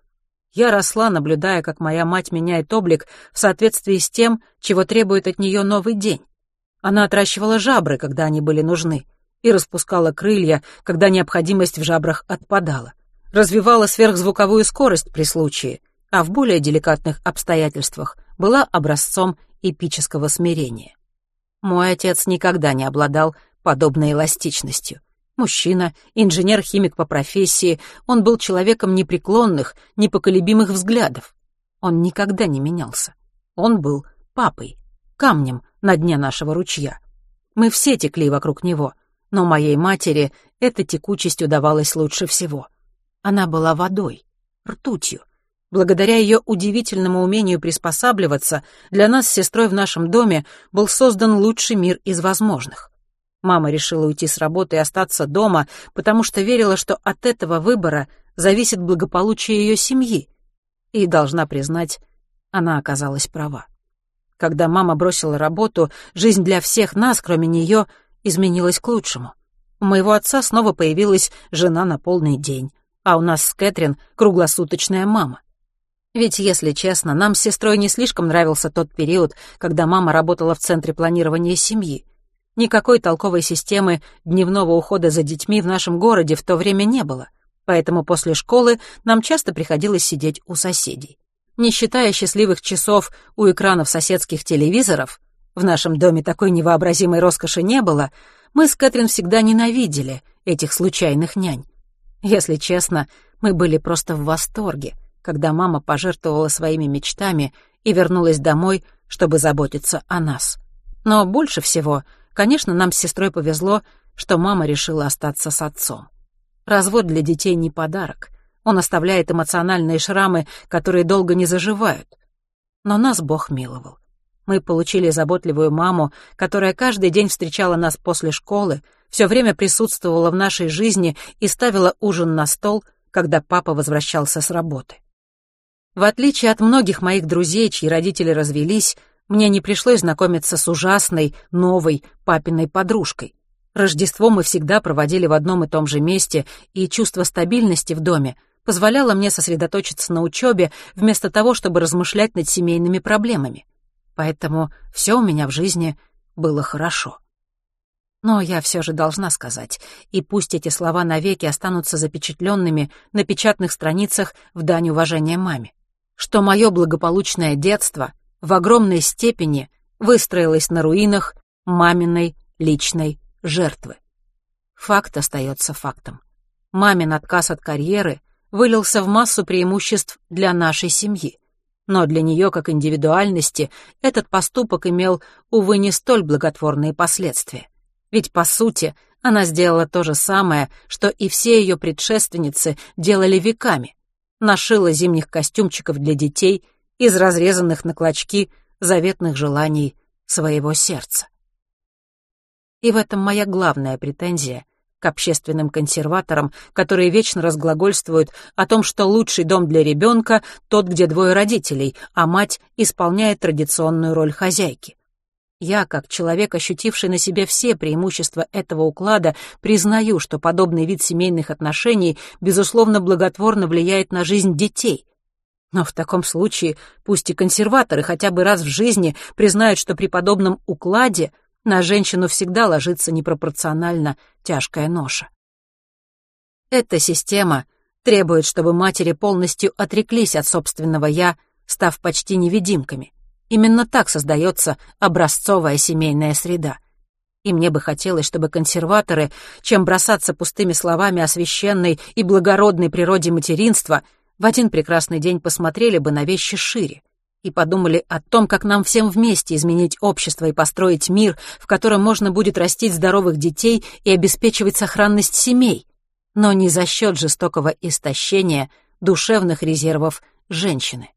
Я росла, наблюдая, как моя мать меняет облик в соответствии с тем, чего требует от нее новый день. Она отращивала жабры, когда они были нужны, и распускала крылья, когда необходимость в жабрах отпадала. Развивала сверхзвуковую скорость при случае, а в более деликатных обстоятельствах была образцом эпического смирения. Мой отец никогда не обладал подобной эластичностью. Мужчина, инженер-химик по профессии, он был человеком непреклонных, непоколебимых взглядов. Он никогда не менялся. Он был папой, камнем на дне нашего ручья. Мы все текли вокруг него, но моей матери эта текучесть удавалась лучше всего. Она была водой, ртутью. Благодаря ее удивительному умению приспосабливаться, для нас с сестрой в нашем доме был создан лучший мир из возможных. Мама решила уйти с работы и остаться дома, потому что верила, что от этого выбора зависит благополучие ее семьи. И, должна признать, она оказалась права. Когда мама бросила работу, жизнь для всех нас, кроме нее, изменилась к лучшему. У моего отца снова появилась жена на полный день, а у нас с Кэтрин круглосуточная мама. Ведь, если честно, нам с сестрой не слишком нравился тот период, когда мама работала в Центре планирования семьи. Никакой толковой системы дневного ухода за детьми в нашем городе в то время не было, поэтому после школы нам часто приходилось сидеть у соседей. Не считая счастливых часов у экранов соседских телевизоров, в нашем доме такой невообразимой роскоши не было, мы с Кэтрин всегда ненавидели этих случайных нянь. Если честно, мы были просто в восторге, когда мама пожертвовала своими мечтами и вернулась домой, чтобы заботиться о нас. Но больше всего Конечно, нам с сестрой повезло, что мама решила остаться с отцом. Развод для детей не подарок. Он оставляет эмоциональные шрамы, которые долго не заживают. Но нас Бог миловал. Мы получили заботливую маму, которая каждый день встречала нас после школы, все время присутствовала в нашей жизни и ставила ужин на стол, когда папа возвращался с работы. В отличие от многих моих друзей, чьи родители развелись, мне не пришлось знакомиться с ужасной, новой папиной подружкой. Рождество мы всегда проводили в одном и том же месте, и чувство стабильности в доме позволяло мне сосредоточиться на учебе вместо того, чтобы размышлять над семейными проблемами. Поэтому все у меня в жизни было хорошо. Но я все же должна сказать, и пусть эти слова навеки останутся запечатленными на печатных страницах в дань уважения маме, что мое благополучное детство в огромной степени выстроилось на руинах маминой личной жертвы. Факт остается фактом. Мамин отказ от карьеры вылился в массу преимуществ для нашей семьи. Но для нее, как индивидуальности, этот поступок имел, увы, не столь благотворные последствия. Ведь, по сути, она сделала то же самое, что и все ее предшественницы делали веками. Нашила зимних костюмчиков для детей из разрезанных на клочки заветных желаний своего сердца. И в этом моя главная претензия к общественным консерваторам, которые вечно разглагольствуют о том, что лучший дом для ребенка — тот, где двое родителей, а мать исполняет традиционную роль хозяйки. Я, как человек, ощутивший на себе все преимущества этого уклада, признаю, что подобный вид семейных отношений, безусловно, благотворно влияет на жизнь детей. Но в таком случае пусть и консерваторы хотя бы раз в жизни признают, что при подобном укладе на женщину всегда ложится непропорционально тяжкая ноша. Эта система требует, чтобы матери полностью отреклись от собственного «я», став почти невидимками. Именно так создается образцовая семейная среда. И мне бы хотелось, чтобы консерваторы, чем бросаться пустыми словами о священной и благородной природе материнства, в один прекрасный день посмотрели бы на вещи шире и подумали о том, как нам всем вместе изменить общество и построить мир, в котором можно будет растить здоровых детей и обеспечивать сохранность семей, но не за счет жестокого истощения душевных резервов женщины.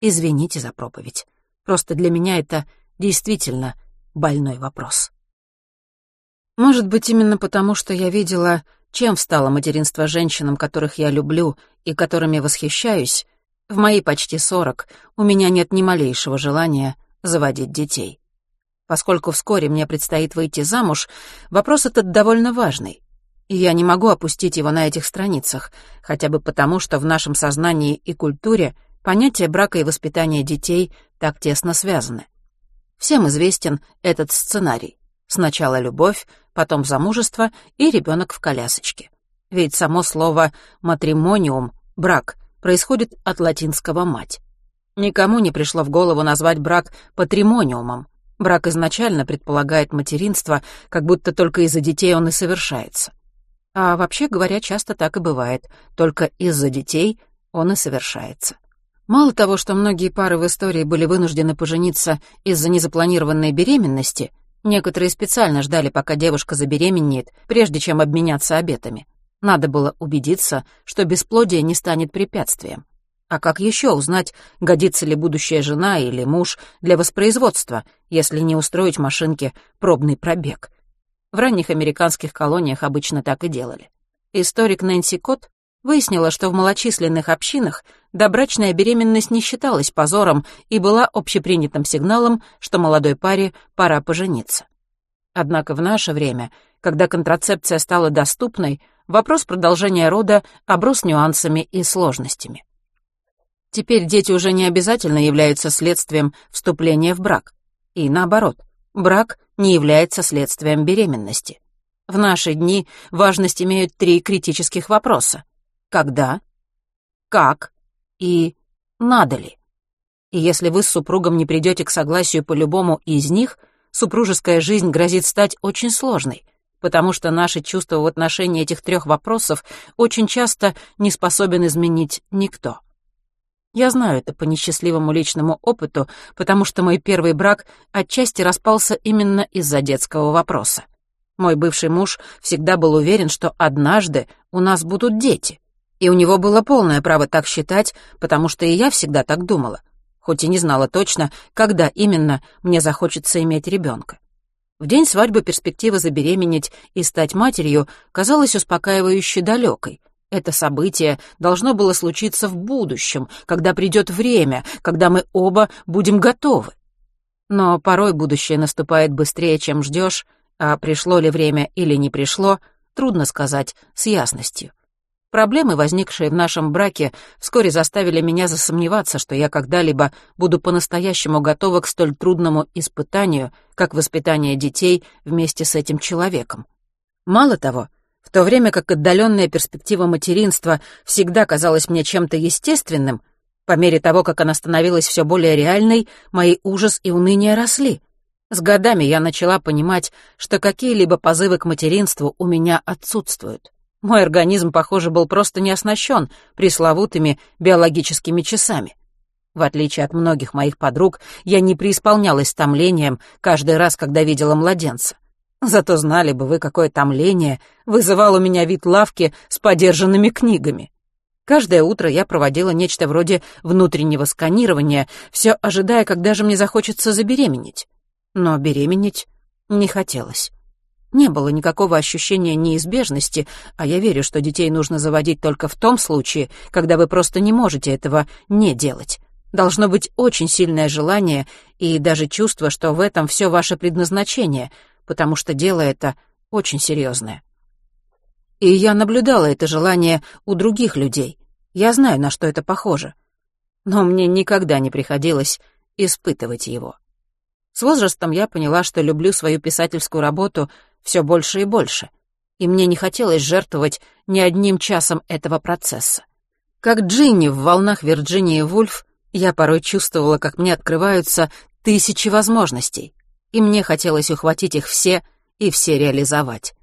Извините за проповедь. Просто для меня это действительно больной вопрос. Может быть, именно потому, что я видела, чем встало материнство женщинам, которых я люблю и которыми восхищаюсь, в мои почти сорок у меня нет ни малейшего желания заводить детей. Поскольку вскоре мне предстоит выйти замуж, вопрос этот довольно важный. И я не могу опустить его на этих страницах, хотя бы потому, что в нашем сознании и культуре понятия брака и воспитания детей так тесно связаны. Всем известен этот сценарий. Сначала любовь, потом замужество и ребенок в колясочке. Ведь само слово «матримониум» — брак — происходит от латинского «мать». Никому не пришло в голову назвать брак патримониумом. Брак изначально предполагает материнство, как будто только из-за детей он и совершается. А вообще говоря, часто так и бывает. Только из-за детей он и совершается. Мало того, что многие пары в истории были вынуждены пожениться из-за незапланированной беременности, некоторые специально ждали, пока девушка забеременеет, прежде чем обменяться обетами. Надо было убедиться, что бесплодие не станет препятствием. А как еще узнать, годится ли будущая жена или муж для воспроизводства, если не устроить машинке пробный пробег? В ранних американских колониях обычно так и делали. Историк Нэнси Кот выяснила, что в малочисленных общинах добрачная беременность не считалась позором и была общепринятым сигналом, что молодой паре пора пожениться. Однако в наше время, когда контрацепция стала доступной, вопрос продолжения рода оброс нюансами и сложностями. Теперь дети уже не обязательно являются следствием вступления в брак. И наоборот, брак не является следствием беременности. В наши дни важность имеют три критических вопроса когда, как и надо ли. И если вы с супругом не придете к согласию по любому из них, супружеская жизнь грозит стать очень сложной, потому что наши чувства в отношении этих трех вопросов очень часто не способен изменить никто. Я знаю это по несчастливому личному опыту, потому что мой первый брак отчасти распался именно из-за детского вопроса. Мой бывший муж всегда был уверен, что однажды у нас будут дети и у него было полное право так считать, потому что и я всегда так думала, хоть и не знала точно, когда именно мне захочется иметь ребенка. В день свадьбы перспектива забеременеть и стать матерью казалась успокаивающе далекой. Это событие должно было случиться в будущем, когда придет время, когда мы оба будем готовы. Но порой будущее наступает быстрее, чем ждешь, а пришло ли время или не пришло, трудно сказать с ясностью. Проблемы, возникшие в нашем браке, вскоре заставили меня засомневаться, что я когда-либо буду по-настоящему готова к столь трудному испытанию, как воспитание детей вместе с этим человеком. Мало того, в то время как отдаленная перспектива материнства всегда казалась мне чем-то естественным, по мере того, как она становилась все более реальной, мои ужас и уныние росли. С годами я начала понимать, что какие-либо позывы к материнству у меня отсутствуют. Мой организм, похоже, был просто не оснащен пресловутыми биологическими часами. В отличие от многих моих подруг, я не преисполнялась томлением каждый раз, когда видела младенца. Зато знали бы вы, какое томление вызывал у меня вид лавки с подержанными книгами. Каждое утро я проводила нечто вроде внутреннего сканирования, все ожидая, когда же мне захочется забеременеть. Но беременеть не хотелось. Не было никакого ощущения неизбежности, а я верю, что детей нужно заводить только в том случае, когда вы просто не можете этого не делать. Должно быть очень сильное желание и даже чувство, что в этом все ваше предназначение, потому что дело это очень серьезное. И я наблюдала это желание у других людей. Я знаю, на что это похоже. Но мне никогда не приходилось испытывать его. С возрастом я поняла, что люблю свою писательскую работу — все больше и больше, и мне не хотелось жертвовать ни одним часом этого процесса. Как Джинни в «Волнах Вирджинии Вульф», я порой чувствовала, как мне открываются тысячи возможностей, и мне хотелось ухватить их все и все реализовать.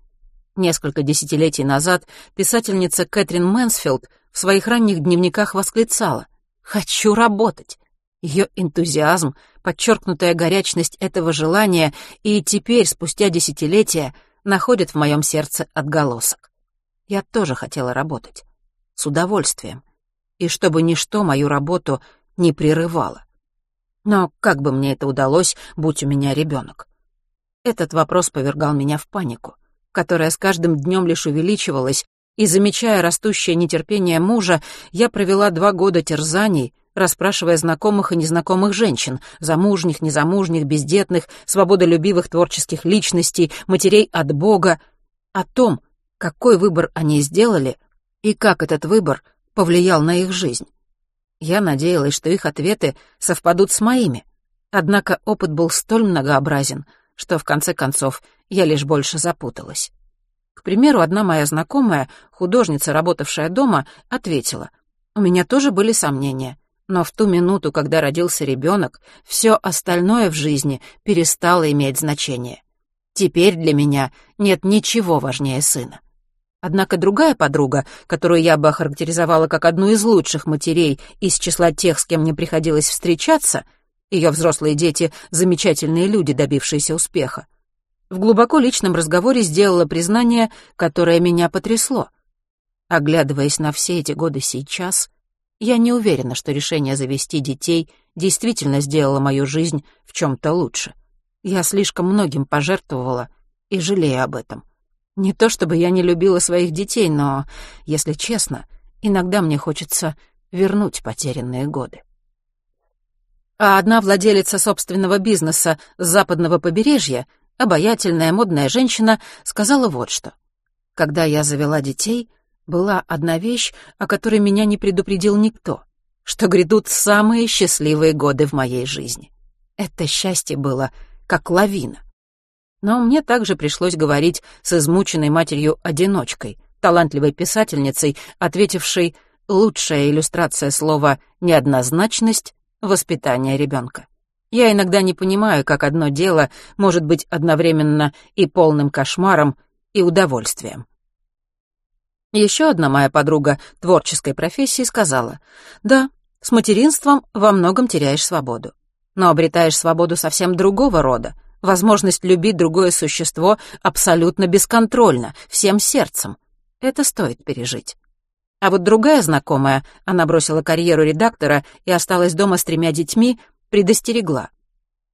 Несколько десятилетий назад писательница Кэтрин Мэнсфилд в своих ранних дневниках восклицала «Хочу работать!» Ее энтузиазм, подчеркнутая горячность этого желания и теперь, спустя десятилетия, находят в моем сердце отголосок. Я тоже хотела работать. С удовольствием. И чтобы ничто мою работу не прерывало. Но как бы мне это удалось, будь у меня ребенок? Этот вопрос повергал меня в панику, которая с каждым днем лишь увеличивалась, и, замечая растущее нетерпение мужа, я провела два года терзаний, расспрашивая знакомых и незнакомых женщин, замужних, незамужних, бездетных, свободолюбивых творческих личностей, матерей от Бога, о том, какой выбор они сделали и как этот выбор повлиял на их жизнь. Я надеялась, что их ответы совпадут с моими, однако опыт был столь многообразен, что в конце концов я лишь больше запуталась. К примеру, одна моя знакомая, художница, работавшая дома, ответила, «У меня тоже были сомнения. Но в ту минуту, когда родился ребенок, все остальное в жизни перестало иметь значение. Теперь для меня нет ничего важнее сына. Однако другая подруга, которую я бы охарактеризовала как одну из лучших матерей из числа тех, с кем мне приходилось встречаться, ее взрослые дети — замечательные люди, добившиеся успеха, в глубоко личном разговоре сделала признание, которое меня потрясло. Оглядываясь на все эти годы сейчас, я не уверена, что решение завести детей действительно сделало мою жизнь в чем-то лучше. Я слишком многим пожертвовала и жалею об этом. Не то чтобы я не любила своих детей, но, если честно, иногда мне хочется вернуть потерянные годы. А одна владелица собственного бизнеса с западного побережья, обаятельная модная женщина, сказала вот что. Когда я завела детей, была одна вещь, о которой меня не предупредил никто, что грядут самые счастливые годы в моей жизни. Это счастье было как лавина. Но мне также пришлось говорить с измученной матерью-одиночкой, талантливой писательницей, ответившей «лучшая иллюстрация слова «неоднозначность» — воспитание ребенка». Я иногда не понимаю, как одно дело может быть одновременно и полным кошмаром, и удовольствием. Еще одна моя подруга творческой профессии сказала, «Да, с материнством во многом теряешь свободу, но обретаешь свободу совсем другого рода, возможность любить другое существо абсолютно бесконтрольно, всем сердцем. Это стоит пережить». А вот другая знакомая, она бросила карьеру редактора и осталась дома с тремя детьми, предостерегла.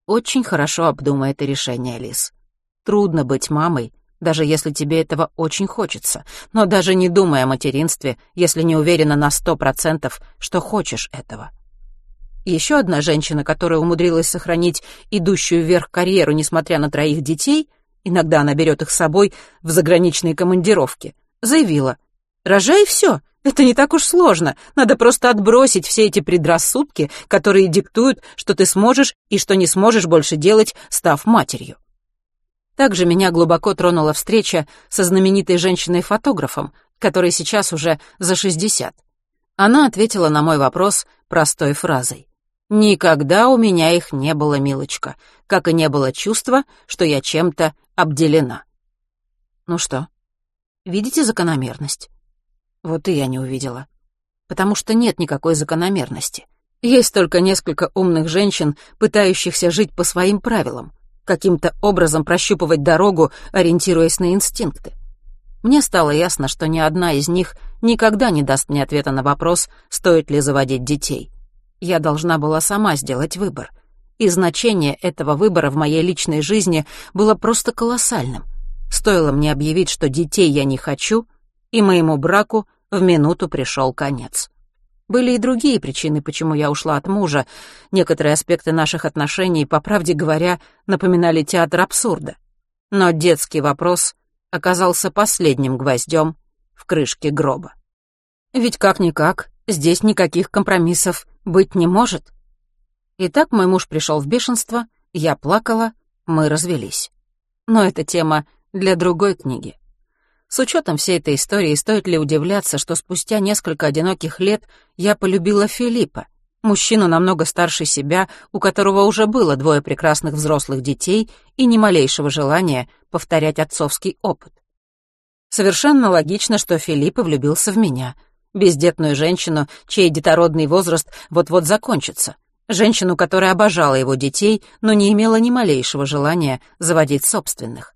Очень хорошо обдумай это решение, Лис. Трудно быть мамой, даже если тебе этого очень хочется, но даже не думай о материнстве, если не уверена на сто процентов, что хочешь этого. Еще одна женщина, которая умудрилась сохранить идущую вверх карьеру, несмотря на троих детей, иногда она берет их с собой в заграничные командировки, заявила, Рожай все. Это не так уж сложно. Надо просто отбросить все эти предрассудки, которые диктуют, что ты сможешь и что не сможешь больше делать, став матерью. Также меня глубоко тронула встреча со знаменитой женщиной-фотографом, которой сейчас уже за 60. Она ответила на мой вопрос простой фразой. «Никогда у меня их не было, милочка, как и не было чувства, что я чем-то обделена». Ну что, видите закономерность? Вот и я не увидела. Потому что нет никакой закономерности. Есть только несколько умных женщин, пытающихся жить по своим правилам, каким-то образом прощупывать дорогу, ориентируясь на инстинкты. Мне стало ясно, что ни одна из них никогда не даст мне ответа на вопрос, стоит ли заводить детей. Я должна была сама сделать выбор. И значение этого выбора в моей личной жизни было просто колоссальным. Стоило мне объявить, что детей я не хочу, и моему браку в минуту пришел конец. Были и другие причины, почему я ушла от мужа. Некоторые аспекты наших отношений, по правде говоря, напоминали театр абсурда. Но детский вопрос оказался последним гвоздем в крышке гроба. Ведь как-никак, здесь никаких компромиссов быть не может. Итак, мой муж пришел в бешенство, я плакала, мы развелись. Но эта тема для другой книги. С учетом всей этой истории, стоит ли удивляться, что спустя несколько одиноких лет я полюбила Филиппа, мужчину намного старше себя, у которого уже было двое прекрасных взрослых детей и ни малейшего желания повторять отцовский опыт. Совершенно логично, что Филипп влюбился в меня, бездетную женщину, чей детородный возраст вот-вот закончится, женщину, которая обожала его детей, но не имела ни малейшего желания заводить собственных.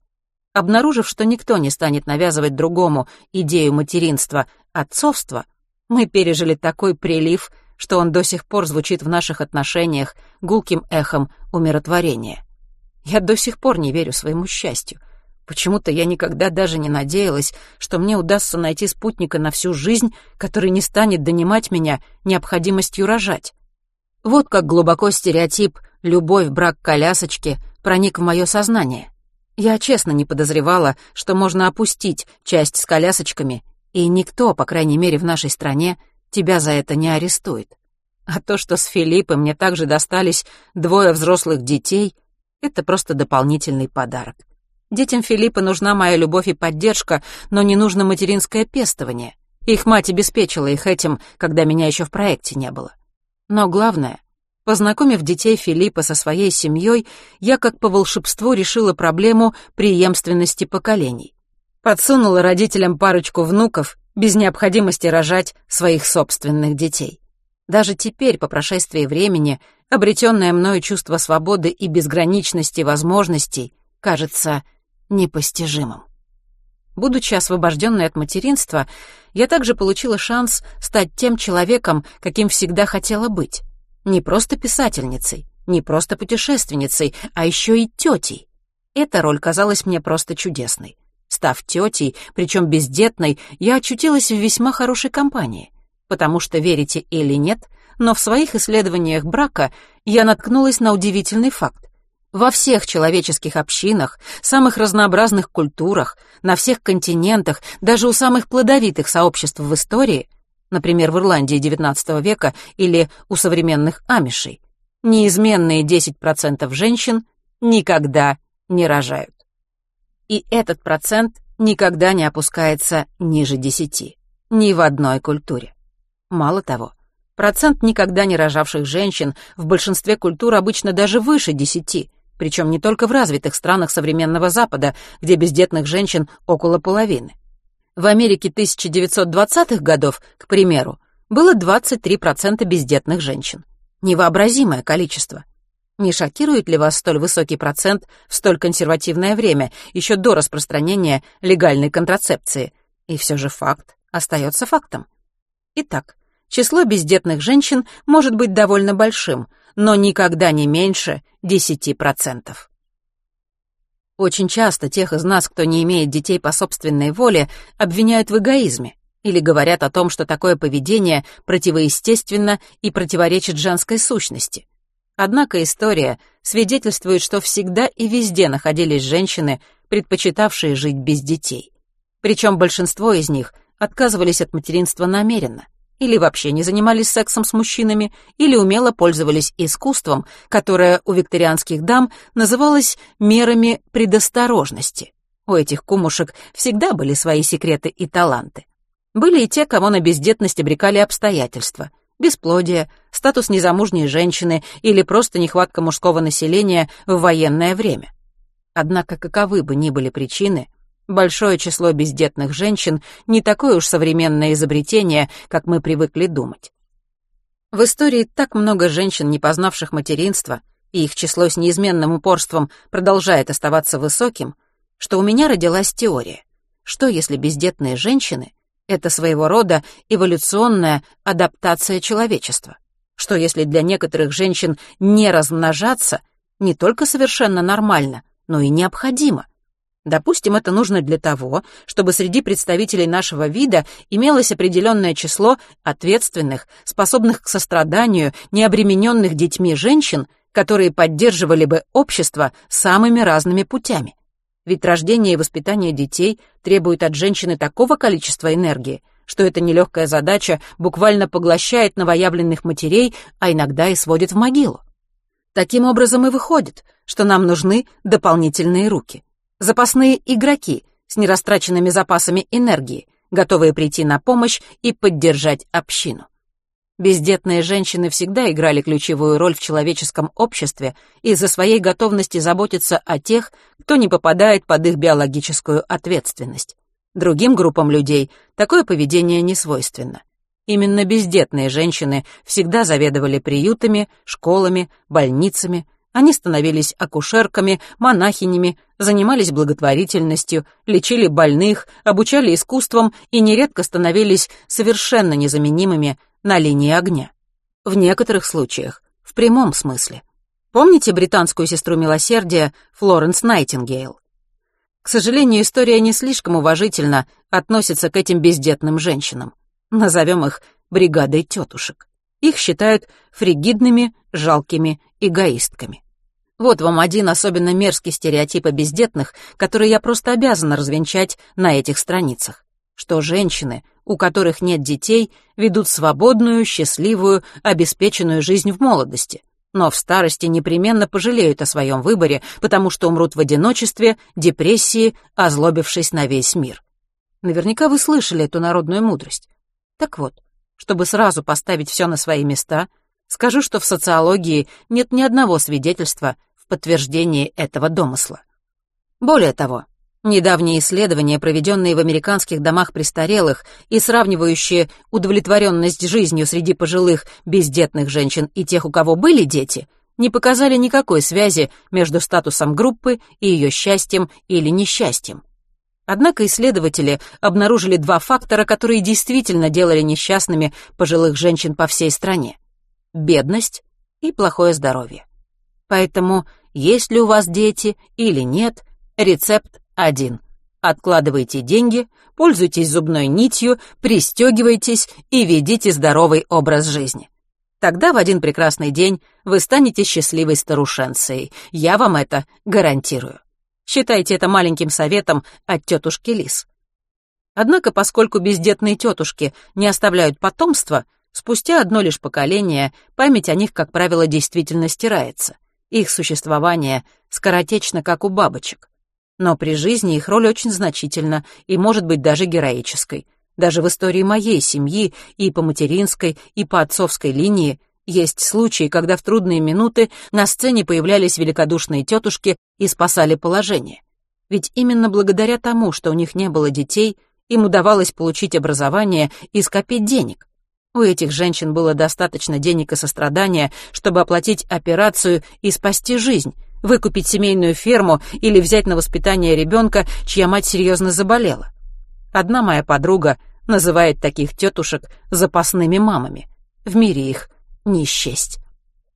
Обнаружив, что никто не станет навязывать другому идею материнства, отцовства, мы пережили такой прилив, что он до сих пор звучит в наших отношениях гулким эхом умиротворения. Я до сих пор не верю своему счастью. Почему-то я никогда даже не надеялась, что мне удастся найти спутника на всю жизнь, который не станет донимать меня необходимостью рожать. Вот как глубоко стереотип «любовь, брак, колясочки» проник в мое сознание. Я честно не подозревала, что можно опустить часть с колясочками, и никто, по крайней мере в нашей стране, тебя за это не арестует. А то, что с Филиппом мне также достались двое взрослых детей, это просто дополнительный подарок. Детям Филиппа нужна моя любовь и поддержка, но не нужно материнское пестование. Их мать обеспечила их этим, когда меня еще в проекте не было. Но главное, Познакомив детей Филиппа со своей семьей, я как по волшебству решила проблему преемственности поколений. Подсунула родителям парочку внуков без необходимости рожать своих собственных детей. Даже теперь, по прошествии времени, обретенное мною чувство свободы и безграничности возможностей кажется непостижимым. Будучи освобожденной от материнства, я также получила шанс стать тем человеком, каким всегда хотела быть не просто писательницей, не просто путешественницей, а еще и тетей. Эта роль казалась мне просто чудесной. Став тетей, причем бездетной, я очутилась в весьма хорошей компании. Потому что, верите или нет, но в своих исследованиях брака я наткнулась на удивительный факт. Во всех человеческих общинах, самых разнообразных культурах, на всех континентах, даже у самых плодовитых сообществ в истории — например, в Ирландии XIX века или у современных амишей, неизменные 10% женщин никогда не рожают. И этот процент никогда не опускается ниже 10, ни в одной культуре. Мало того, процент никогда не рожавших женщин в большинстве культур обычно даже выше 10, причем не только в развитых странах современного Запада, где бездетных женщин около половины. В Америке 1920-х годов, к примеру, было 23% бездетных женщин. Невообразимое количество. Не шокирует ли вас столь высокий процент в столь консервативное время, еще до распространения легальной контрацепции? И все же факт остается фактом. Итак, число бездетных женщин может быть довольно большим, но никогда не меньше 10%. Очень часто тех из нас, кто не имеет детей по собственной воле, обвиняют в эгоизме или говорят о том, что такое поведение противоестественно и противоречит женской сущности. Однако история свидетельствует, что всегда и везде находились женщины, предпочитавшие жить без детей. Причем большинство из них отказывались от материнства намеренно, или вообще не занимались сексом с мужчинами, или умело пользовались искусством, которое у викторианских дам называлось мерами предосторожности. У этих кумушек всегда были свои секреты и таланты. Были и те, кого на бездетность обрекали обстоятельства, бесплодие, статус незамужней женщины или просто нехватка мужского населения в военное время. Однако каковы бы ни были причины, большое число бездетных женщин не такое уж современное изобретение, как мы привыкли думать. В истории так много женщин, не познавших материнства, и их число с неизменным упорством продолжает оставаться высоким, что у меня родилась теория. Что если бездетные женщины это своего рода эволюционная адаптация человечества. Что если для некоторых женщин не размножаться не только совершенно нормально, но и необходимо? Допустим, это нужно для того, чтобы среди представителей нашего вида имелось определенное число ответственных, способных к состраданию, необремененных детьми женщин, которые поддерживали бы общество самыми разными путями. Ведь рождение и воспитание детей требует от женщины такого количества энергии, что эта нелегкая задача буквально поглощает новоявленных матерей, а иногда и сводит в могилу. Таким образом и выходит, что нам нужны дополнительные руки. Запасные игроки с нерастраченными запасами энергии, готовые прийти на помощь и поддержать общину. Бездетные женщины всегда играли ключевую роль в человеческом обществе из-за своей готовности заботиться о тех, кто не попадает под их биологическую ответственность. Другим группам людей такое поведение не свойственно. Именно бездетные женщины всегда заведовали приютами, школами, больницами, они становились акушерками, монахинями, занимались благотворительностью, лечили больных, обучали искусствам и нередко становились совершенно незаменимыми на линии огня. В некоторых случаях в прямом смысле. Помните британскую сестру милосердия Флоренс Найтингейл? К сожалению, история не слишком уважительно относится к этим бездетным женщинам. Назовем их бригадой тетушек. Их считают фригидными, жалкими эгоистками. Вот вам один особенно мерзкий стереотип о бездетных, который я просто обязана развенчать на этих страницах. Что женщины, у которых нет детей, ведут свободную, счастливую, обеспеченную жизнь в молодости, но в старости непременно пожалеют о своем выборе, потому что умрут в одиночестве, депрессии, озлобившись на весь мир. Наверняка вы слышали эту народную мудрость. Так вот, чтобы сразу поставить все на свои места, скажу, что в социологии нет ни одного свидетельства в подтверждении этого домысла. Более того, Недавние исследования, проведенные в американских домах престарелых и сравнивающие удовлетворенность жизнью среди пожилых бездетных женщин и тех, у кого были дети, не показали никакой связи между статусом группы и ее счастьем или несчастьем. Однако исследователи обнаружили два фактора, которые действительно делали несчастными пожилых женщин по всей стране. Бедность и плохое здоровье. Поэтому, есть ли у вас дети или нет, рецепт один. Откладывайте деньги, пользуйтесь зубной нитью, пристегивайтесь и ведите здоровый образ жизни. Тогда в один прекрасный день вы станете счастливой старушенцией. Я вам это гарантирую. Считайте это маленьким советом от тетушки Лис. Однако, поскольку бездетные тетушки не оставляют потомства, спустя одно лишь поколение память о них, как правило, действительно стирается. Их существование скоротечно, как у бабочек. Но при жизни их роль очень значительна и может быть даже героической. Даже в истории моей семьи и по материнской, и по отцовской линии есть случаи, когда в трудные минуты на сцене появлялись великодушные тетушки и спасали положение. Ведь именно благодаря тому, что у них не было детей, им удавалось получить образование и скопить денег. У этих женщин было достаточно денег и сострадания, чтобы оплатить операцию и спасти жизнь, выкупить семейную ферму или взять на воспитание ребенка, чья мать серьезно заболела. Одна моя подруга называет таких тетушек запасными мамами. В мире их не счесть.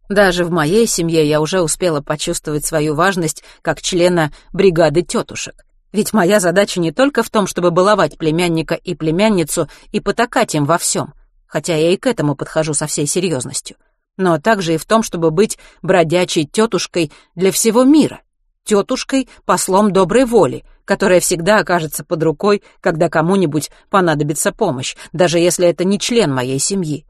Даже в моей семье я уже успела почувствовать свою важность как члена бригады тетушек. Ведь моя задача не только в том, чтобы баловать племянника и племянницу и потакать им во всем, хотя я и к этому подхожу со всей серьезностью — но также и в том, чтобы быть бродячей тетушкой для всего мира, тетушкой, послом доброй воли, которая всегда окажется под рукой, когда кому-нибудь понадобится помощь, даже если это не член моей семьи.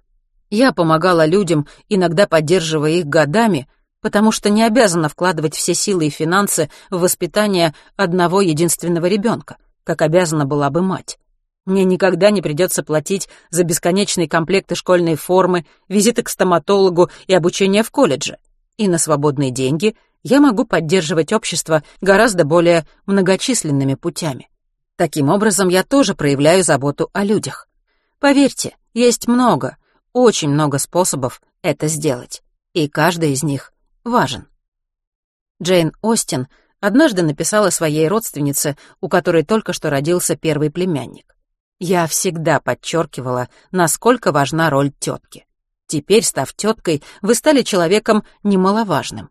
Я помогала людям, иногда поддерживая их годами, потому что не обязана вкладывать все силы и финансы в воспитание одного единственного ребенка, как обязана была бы мать. Мне никогда не придется платить за бесконечные комплекты школьной формы, визиты к стоматологу и обучение в колледже. И на свободные деньги я могу поддерживать общество гораздо более многочисленными путями. Таким образом, я тоже проявляю заботу о людях. Поверьте, есть много, очень много способов это сделать, и каждый из них важен. Джейн Остин однажды написала своей родственнице, у которой только что родился первый племянник. Я всегда подчеркивала, насколько важна роль тетки. Теперь, став теткой, вы стали человеком немаловажным.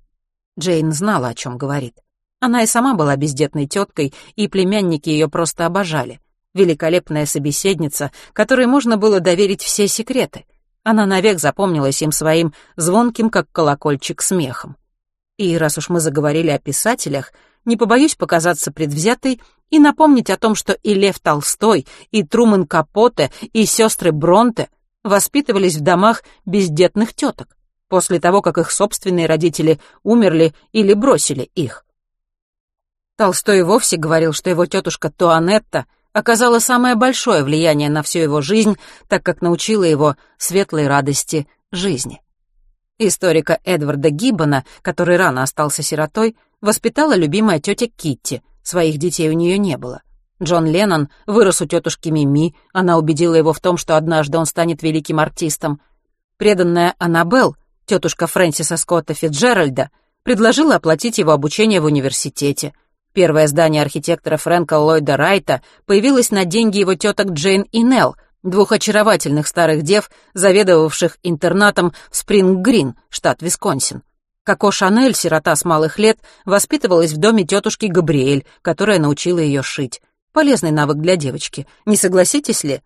Джейн знала, о чем говорит. Она и сама была бездетной теткой, и племянники ее просто обожали. Великолепная собеседница, которой можно было доверить все секреты. Она навек запомнилась им своим звонким, как колокольчик, смехом. И раз уж мы заговорили о писателях, не побоюсь показаться предвзятой и напомнить о том, что и Лев Толстой, и Труман Капоте, и сестры Бронте воспитывались в домах бездетных теток после того, как их собственные родители умерли или бросили их. Толстой вовсе говорил, что его тетушка Туанетта оказала самое большое влияние на всю его жизнь, так как научила его светлой радости жизни. Историка Эдварда Гиббона, который рано остался сиротой, воспитала любимая тетя Китти, своих детей у нее не было. Джон Леннон вырос у тетушки Мими, она убедила его в том, что однажды он станет великим артистом. Преданная Аннабелл, тетушка Фрэнсиса Скотта Фитджеральда, предложила оплатить его обучение в университете. Первое здание архитектора Фрэнка Ллойда Райта появилось на деньги его теток Джейн и Нелл, двух очаровательных старых дев, заведовавших интернатом в Спринг-Грин, штат Висконсин. Коко Шанель, сирота с малых лет, воспитывалась в доме тетушки Габриэль, которая научила ее шить. Полезный навык для девочки, не согласитесь ли?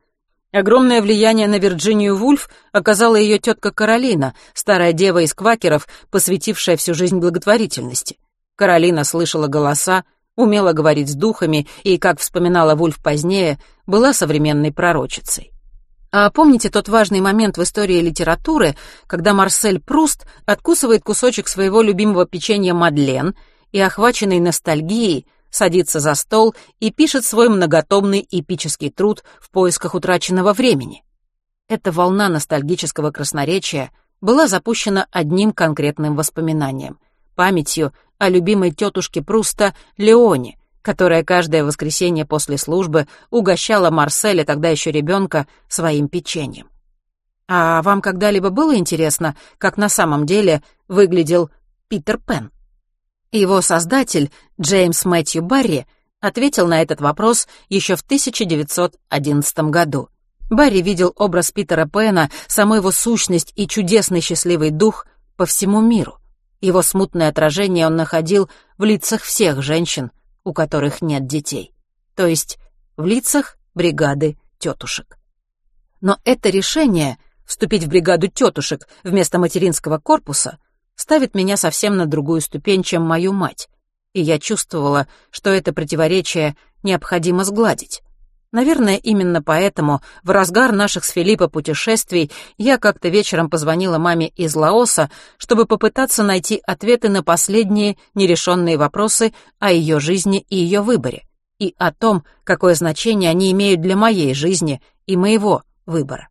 Огромное влияние на Вирджинию Вульф оказала ее тетка Каролина, старая дева из квакеров, посвятившая всю жизнь благотворительности. Каролина слышала голоса, умела говорить с духами и, как вспоминала Вульф позднее, была современной пророчицей. А помните тот важный момент в истории литературы, когда Марсель Пруст откусывает кусочек своего любимого печенья Мадлен и, охваченный ностальгией, садится за стол и пишет свой многотомный эпический труд в поисках утраченного времени? Эта волна ностальгического красноречия была запущена одним конкретным воспоминанием — памятью о любимой тетушке Пруста Леоне — которая каждое воскресенье после службы угощала Марселя, тогда еще ребенка, своим печеньем. А вам когда-либо было интересно, как на самом деле выглядел Питер Пен? Его создатель, Джеймс Мэтью Барри, ответил на этот вопрос еще в 1911 году. Барри видел образ Питера Пэна, саму его сущность и чудесный счастливый дух по всему миру. Его смутное отражение он находил в лицах всех женщин, у которых нет детей, то есть в лицах бригады тетушек. Но это решение вступить в бригаду тетушек вместо материнского корпуса ставит меня совсем на другую ступень, чем мою мать, и я чувствовала, что это противоречие необходимо сгладить. Наверное, именно поэтому в разгар наших с Филиппа путешествий я как-то вечером позвонила маме из Лаоса, чтобы попытаться найти ответы на последние нерешенные вопросы о ее жизни и ее выборе, и о том, какое значение они имеют для моей жизни и моего выбора.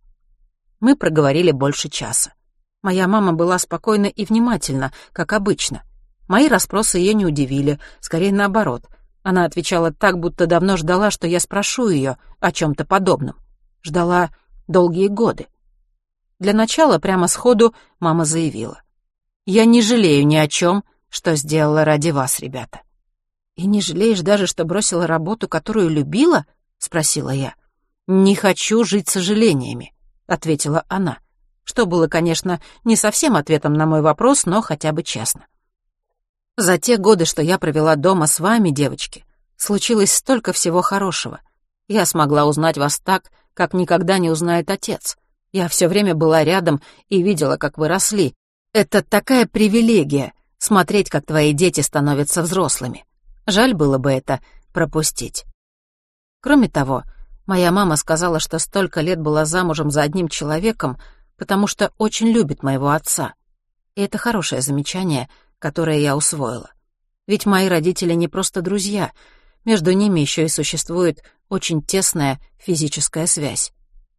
Мы проговорили больше часа. Моя мама была спокойна и внимательна, как обычно. Мои расспросы ее не удивили, скорее наоборот — она отвечала так, будто давно ждала, что я спрошу ее о чем-то подобном. Ждала долгие годы. Для начала, прямо сходу, мама заявила. «Я не жалею ни о чем, что сделала ради вас, ребята». «И не жалеешь даже, что бросила работу, которую любила?» — спросила я. «Не хочу жить сожалениями», — ответила она. Что было, конечно, не совсем ответом на мой вопрос, но хотя бы честно. За те годы, что я провела дома с вами, девочки, случилось столько всего хорошего. Я смогла узнать вас так, как никогда не узнает отец. Я все время была рядом и видела, как вы росли. Это такая привилегия — смотреть, как твои дети становятся взрослыми. Жаль было бы это пропустить. Кроме того, моя мама сказала, что столько лет была замужем за одним человеком, потому что очень любит моего отца. И это хорошее замечание, которое я усвоила. Ведь мои родители не просто друзья, между ними еще и существует очень тесная физическая связь.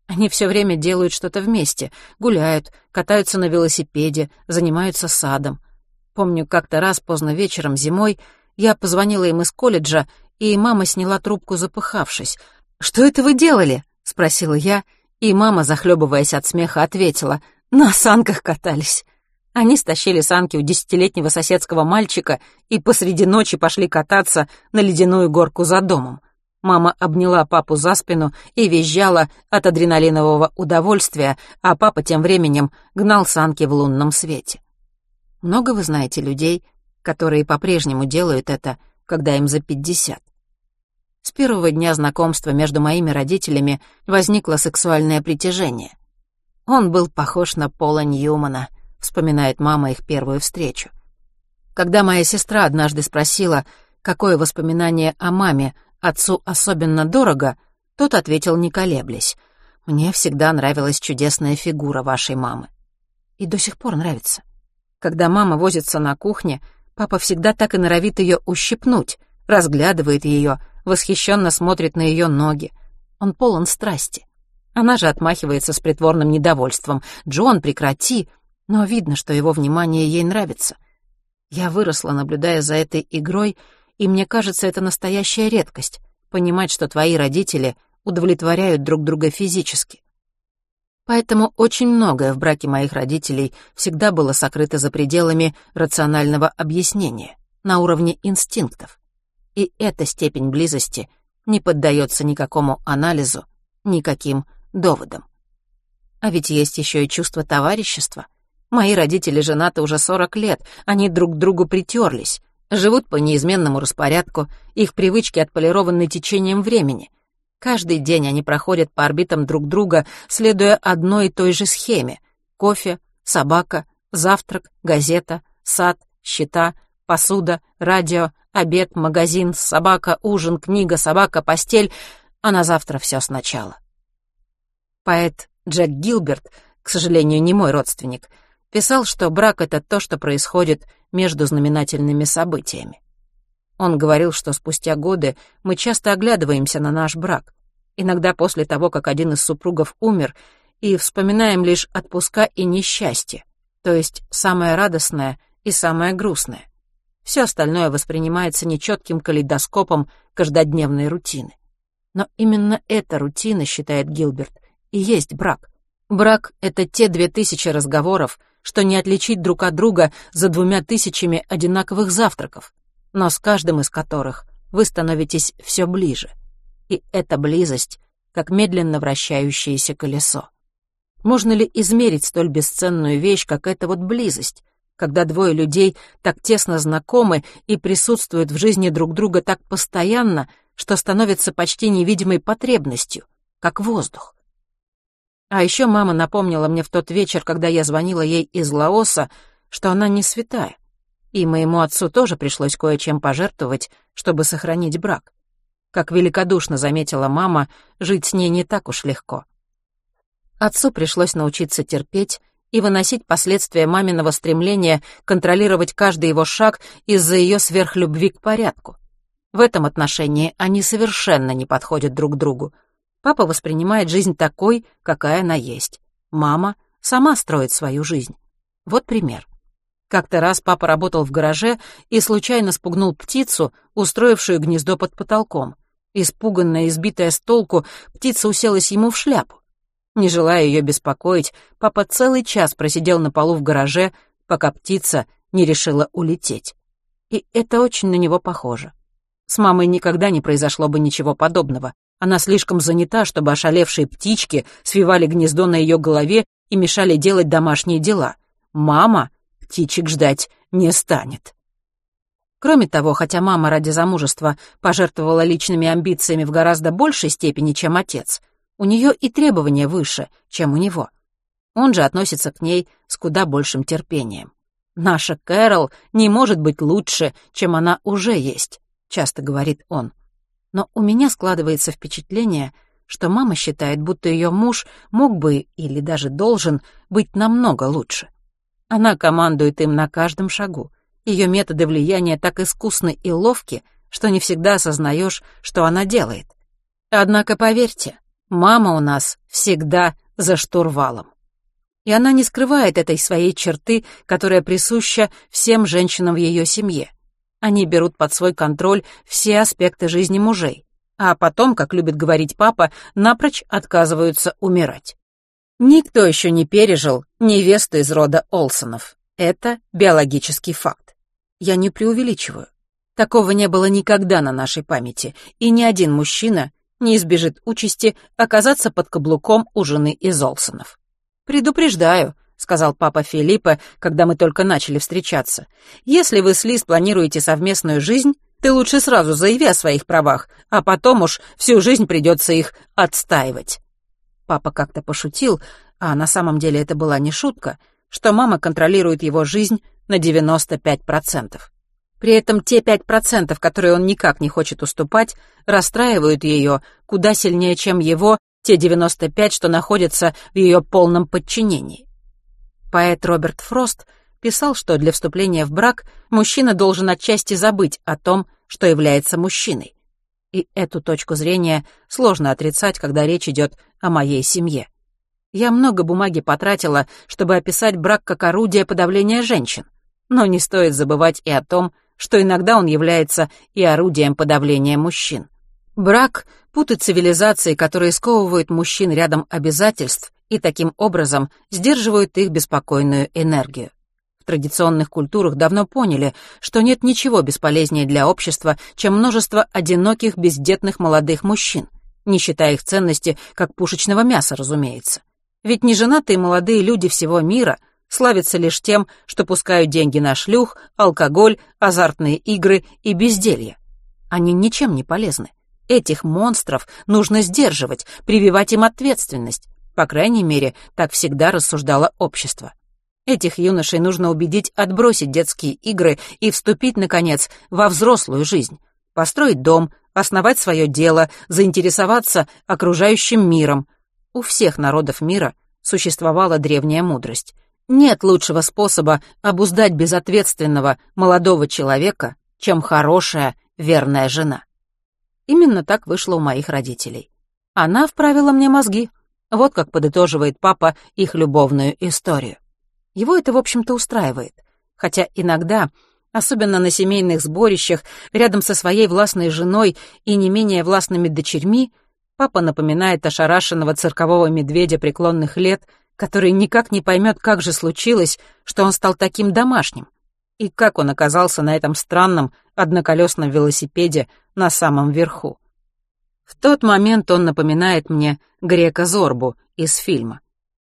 Они все время делают что-то вместе, гуляют, катаются на велосипеде, занимаются садом. Помню, как-то раз поздно вечером зимой я позвонила им из колледжа, и мама сняла трубку, запыхавшись. «Что это вы делали?» — спросила я, и мама, захлебываясь от смеха, ответила. «На санках катались». Они стащили санки у десятилетнего соседского мальчика и посреди ночи пошли кататься на ледяную горку за домом. Мама обняла папу за спину и визжала от адреналинового удовольствия, а папа тем временем гнал санки в лунном свете. Много вы знаете людей, которые по-прежнему делают это, когда им за пятьдесят. С первого дня знакомства между моими родителями возникло сексуальное притяжение. Он был похож на Пола Ньюмана, вспоминает мама их первую встречу. Когда моя сестра однажды спросила, какое воспоминание о маме отцу особенно дорого, тот ответил, не колеблясь. «Мне всегда нравилась чудесная фигура вашей мамы. И до сих пор нравится. Когда мама возится на кухне, папа всегда так и норовит ее ущипнуть, разглядывает ее, восхищенно смотрит на ее ноги. Он полон страсти. Она же отмахивается с притворным недовольством. «Джон, прекрати!» Но видно, что его внимание ей нравится. Я выросла, наблюдая за этой игрой, и мне кажется, это настоящая редкость — понимать, что твои родители удовлетворяют друг друга физически. Поэтому очень многое в браке моих родителей всегда было сокрыто за пределами рационального объяснения, на уровне инстинктов. И эта степень близости не поддается никакому анализу, никаким доводам. А ведь есть еще и чувство товарищества — Мои родители женаты уже 40 лет, они друг к другу притерлись, живут по неизменному распорядку, их привычки отполированы течением времени. Каждый день они проходят по орбитам друг друга, следуя одной и той же схеме. Кофе, собака, завтрак, газета, сад, счета, посуда, радио, обед, магазин, собака, ужин, книга, собака, постель, а на завтра все сначала. Поэт Джек Гилберт, к сожалению, не мой родственник — писал, что брак — это то, что происходит между знаменательными событиями. Он говорил, что спустя годы мы часто оглядываемся на наш брак, иногда после того, как один из супругов умер, и вспоминаем лишь отпуска и несчастье, то есть самое радостное и самое грустное. Все остальное воспринимается нечетким калейдоскопом каждодневной рутины. Но именно эта рутина, считает Гилберт, и есть брак. Брак — это те две тысячи разговоров, что не отличить друг от друга за двумя тысячами одинаковых завтраков, но с каждым из которых вы становитесь все ближе. И эта близость, как медленно вращающееся колесо. Можно ли измерить столь бесценную вещь, как эта вот близость, когда двое людей так тесно знакомы и присутствуют в жизни друг друга так постоянно, что становится почти невидимой потребностью, как воздух? А еще мама напомнила мне в тот вечер, когда я звонила ей из Лаоса, что она не святая. И моему отцу тоже пришлось кое-чем пожертвовать, чтобы сохранить брак. Как великодушно заметила мама, жить с ней не так уж легко. Отцу пришлось научиться терпеть и выносить последствия маминого стремления контролировать каждый его шаг из-за ее сверхлюбви к порядку. В этом отношении они совершенно не подходят друг другу — Папа воспринимает жизнь такой, какая она есть. Мама сама строит свою жизнь. Вот пример. Как-то раз папа работал в гараже и случайно спугнул птицу, устроившую гнездо под потолком. Испуганная и сбитая с толку, птица уселась ему в шляпу. Не желая ее беспокоить, папа целый час просидел на полу в гараже, пока птица не решила улететь. И это очень на него похоже. С мамой никогда не произошло бы ничего подобного. Она слишком занята, чтобы ошалевшие птички свивали гнездо на ее голове и мешали делать домашние дела. Мама птичек ждать не станет. Кроме того, хотя мама ради замужества пожертвовала личными амбициями в гораздо большей степени, чем отец, у нее и требования выше, чем у него. Он же относится к ней с куда большим терпением. «Наша Кэрол не может быть лучше, чем она уже есть», — часто говорит он. Но у меня складывается впечатление, что мама считает, будто ее муж мог бы или даже должен быть намного лучше. Она командует им на каждом шагу. Ее методы влияния так искусны и ловки, что не всегда осознаешь, что она делает. Однако поверьте, мама у нас всегда за штурвалом. И она не скрывает этой своей черты, которая присуща всем женщинам в ее семье. Они берут под свой контроль все аспекты жизни мужей, а потом, как любит говорить папа, напрочь отказываются умирать. Никто еще не пережил невесту из рода Олсонов. Это биологический факт. Я не преувеличиваю. Такого не было никогда на нашей памяти, и ни один мужчина не избежит участи оказаться под каблуком у жены из Олсонов. «Предупреждаю», — сказал папа Филиппа, когда мы только начали встречаться. «Если вы с Лиз планируете совместную жизнь, ты лучше сразу заяви о своих правах, а потом уж всю жизнь придется их отстаивать». Папа как-то пошутил, а на самом деле это была не шутка, что мама контролирует его жизнь на 95%. При этом те 5%, которые он никак не хочет уступать, расстраивают ее куда сильнее, чем его, те 95, что находятся в ее полном подчинении. Поэт Роберт Фрост писал, что для вступления в брак мужчина должен отчасти забыть о том, что является мужчиной. И эту точку зрения сложно отрицать, когда речь идет о моей семье. Я много бумаги потратила, чтобы описать брак как орудие подавления женщин. Но не стоит забывать и о том, что иногда он является и орудием подавления мужчин. Брак — путы цивилизации, которые сковывают мужчин рядом обязательств и таким образом сдерживают их беспокойную энергию. В традиционных культурах давно поняли, что нет ничего бесполезнее для общества, чем множество одиноких бездетных молодых мужчин, не считая их ценности как пушечного мяса, разумеется. Ведь неженатые молодые люди всего мира славятся лишь тем, что пускают деньги на шлюх, алкоголь, азартные игры и безделье. Они ничем не полезны. Этих монстров нужно сдерживать, прививать им ответственность, по крайней мере, так всегда рассуждало общество. Этих юношей нужно убедить отбросить детские игры и вступить, наконец, во взрослую жизнь. Построить дом, основать свое дело, заинтересоваться окружающим миром. У всех народов мира существовала древняя мудрость. Нет лучшего способа обуздать безответственного молодого человека, чем хорошая, верная жена. Именно так вышло у моих родителей. Она вправила мне мозги, вот как подытоживает папа их любовную историю. Его это, в общем-то, устраивает. Хотя иногда, особенно на семейных сборищах, рядом со своей властной женой и не менее властными дочерьми, папа напоминает ошарашенного циркового медведя преклонных лет, который никак не поймет, как же случилось, что он стал таким домашним, и как он оказался на этом странном одноколесном велосипеде на самом верху. В тот момент он напоминает мне Грека Зорбу из фильма.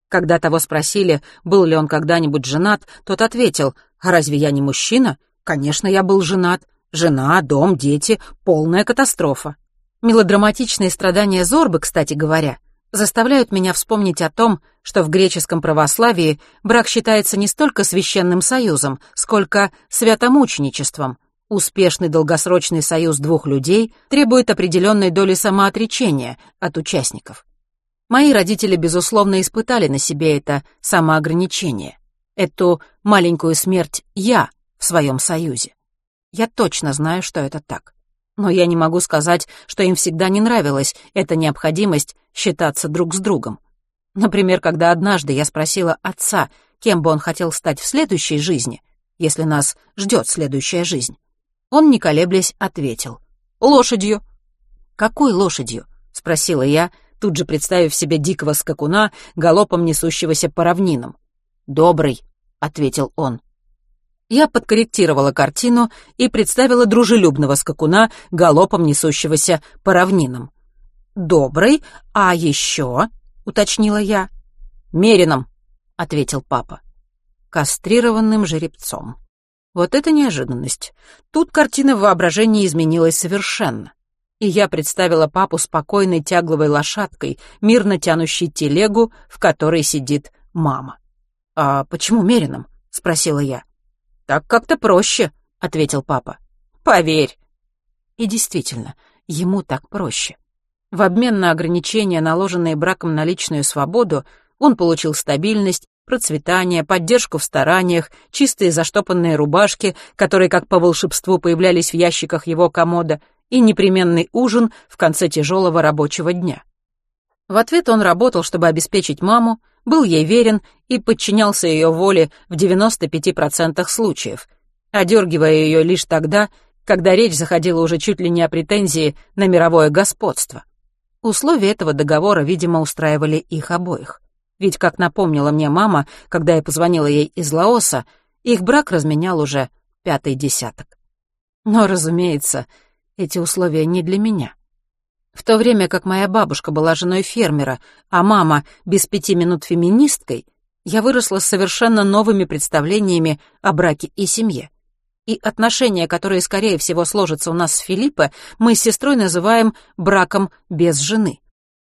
Когда того спросили, был ли он когда-нибудь женат, тот ответил, «А разве я не мужчина? Конечно, я был женат. Жена, дом, дети — полная катастрофа». Мелодраматичные страдания Зорбы, кстати говоря, заставляют меня вспомнить о том, что в греческом православии брак считается не столько священным союзом, сколько святомученичеством, Успешный долгосрочный союз двух людей требует определенной доли самоотречения от участников. Мои родители, безусловно, испытали на себе это самоограничение, эту маленькую смерть «я» в своем союзе. Я точно знаю, что это так. Но я не могу сказать, что им всегда не нравилась эта необходимость считаться друг с другом. Например, когда однажды я спросила отца, кем бы он хотел стать в следующей жизни, если нас ждет следующая жизнь. Он, не колеблясь, ответил. «Лошадью». «Какой лошадью?» — спросила я, тут же представив себе дикого скакуна, галопом несущегося по равнинам. «Добрый», — ответил он. Я подкорректировала картину и представила дружелюбного скакуна, галопом несущегося по равнинам. «Добрый, а еще?» — уточнила я. «Мерином», — ответил папа. «Кастрированным жеребцом». Вот это неожиданность. Тут картина в воображении изменилась совершенно. И я представила папу спокойной тягловой лошадкой, мирно тянущей телегу, в которой сидит мама. «А почему Мерином?» — спросила я. «Так как-то проще», — ответил папа. «Поверь». И действительно, ему так проще. В обмен на ограничения, наложенные браком на личную свободу, он получил стабильность, процветание, поддержку в стараниях, чистые заштопанные рубашки, которые как по волшебству появлялись в ящиках его комода, и непременный ужин в конце тяжелого рабочего дня. В ответ он работал, чтобы обеспечить маму, был ей верен и подчинялся ее воле в 95% случаев, одергивая ее лишь тогда, когда речь заходила уже чуть ли не о претензии на мировое господство. Условия этого договора, видимо, устраивали их обоих. Ведь, как напомнила мне мама, когда я позвонила ей из Лаоса, их брак разменял уже пятый десяток. Но, разумеется, эти условия не для меня. В то время как моя бабушка была женой фермера, а мама без пяти минут феминисткой, я выросла с совершенно новыми представлениями о браке и семье. И отношения, которые, скорее всего, сложатся у нас с Филиппо, мы с сестрой называем браком без жены.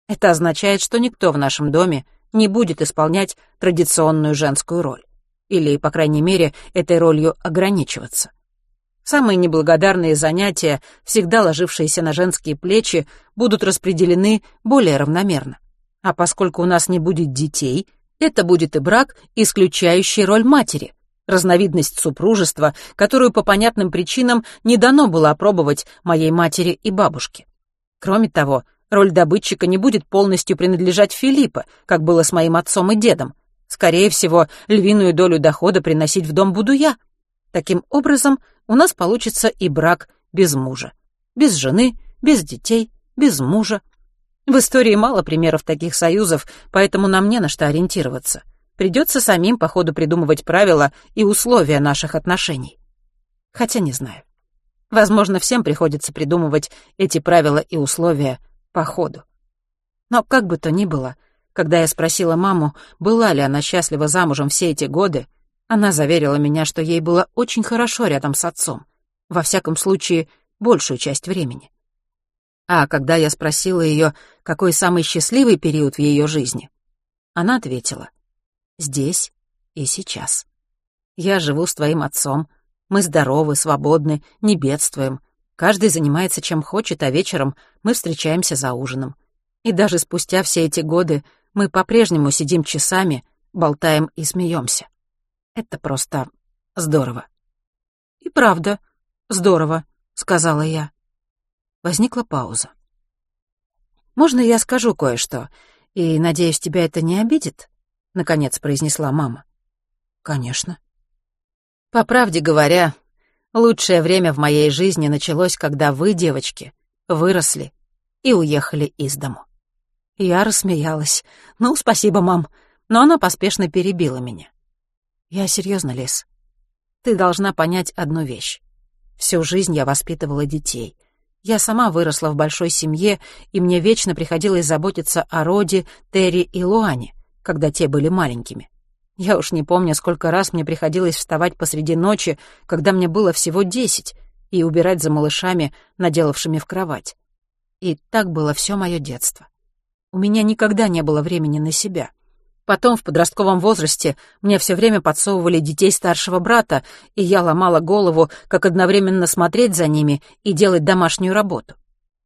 Это означает, что никто в нашем доме не будет исполнять традиционную женскую роль. Или, по крайней мере, этой ролью ограничиваться. Самые неблагодарные занятия, всегда ложившиеся на женские плечи, будут распределены более равномерно. А поскольку у нас не будет детей, это будет и брак, исключающий роль матери, разновидность супружества, которую по понятным причинам не дано было опробовать моей матери и бабушке. Кроме того, роль добытчика не будет полностью принадлежать Филиппа, как было с моим отцом и дедом. Скорее всего, львиную долю дохода приносить в дом буду я. Таким образом, у нас получится и брак без мужа. Без жены, без детей, без мужа. В истории мало примеров таких союзов, поэтому нам не на что ориентироваться. Придется самим по ходу придумывать правила и условия наших отношений. Хотя не знаю. Возможно, всем приходится придумывать эти правила и условия по ходу. Но как бы то ни было, когда я спросила маму, была ли она счастлива замужем все эти годы, она заверила меня, что ей было очень хорошо рядом с отцом. Во всяком случае, большую часть времени. А когда я спросила ее, какой самый счастливый период в ее жизни, она ответила, «Здесь и сейчас. Я живу с твоим отцом, мы здоровы, свободны, не бедствуем. Каждый занимается чем хочет, а вечером мы встречаемся за ужином. И даже спустя все эти годы мы по-прежнему сидим часами, болтаем и смеемся. Это просто здорово. И правда, здорово, сказала я. Возникла пауза. Можно я скажу кое-что? И, надеюсь, тебя это не обидит? Наконец произнесла мама. Конечно. По правде говоря, лучшее время в моей жизни началось, когда вы, девочки, выросли и уехали из дому. Я рассмеялась. «Ну, спасибо, мам». Но она поспешно перебила меня. Я серьезно, Лис. Ты должна понять одну вещь. Всю жизнь я воспитывала детей. Я сама выросла в большой семье, и мне вечно приходилось заботиться о Роде, Терри и Луане, когда те были маленькими. Я уж не помню, сколько раз мне приходилось вставать посреди ночи, когда мне было всего десять, и убирать за малышами, наделавшими в кровать. И так было все мое детство. У меня никогда не было времени на себя. Потом, в подростковом возрасте, мне все время подсовывали детей старшего брата, и я ломала голову, как одновременно смотреть за ними и делать домашнюю работу.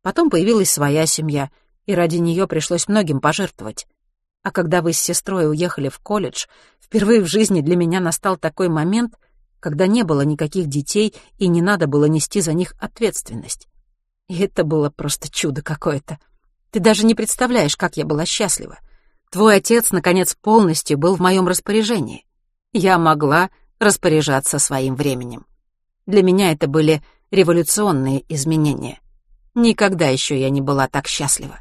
Потом появилась своя семья, и ради нее пришлось многим пожертвовать. А когда вы с сестрой уехали в колледж, впервые в жизни для меня настал такой момент, когда не было никаких детей и не надо было нести за них ответственность. И это было просто чудо какое-то. Ты даже не представляешь, как я была счастлива. Твой отец, наконец, полностью был в моем распоряжении. Я могла распоряжаться своим временем. Для меня это были революционные изменения. Никогда еще я не была так счастлива.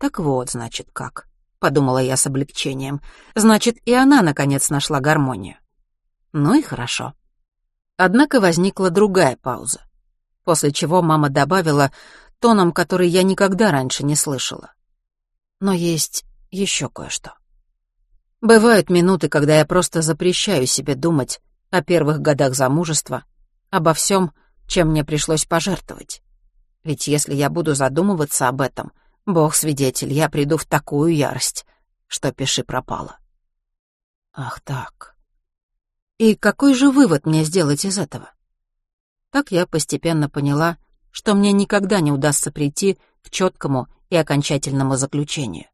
Так вот, значит, как, — подумала я с облегчением. Значит, и она, наконец, нашла гармонию. Ну и хорошо. Однако возникла другая пауза, после чего мама добавила тоном, который я никогда раньше не слышала. Но есть еще кое-что. Бывают минуты, когда я просто запрещаю себе думать о первых годах замужества, обо всем, чем мне пришлось пожертвовать. Ведь если я буду задумываться об этом, бог свидетель, я приду в такую ярость, что пиши пропало. Ах так. И какой же вывод мне сделать из этого? Так я постепенно поняла, что мне никогда не удастся прийти к четкому и окончательному заключению.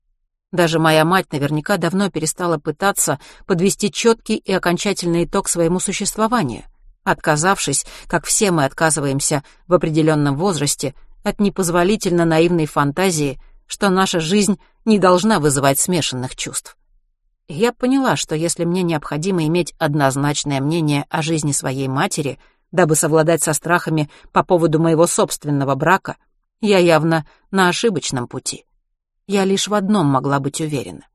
Даже моя мать наверняка давно перестала пытаться подвести четкий и окончательный итог своему существованию, отказавшись, как все мы отказываемся в определенном возрасте, от непозволительно наивной фантазии, что наша жизнь не должна вызывать смешанных чувств. Я поняла, что если мне необходимо иметь однозначное мнение о жизни своей матери, дабы совладать со страхами по поводу моего собственного брака, я явно на ошибочном пути. Я лишь в одном могла быть уверена.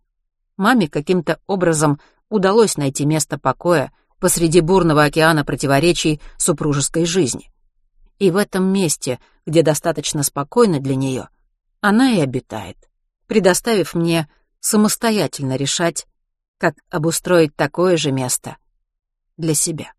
Маме каким-то образом удалось найти место покоя посреди бурного океана противоречий супружеской жизни. И в этом месте, где достаточно спокойно для нее, она и обитает, предоставив мне самостоятельно решать, как обустроить такое же место для себя.